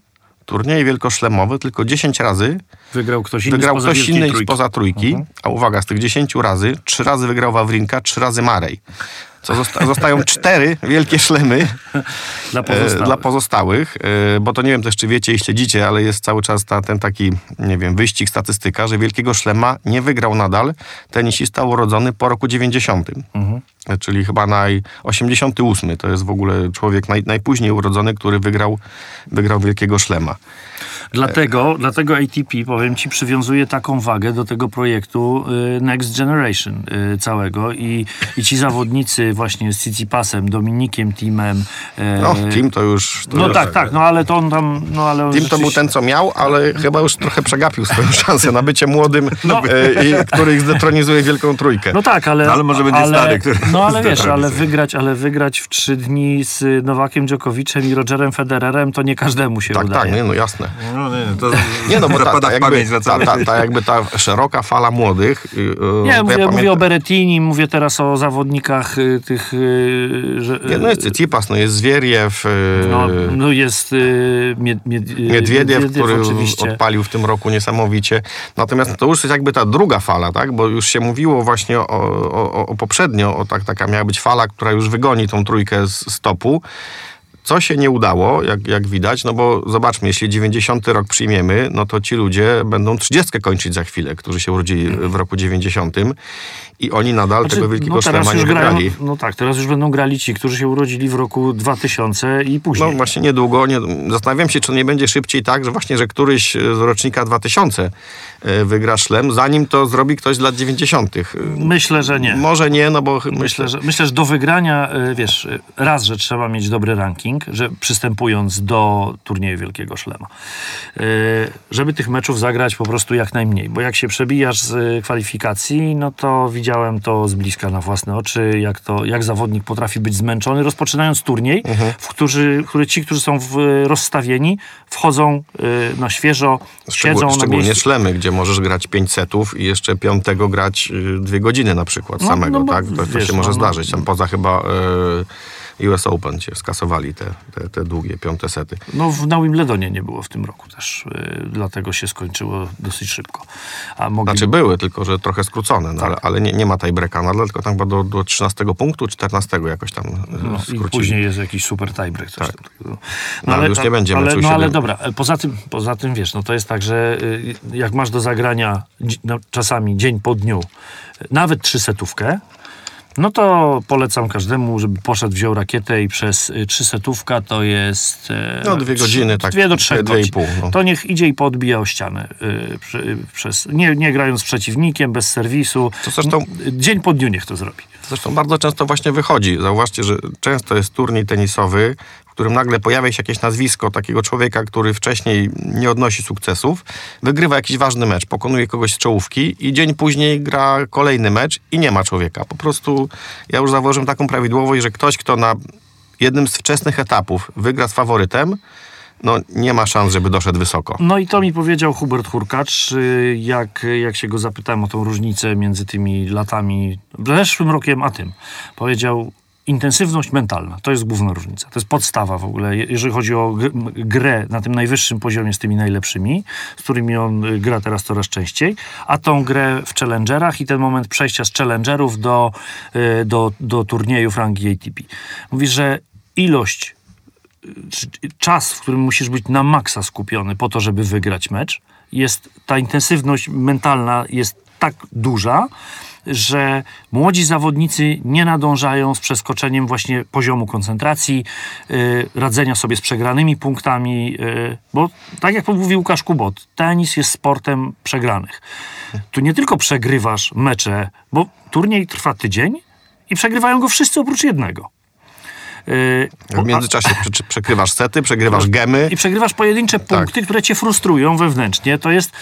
turnieje wielkoszlemowe tylko 10 razy Wygrał ktoś inny wygrał spoza ktoś inny Trójki. spoza trójki, a uwaga, z tych 10 razy, 3 razy wygrał Wawrinka, 3 razy Marej. Co zosta- zostają cztery wielkie szlemy Dla e, pozostałych. dla pozostałych, e, bo to nie wiem też, czy wiecie i śledzicie, ale jest cały czas ta, ten taki, nie wiem, wyścig, statystyka, że wielkiego szlema nie wygrał nadal tenisista urodzony po roku 90. Mhm. Czyli chyba naj, 88 to jest w ogóle człowiek naj, najpóźniej urodzony, który wygrał, wygrał wielkiego szlema. Dlatego, dlatego ATP, powiem ci, przywiązuje taką wagę do tego projektu y, Next Generation y, całego i, i ci zawodnicy właśnie z Cicipasem, Dominikiem, Timem. y, No, Tim to już... To no już tak, tak, no ale to on tam, no ale on Tim to był rzeczywiście- ten, co miał, ale chyba już trochę przegapił swoją szansę na bycie młodym, No. e, i, który ich zdetronizuje wielką trójkę. No tak, ale... No, ale może będzie stary, który- No ale wiesz, ale wygrać, ale wygrać w trzy dni z Nowakiem Dżokowiczem i Rogerem Federerem to nie każdemu się tak, udaje. tak, nie, no jasne. No nie, to Nie no, bo ta, zapada ta, w jakby, pamięć na ta, cały ta, ta, jakby ta szeroka fala młodych... y, y, to Nie, ja mówię, pamiętam- mówię o Berettini, mówię teraz o zawodnikach y, tych... Y, że, Nie, no jest Tsitsipas, no jest Zwieriew, y, no, no jest y, mied, mied, Miedwiediew, który oczywiście. odpalił w tym roku niesamowicie. Natomiast to już jest jakby ta druga fala, tak? Bo już się mówiło właśnie o, o, o- o poprzednio, o tak, taka miała być fala, która już wygoni tą trójkę z stopu. Co się nie udało, jak, jak widać, no bo zobaczmy, jeśli 90 rok przyjmiemy, no to ci ludzie będą 30 kończyć za chwilę, którzy się urodzili w roku 90 i oni nadal tego wielkiego teraz szlema nie wygrali. No tak, teraz już będą grali ci, którzy się urodzili w roku 2000 i później. No właśnie niedługo. Nie, zastanawiam się, czy nie będzie szybciej tak, że właśnie, że któryś z rocznika 2000 e, wygra szlem, zanim to zrobi ktoś z lat 90. Myślę, że nie. Może nie, no bo Myślę, że, myślę, że do wygrania, wiesz, raz, że trzeba mieć dobry ranking, że przystępując do turnieju Wielkiego Szlema. Y, Żeby tych meczów zagrać po prostu jak najmniej, bo jak się przebijasz z kwalifikacji, no to widziałem to z bliska na własne oczy, jak, to, jak zawodnik potrafi być zmęczony, rozpoczynając turniej, Mhm. w którzy, który ci, którzy są w, rozstawieni, wchodzą y, na świeżo, siedzą na szczególnie miejscu. szlemy, gdzie możesz grać 5 setów i jeszcze piątego grać y, dwie godziny na przykład No, samego, no bo tak? To, to wiesz, się może no, no. zdarzyć. Tam poza chyba y, US Open cię skasowali te, te, te długie piąte sety. No, w, Wimbledonie nie było w tym roku też, y, dlatego się skończyło dosyć szybko. A mogli... Znaczy były, tylko że trochę skrócone, no, ale, ale nie, nie ma tiebreaka nadal, tylko tam chyba do, do 13 punktu, 14 jakoś tam y, no, I skrócili. później jest jakiś super tiebreak. Coś tam takiego. No, ale już nie będzie ale, No ale dobra, poza tym, poza tym wiesz, no to jest tak, że y, jak masz do zagrania no, czasami dzień po dniu, y, nawet trzysetówkę, no to polecam każdemu, żeby poszedł, wziął rakietę i przez y, trzysetówka to jest... e, No, dwie godziny, tak, Dwie do trzech dwie i godzin. pół, no. To niech idzie i podbija o ścianę. y, y, przez, nie, nie grając z przeciwnikiem, bez serwisu. To zresztą- Dzień po dniu niech to zrobi. Zresztą bardzo często właśnie wychodzi. Zauważcie, że często jest turniej tenisowy, którym nagle pojawia się jakieś nazwisko takiego człowieka, który wcześniej nie odnosi sukcesów, wygrywa jakiś ważny mecz, pokonuje kogoś z czołówki i dzień później gra kolejny mecz i nie ma człowieka. Po prostu ja już założyłem taką prawidłowość, że ktoś, kto na jednym z wczesnych etapów wygra z faworytem, no nie ma szans, żeby doszedł wysoko. No i to mi powiedział Hubert Hurkacz, y, jak, jak się go zapytałem o tą różnicę między tymi latami, zeszłym rokiem, a tym. Powiedział, intensywność mentalna, to jest główna różnica. To jest podstawa w ogóle, je- jeżeli chodzi o grę na tym najwyższym poziomie z tymi najlepszymi, z którymi on y, gra teraz coraz częściej, a tą grę w challengerach i ten moment przejścia z challengerów do, y, do, do turniejów rangi ATP. Mówi, że ilość czy- czas, w którym musisz być na maksa skupiony po to, żeby wygrać mecz, jest ta intensywność mentalna jest tak duża, że młodzi zawodnicy nie nadążają z przeskoczeniem właśnie poziomu koncentracji, y, radzenia sobie z przegranymi punktami, y, bo tak jak mówił Łukasz Kubot, tenis jest sportem przegranych. Tu nie tylko przegrywasz mecze, bo turniej trwa tydzień i przegrywają go wszyscy oprócz jednego. Y, W międzyczasie prze- przekrywasz sety, przegrywasz gemy. i przegrywasz pojedyncze punkty, które cię frustrują wewnętrznie. To jest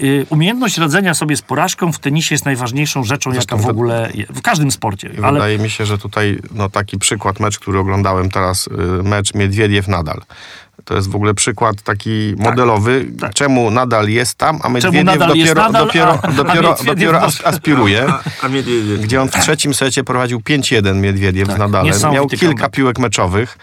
y, umiejętność radzenia sobie z porażką w tenisie jest najważniejszą rzeczą, Zresztą jaka w ogóle je, w każdym sporcie. Ale Wydaje mi się, że tutaj no, taki przykład, mecz, który oglądałem teraz, y, mecz Miedwiediew-Nadal. To jest w ogóle przykład taki modelowy, tak. czemu nadal jest tam, a jest dopiero, nadal, dopiero, a- a dopiero, Miedwiediew dopiero as, aspiruje. A, a Miedwiediew. Gdzie on w trzecim secie prowadził 5-1 Miedwiediew Tak, z Nadalem. Miał kilka piłek meczowych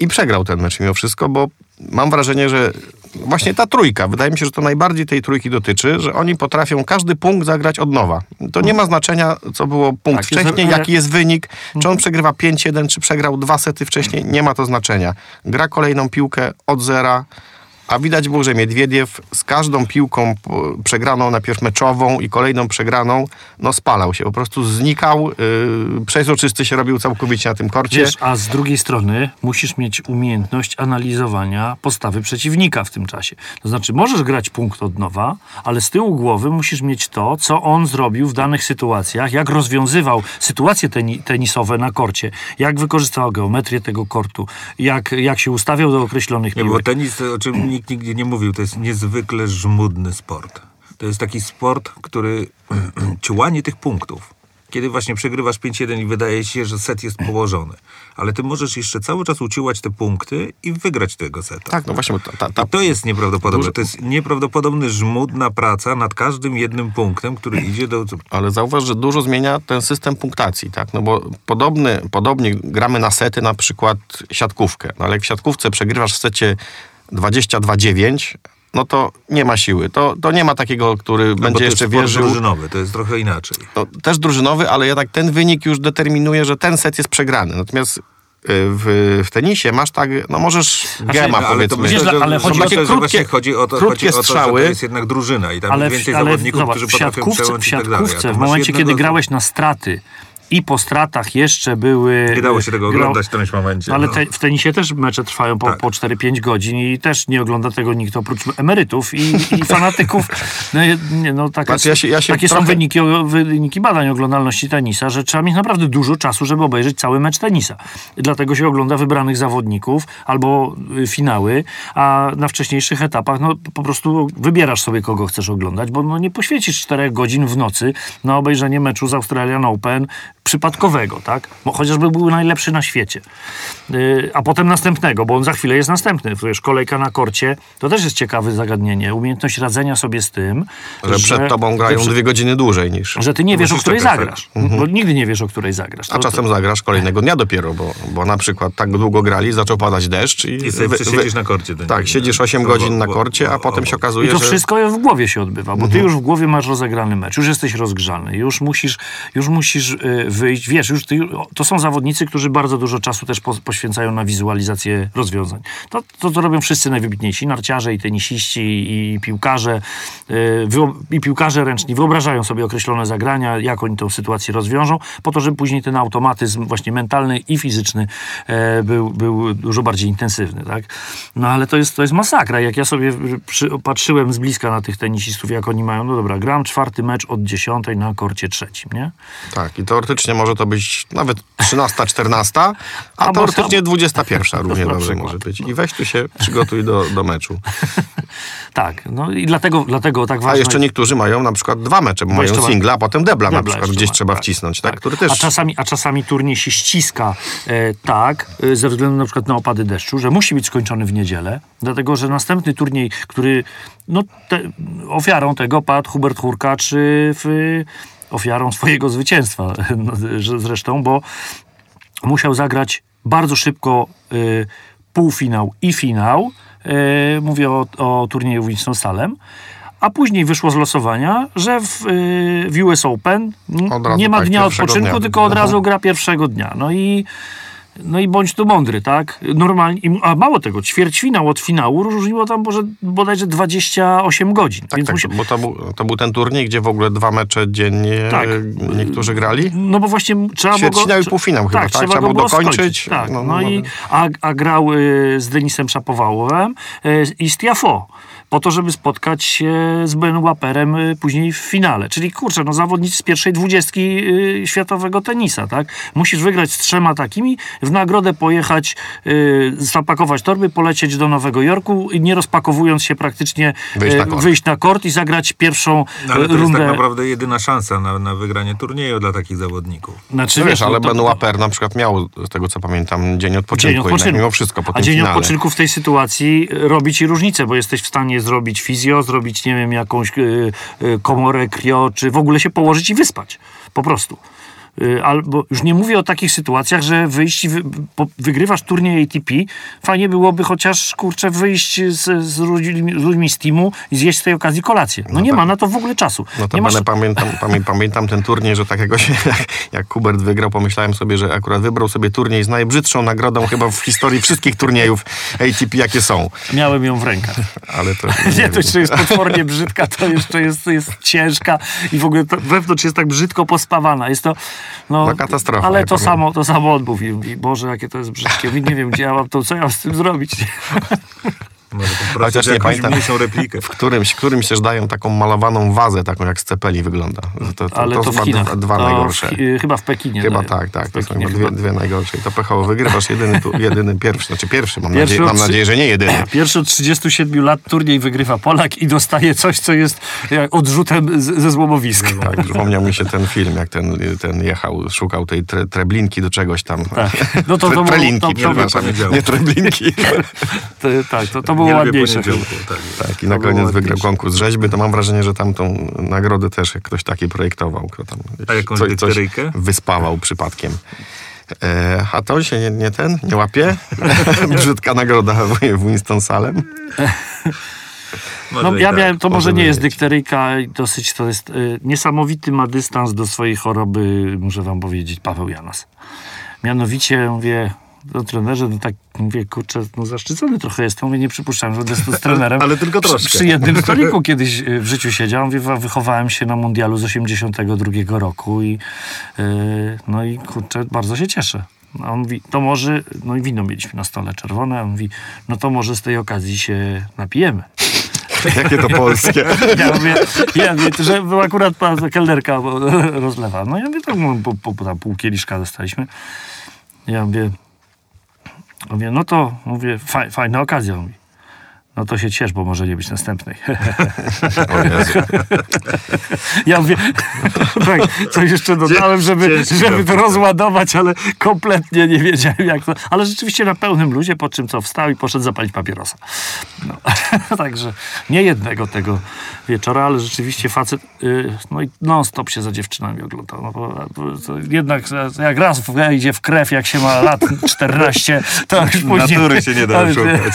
i przegrał ten mecz mimo wszystko, bo mam wrażenie, że właśnie ta trójka, wydaje mi się, że to najbardziej tej trójki dotyczy, że oni potrafią każdy punkt zagrać od nowa. To nie ma znaczenia, co było punkt Tak, wcześniej, jaki jest wynik, czy on przegrywa 5-1, czy przegrał dwa sety wcześniej, nie ma to znaczenia. Gra kolejną piłkę od zera, a widać było, że Miedwiediew z każdą piłką po- przegraną, najpierw meczową i kolejną przegraną, no spalał się, po prostu znikał, yy, przezroczysty się robił całkowicie na tym korcie. wiesz, a z drugiej strony musisz mieć umiejętność analizowania postawy przeciwnika w tym czasie. To znaczy, możesz grać punkt od nowa, ale z tyłu głowy musisz mieć to, co on zrobił w danych sytuacjach, jak rozwiązywał sytuacje teni tenisowe na korcie, jak wykorzystywał geometrię tego kortu, jak, jak się ustawiał do określonych Nie, bo piłek. tenis, o czym nikt nigdy nie mówił, to jest niezwykle żmudny sport. To jest taki sport, który ciłanie tych punktów. Kiedy właśnie przegrywasz 5-1 i wydaje się, że set jest położony. Ale ty możesz jeszcze cały czas uciłać te punkty i wygrać tego seta. Tak, no właśnie, ta, ta, to jest nieprawdopodobne. To jest nieprawdopodobny żmudna praca nad każdym jednym punktem, który idzie do... Ale zauważ, że dużo zmienia ten system punktacji, tak? No bo podobny, podobnie gramy na sety, na przykład siatkówkę. No ale jak w siatkówce przegrywasz w secie 22-9, no to nie ma siły. To, to nie ma takiego, który No będzie to jeszcze jest wierzył. drużynowy, to jest trochę inaczej. No, też drużynowy, ale jednak ten wynik już determinuje, że ten set jest przegrany. Natomiast y, w, w tenisie masz tak, no możesz gema No, ale to powiedzmy. myślę, Wiesz, że, ale chodzi o takie krótkie- chodzi o to, krótkie chodzi o to, że strzały. to jest jednak drużyna i tam ale więcej ale zawodników, zobacz, którzy w potrafią siatkówce, przełączyć w i tak siatkówce tu w momencie, jednego- kiedy grałeś na straty i po stratach jeszcze były... Nie dało się tego grał- oglądać w którymś momencie. Ale no. te, w tenisie też mecze trwają po, Tak. po 4-5 godzin i też nie ogląda tego nikt oprócz emerytów i, i fanatyków. No, nie, no, takie Znaczy, ja się- ja się takie są trochę- wyniki, o- wyniki badań oglądalności tenisa, że trzeba mieć naprawdę dużo czasu, żeby obejrzeć cały mecz tenisa. Dlatego się ogląda wybranych zawodników albo y, finały, a na wcześniejszych etapach no, po prostu wybierasz sobie, kogo chcesz oglądać, bo no, nie poświęcisz 4 godzin w nocy na obejrzenie meczu z Australian Open przypadkowego, tak? Bo chociażby był najlepszy na świecie. Yy, a potem następnego, bo on za chwilę jest następny. Wiesz, kolejka na korcie, to też jest ciekawe zagadnienie. Umiejętność radzenia sobie z tym, że przed tobą grają że, dwie godziny dłużej niż... że ty nie wiesz, o której czekać, zagrasz. Bo nigdy nie wiesz, o której zagrasz. A To- czasem zagrasz kolejnego dnia dopiero, bo, bo na przykład tak długo grali, zaczął padać deszcz i... I sobie wy- przesiedzisz wy- na korcie. ten Tak, dzień, siedzisz nie? 8 To godzin na bo- korcie, a potem się okazuje, I to że... wszystko w głowie się odbywa, bo ty już w głowie masz rozegrany mecz, już jesteś rozgrzany, już musisz, już musisz y, wyjść, wiesz, już ty, to są zawodnicy, którzy bardzo dużo czasu też po, poświęcają na wizualizację rozwiązań. To, to, to robią wszyscy najwybitniejsi, narciarze i tenisiści i piłkarze, y, i piłkarze ręczni wyobrażają sobie określone zagrania, jak oni tę sytuację rozwiążą, po to, żeby później ten automatyzm właśnie mentalny i fizyczny e, był, był dużo bardziej intensywny, tak? No ale to jest, to jest masakra. Jak ja sobie przy, patrzyłem z bliska na tych tenisistów, jak oni mają, no dobra, gram czwarty mecz od dziesiątej na korcie trzecim, nie? Tak, i teoretycznie teoretycznie może to być nawet 13, 14, a, A teoretycznie może- 21 równie Na dobrze przykład. może być. I weź tu się przygotuj do, do meczu. Tak, no i dlatego, dlatego tak A ważne jeszcze niektórzy mają na przykład dwa mecze, bo mają jeszcze ma- single, a potem debla na Debla przykład jeszcze gdzieś ma, trzeba tak, wcisnąć, tak? Który też... A czasami, a czasami turniej się ściska e, tak, e, ze względu na przykład na opady deszczu, że musi być skończony w niedzielę, dlatego że następny turniej, który no, te, ofiarą tego padł Hubert Hurkacz y, w, ofiarą swojego zwycięstwa no, zresztą, bo musiał zagrać bardzo szybko y, półfinał i finał. Y, mówię o, o turnieju Winston-Salem. A później wyszło z losowania, że w, y, w US Open nie ma tak, dnia odpoczynku, dnia. tylko od Mhm. razu gra pierwszego dnia. No i, no i bądź tu mądry, tak? Normalnie, a mało tego, ćwierćfinał od finału różniło tam może bodajże 28 godzin. Tak, tak, musi- bo to był, to był ten turniej, gdzie w ogóle dwa mecze dziennie Tak. e, niektórzy grali. No bo właśnie trzeba było. Ćwierćfinał i półfinał chyba, tak? Trzeba, Trzeba go było dokończyć. skończyć. Tak, No, no, no, i, no. a, a grał y, z Denisem Szapowałowem y, i z Tiafo. Po to, żeby spotkać się z Ben Waperem y, później w finale. Czyli kurczę, no zawodnicy z pierwszej dwudziestki y, światowego tenisa, tak? Musisz wygrać z trzema takimi, w nagrodę pojechać, y, zapakować torby, polecieć do Nowego Jorku i nie rozpakowując się praktycznie Wyjść na kort. wyjść na kort i zagrać pierwszą No, ale to jest rundę. tak naprawdę jedyna szansa na, na wygranie turnieju dla takich zawodników. Znaczy, No wiesz, ale to- Ben Waper na przykład miał, z tego co pamiętam, dzień odpoczynku, Dzień odpoczynku. jednak mimo wszystko po A tym dzień finale. odpoczynku w tej sytuacji robi ci różnicę, bo jesteś w stanie zrobić fizjo, zrobić, nie wiem, jakąś y, y, komorę krio, czy w ogóle się położyć i wyspać. Po prostu. Y, Albo już nie mówię o takich sytuacjach, że wyjść, wy, wygrywasz turniej ATP, fajnie byłoby chociaż, kurczę, wyjść z, z, ludźmi, z ludźmi z teamu i zjeść z tej okazji kolację. No, nie tak. ma na to w ogóle czasu. No to nie masz, pamiętam, pamię, pamiętam ten turniej, że takiego się, jak, Hubert wygrał, pomyślałem sobie, że akurat wybrał sobie turniej z najbrzydszą nagrodą chyba w historii wszystkich turniejów ATP, jakie są. miałem ją w rękach. Ale to... Nie, to jeszcze jest potwornie brzydka, to jeszcze jest, jest ciężka i w ogóle wewnątrz jest tak brzydko pospawana. Jest to, no, No, katastrofa, Ale ja to powiem. samo, to samo on mówi. Mówi, Boże, jakie to jest brzydkie. Nie wiem, gdzie ja mam to, co ja mam z tym zrobić. Może po Chociaż nie pamiętam. mniejszą replikę. W którymś, którymś też dają taką malowaną wazę, taką jak z cepeli wygląda. To, to, Ale to, to w chyba Chinach. dwa, dwa To najgorsze. W, Chi- chyba w Pekinie. Chyba dają. tak, tak. W To są Pekinie dwie, dwie najgorsze. I to pechowo wygrywasz jedyny, tu, jedyny pierwszy, znaczy pierwszy, mam, Pierwszy nadzieję, mam nadzieję, że nie jedyny. Pierwszy od 37 lat turniej wygrywa Polak i dostaje coś, co jest jak odrzutem z, ze złomowiska. Tak, przypomniał mi się ten film, jak ten, ten jechał, szukał tej tre, treblinki do czegoś tam. Tak. No to, to, Tre, było, trelinki, to, to, przepraszam, poniedziałku. nie treblinki. to, tak, to, to było Nie lubię ładniejsze. tak. Tak, i na koniec wygrał konkurs rzeźby, to mam wrażenie, że tamtą nagrodę też ktoś taki projektował. Kto tam A jakąś coś, coś dykteryjkę? wyspawał przypadkiem. E, a to się nie, nie ten, nie łapie? Brzydka nagroda w, w Winston-Salem. No ja tak. miałem, to może nie jest dykteryjka, i dosyć to jest, y, niesamowity ma dystans do swojej choroby, muszę wam powiedzieć, Paweł Janas. Mianowicie, mówię, do trenerze, no tak, mówię, kurczę, no zaszczycony trochę jestem, mówię, nie przypuszczałem, że będę z trenerem. Ale tylko Przy, troszkę. przy jednym stoliku kiedyś y, w życiu siedział, mówię, wa- wychowałem się na mundialu z 82 roku i y, no i kurczę, bardzo się cieszę. A on mówi, to może, no i wino mieliśmy na stole czerwone, a on mówi, no to może z tej okazji się napijemy. Jakie to polskie. Ja mówię, ja mówię, że był akurat pan kelnerka rozlewa. No ja mówię, tak no, po, po, tam pół kieliszka dostaliśmy. Ja mówię, mówię no to, mówię, faj, fajna okazja. No to się ciesz, bo może nie być następnej. Ja mówię, tak, coś jeszcze dodałem, żeby, żeby to rozładować, ale kompletnie nie wiedziałem jak to. Ale rzeczywiście na pełnym luzie, po czym co wstał i poszedł zapalić papierosa. No. Także nie jednego tego wieczora, ale rzeczywiście facet, y, no i non stop się za dziewczynami oglądał. No bo, jednak jak raz wejdzie w krew, jak się ma lat 14, to już później... Natury się nie da oszukać.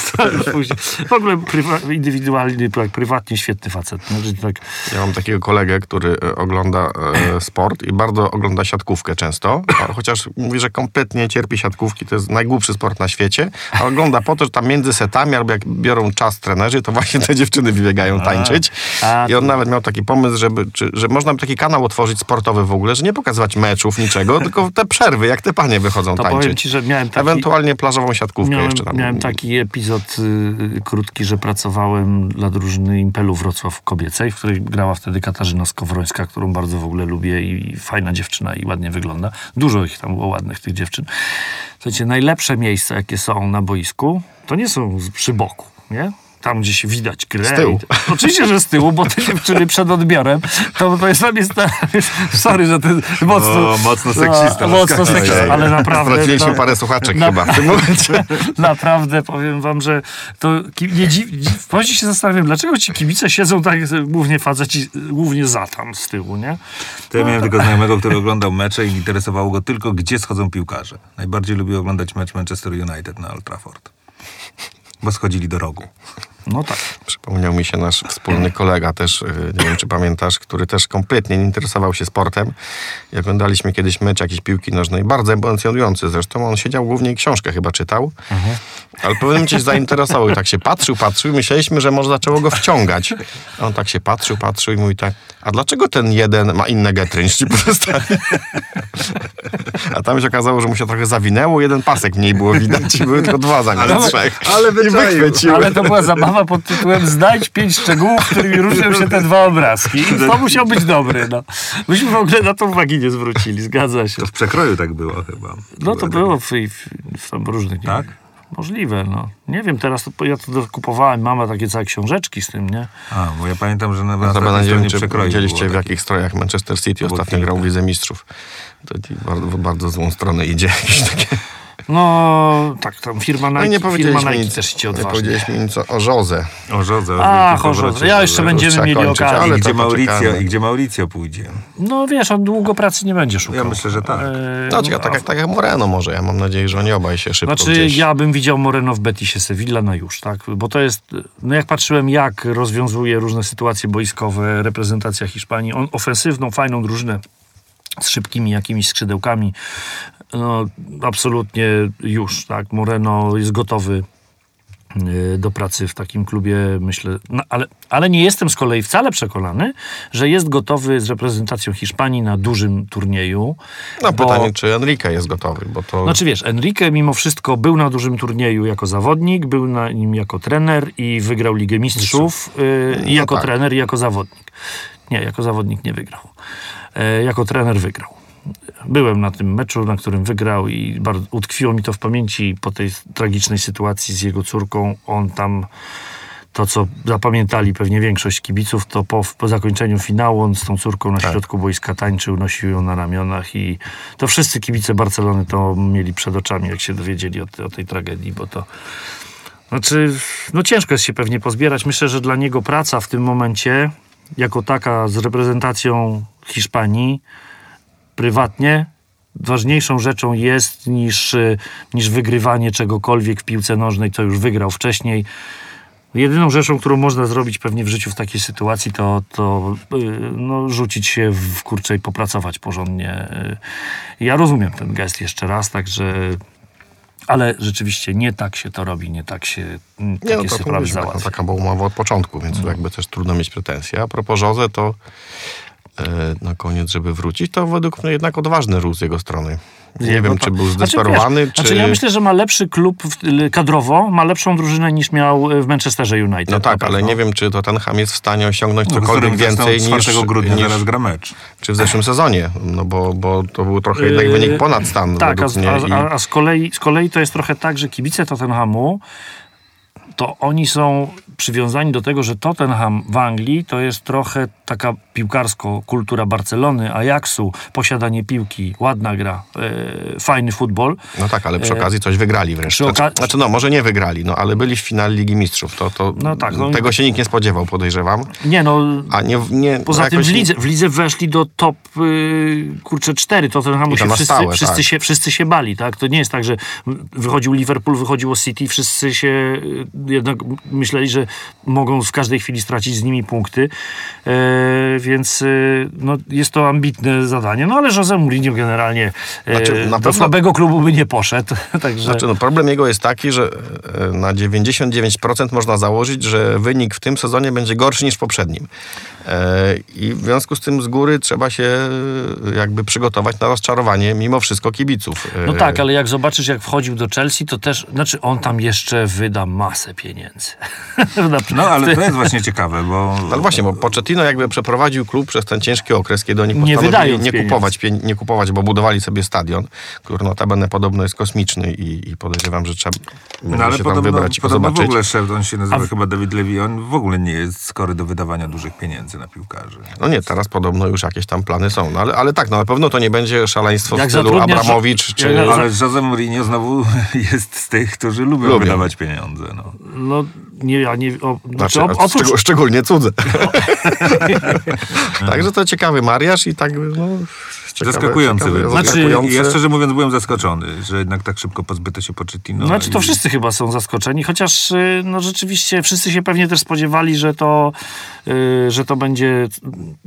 Ogóle prywa, indywidualnie, tak, prywatnie świetny facet. No, tak, Ja mam takiego kolegę, który e, ogląda e, sport i bardzo ogląda siatkówkę często, a chociaż mówi, że kompletnie cierpi siatkówki, to jest najgłupszy sport na świecie, a ogląda po to, że tam między setami, albo jak biorą czas trenerzy, to właśnie te dziewczyny wybiegają tańczyć. A, I on nawet miał taki pomysł, żeby, czy, że można by taki kanał otworzyć sportowy w ogóle, że nie pokazywać meczów, niczego, tylko te przerwy, jak te panie wychodzą To tańczyć. powiem ci, że miałem taki, Ewentualnie plażową siatkówkę miałem, jeszcze tam. miałem taki epizod y, krótki anegdotki, że pracowałem dla drużyny Impelu Wrocław Kobiecej, w której grała wtedy Katarzyna Skowrońska, którą bardzo w ogóle lubię i fajna dziewczyna i ładnie wygląda. Dużo ich tam było ładnych, tych dziewczyn. Słuchajcie, najlepsze miejsca, jakie są na boisku, to nie są przy boku, nie? Tam, gdzie się widać grę. Z tyłu. I- Oczywiście, że z tyłu, bo te dziewczyny przed odbiorem, to, to jest tam jest, sorry, że ty mocno... O, mocno seksista, No, mocno Laska. seksista, ale naprawdę... Straciliśmy no, parę słuchaczek na- chyba w tym momencie. Naprawdę powiem wam, że to nie dziw, właśnie się zastanawiam, dlaczego ci kibice siedzą tak, głównie faceci, głównie za tam z tyłu, nie? To ja miałem tylko znajomego, który oglądał mecze i interesowało go tylko, gdzie schodzą piłkarze. Najbardziej lubił oglądać mecz Manchester United na Old Trafford. Bo schodzili do rogu. No tak. Przypomniał mi się nasz wspólny kolega też, y, nie wiem czy pamiętasz, który też kompletnie nie interesował się sportem. I oglądaliśmy kiedyś mecz jakiejś piłki nożnej, bardzo emocjonujący zresztą. On siedział głównie i książkę chyba czytał, ale pewnym się zainteresował i tak się patrzył, patrzył i myśleliśmy, że może zaczęło go wciągać. A on tak się patrzył, patrzył i mówi tak, a dlaczego ten jeden ma inne getry niż ci pozostali? A tam się okazało, że mu się trochę zawinęło, jeden pasek mniej było widać i były tylko dwa zamiast trzech. ale wyczaił. wychwycił. Ale to była zabawa pod tytułem Znajdź pięć szczegółów, którymi różnią się te dwa obrazki. I to musiał być dobry, no. Myśmy w ogóle na to uwagi nie zwrócili, zgadza się. To w przekroju tak było chyba. No to było w, w, w różnych... Nie Tak? Możliwe, no. Nie wiem, teraz to, ja to kupowałem, mama takie całe książeczki z tym, nie? A, bo ja pamiętam, że na, na stronie czy przekroju widzieliście w jakich strojach Manchester City ostatnio grał w. Lidze Mistrzów. To ci bardzo, w bardzo złą stronę idzie. Jakieś takie. No, tak, tam firma No Nike, nie firma Nike nic, też ci nie powiedzieliśmy nic o, o Jose. O Jose. o A, wielkim Jose. powrocie Ja jeszcze będziemy mieli kończyć, okazję. ale I gdzie, to Mauricio. I gdzie Mauricio pójdzie? No wiesz, on długo pracy nie będzie szukał. Ja myślę, że tak. E, No, ciekawe, tak, jak, tak jak Moreno może. Ja mam nadzieję, że oni obaj się szybko Znaczy, gdzieś... ja bym widział Moreno w Betisie Sevilla na już, tak? Bo to jest, no jak patrzyłem, jak rozwiązuje różne sytuacje boiskowe reprezentacja Hiszpanii, on ofensywną, fajną drużynę z szybkimi jakimiś skrzydełkami, no absolutnie już, tak? Moreno jest gotowy y, do pracy w takim klubie, myślę, no, ale, ale nie jestem z kolei wcale przekonany, że jest gotowy z reprezentacją Hiszpanii na dużym turnieju. No bo- pytanie, czy Enrique jest gotowy, bo to... znaczy wiesz, Enrique mimo wszystko był na dużym turnieju jako zawodnik, był na nim jako trener i wygrał Ligę Mistrzów yy, No jako tak. trener i jako zawodnik. Nie, jako zawodnik nie wygrał. E, jako trener wygrał. Byłem na tym meczu, na którym wygrał i bardzo, utkwiło mi to w pamięci po tej tragicznej sytuacji z jego córką. On tam to, co zapamiętali pewnie większość kibiców, to po, po zakończeniu finału on z tą córką na środku boiska tańczył, nosił ją na ramionach i to wszyscy kibice Barcelony to mieli przed oczami, jak się dowiedzieli o, te, o tej tragedii, bo to znaczy, no ciężko jest się pewnie pozbierać. Myślę, że dla niego praca w tym momencie, jako taka z reprezentacją Hiszpanii, prywatnie, ważniejszą rzeczą jest niż, y, niż wygrywanie czegokolwiek w piłce nożnej, co już wygrał wcześniej. Jedyną rzeczą, którą można zrobić pewnie w życiu w takiej sytuacji, to, to y, no, rzucić się w kurczę i popracować porządnie. Y, Ja rozumiem ten gest jeszcze raz, także. Ale rzeczywiście nie tak się to robi, nie tak się mm, takie Nie, no to sprawy mówiliśmy, taka, załatwia. taka była umowa od początku, więc tu jakby też trudno mieć pretensje. A propos Jose, to na koniec, żeby wrócić, to według mnie jednak odważny ruch z jego strony. Nie wiem, to- czy był Znaczy, zdesperowany, wiesz, czy... Znaczy ja myślę, że ma lepszy klub w, kadrowo, ma lepszą drużynę niż miał y, w Manchesterze United. No tak, ale nie wiem, czy to ten Ham jest w stanie osiągnąć No, cokolwiek więcej niż, 4 grudnia niż zaraz gra mecz. czy w zeszłym sezonie, no bo, bo to był trochę jednak Yy, wynik ponad stan Tak, a, a, a z, kolei, z kolei to jest trochę tak, że kibice Tottenhamu to oni są przywiązani do tego, że Tottenham w Anglii to jest trochę taka piłkarsko kultura Barcelony, Ajaxu, posiadanie piłki, ładna gra, e, fajny futbol. No tak, ale przy okazji coś wygrali wreszcie. oka- Znaczy, no może nie wygrali, no ale byli w finale Ligi Mistrzów. To, to No tak, no- tego się nikt nie spodziewał, podejrzewam. Nie no, A nie, nie Poza no tym w lidze, w lidze weszli do top y, kurczę cztery. Tottenhamu I to się wszyscy, stałe, wszyscy, tak. się, wszyscy się bali, tak? To nie jest tak, że wychodził Liverpool, wychodziło City, wszyscy się y, jednak myśleli, że mogą w każdej chwili stracić z nimi punkty. E, więc y, no, jest to ambitne zadanie. No ale Jose Mourinho generalnie e, Znaczy, na do pewno- słabego klubu by nie poszedł. Także Znaczy, no, problem jego jest taki, że e, na 99% można założyć, że wynik w tym sezonie będzie gorszy niż w poprzednim. E, I w związku z tym z góry trzeba się e, jakby przygotować na rozczarowanie mimo wszystko kibiców. E, No tak, ale jak zobaczysz, jak wchodził do Chelsea, to też, znaczy on tam jeszcze wyda masę pieniędzy. No, ale to jest właśnie ciekawe, bo... No ale właśnie, bo Pochettino jakby przeprowadził klub przez ten ciężki okres, kiedy oni Nie postanowili nie pieniędzy. kupować, nie kupować, bo budowali sobie stadion, który notabene podobno jest kosmiczny i, i podejrzewam, że trzeba No ale się tam podobno, wybrać i podobno w zobaczyć. ogóle szef, on się nazywa A w- chyba David Levy, on w ogóle nie jest skory do wydawania dużych pieniędzy na piłkarzy. No nie, teraz podobno już jakieś tam plany są, no ale, ale tak, no na pewno to nie będzie szaleństwo Jak w stylu Abramowicz czy... Ale Jose Mourinho znowu jest z tych, którzy lubią, Lubią. wydawać pieniądze. No. No nie, ja nie... O, znaczy, Znaczy, oprócz, szczegó- szczególnie cudze. Także to ciekawy mariaż i tak, no... Ciekawe, Zaskakujący ciekawe, wybór. Znaczy, ja szczerze mówiąc byłem zaskoczony, że jednak tak szybko pozbyto się Pochettino. Znaczy to i- wszyscy chyba są zaskoczeni, chociaż y, no rzeczywiście wszyscy się pewnie też spodziewali, że to, y, że to będzie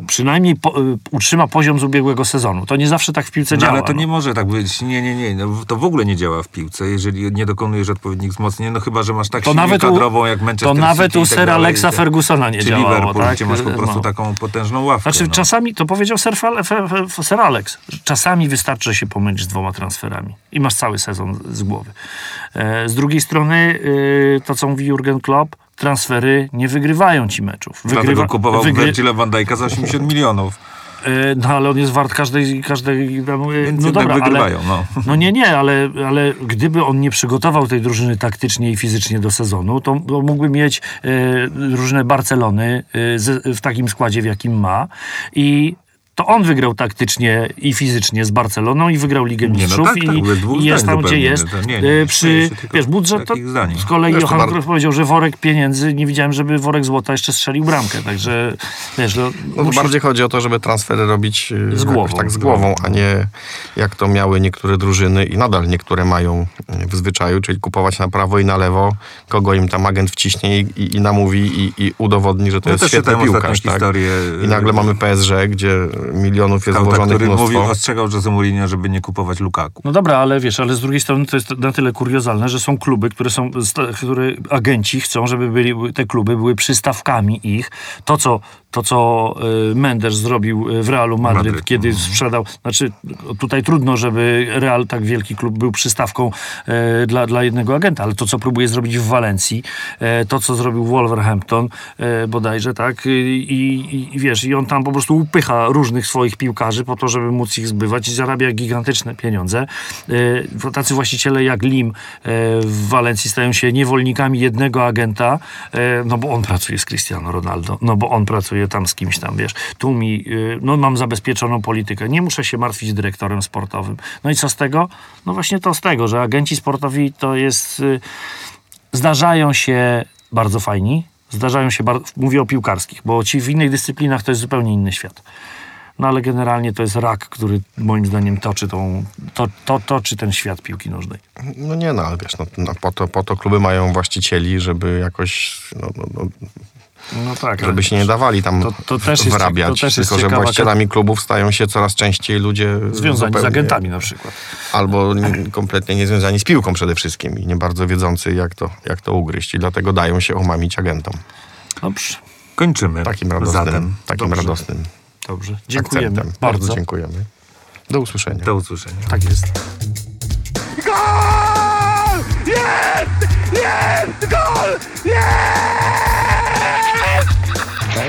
przynajmniej po, y, utrzyma poziom z ubiegłego sezonu. To nie zawsze tak w piłce No, działa. ale to no. nie może tak być. Nie, nie, nie. No, to w ogóle nie działa w piłce, jeżeli nie dokonujesz odpowiednich wzmocnień. No chyba, że masz tak To nawet u- kadrową jak Manchester to nawet City u tak dalej, Alexa te- Fergusona nie czy działało, Liverpool, tak? gdzie masz po prostu No. taką potężną ławkę. Znaczy no. czasami, to powiedział Sir, Sir Alex, czasami wystarczy, że się pomylisz z dwoma transferami i masz cały sezon z głowy. E, z drugiej strony, y, to co mówi Jurgen Klopp, transfery nie wygrywają ci meczów. Dlatego kupował wygry- Virgila van Dijk'a za 80 milionów. E, No ale on jest wart każdej, każdej e, Więc no dobra, wygrywają, ale, no. no nie, nie, ale, ale gdyby on nie przygotował tej drużyny taktycznie i fizycznie do sezonu, to, to mógłby mieć e, różne Barcelony e, z, w takim składzie, w jakim ma i to on wygrał taktycznie i fizycznie z Barceloną i wygrał Ligę Nie, no Mistrzów tak, tak, i, dwóch i jest tam, gdzie jest. to nie, nie, przy, się tylko wiesz, budżet to zdań. z kolei Johan bardzo- Cruyff powiedział, że worek pieniędzy, nie widziałem, żeby worek złota jeszcze strzelił bramkę, także wiesz, no, No bardziej chodzi o to, żeby transfery robić e, Z głową. tak z głową, a nie jak to miały niektóre drużyny i nadal niektóre mają e, w zwyczaju, czyli kupować na prawo i na lewo, kogo im tam agent wciśnie i, i, i namówi i, i udowodni, że to No jest świetny piłkarz. Tak? historię, I nagle mamy PSG, gdzie milionów jest Kauta, który mnóstwo. mówił, ostrzegał Jose Mourinho, żeby nie kupować Lukaku. No dobra, ale wiesz, ale z drugiej strony to jest na tyle kuriozalne, że są kluby, które są, które agenci chcą, żeby byli, te kluby były przystawkami ich. To, co, to, co y, Mendes zrobił y, w Realu Madryt, Madryt, kiedy sprzedał, znaczy tutaj trudno, żeby Real, tak wielki klub, był przystawką e, dla, dla jednego agenta, ale to, co próbuje zrobić w Walencji, e, to, co zrobił Wolverhampton e, bodajże, tak, i, i, i wiesz, i on tam po prostu upycha różnych swoich piłkarzy po to, żeby móc ich zbywać i zarabia gigantyczne pieniądze. E, tacy właściciele jak Lim w Walencji stają się niewolnikami jednego agenta, no bo on pracuje z Cristiano Ronaldo, no bo on pracuje tam z kimś tam, wiesz, tu mi, e, no mam zabezpieczoną politykę, nie muszę się martwić dyrektorem sportowym. No i co z tego? No właśnie to z tego, że agenci sportowi to jest, y, zdarzają się bardzo fajni, zdarzają się, mówię o piłkarskich, bo ci w innych dyscyplinach to jest zupełnie inny świat. No ale generalnie to jest rak, który moim zdaniem toczy, tą, to, to, toczy ten świat piłki nożnej. No nie, no ale wiesz, no, no, po, to, po to kluby mają właścicieli, żeby jakoś, no, no, no, tak. żeby się nie dawali tam To- to też jest- wrabiać. to też jest tylko, że właścicielami klubów stają się coraz częściej ludzie Związani z agentami na przykład. Albo nie- kompletnie niezwiązani z piłką przede wszystkim i nie bardzo wiedzący, jak to, jak to ugryźć. I dlatego dają się omamić agentom. Dobrze, Kończymy. Takim radosnym, Zatem. takim Dobrze. radosnym dobrze. Dziękujemy akcentem. bardzo. dziękujemy. Do usłyszenia. Do usłyszenia. Tak jest. Gol! Jest! Jest! Gol! Tak,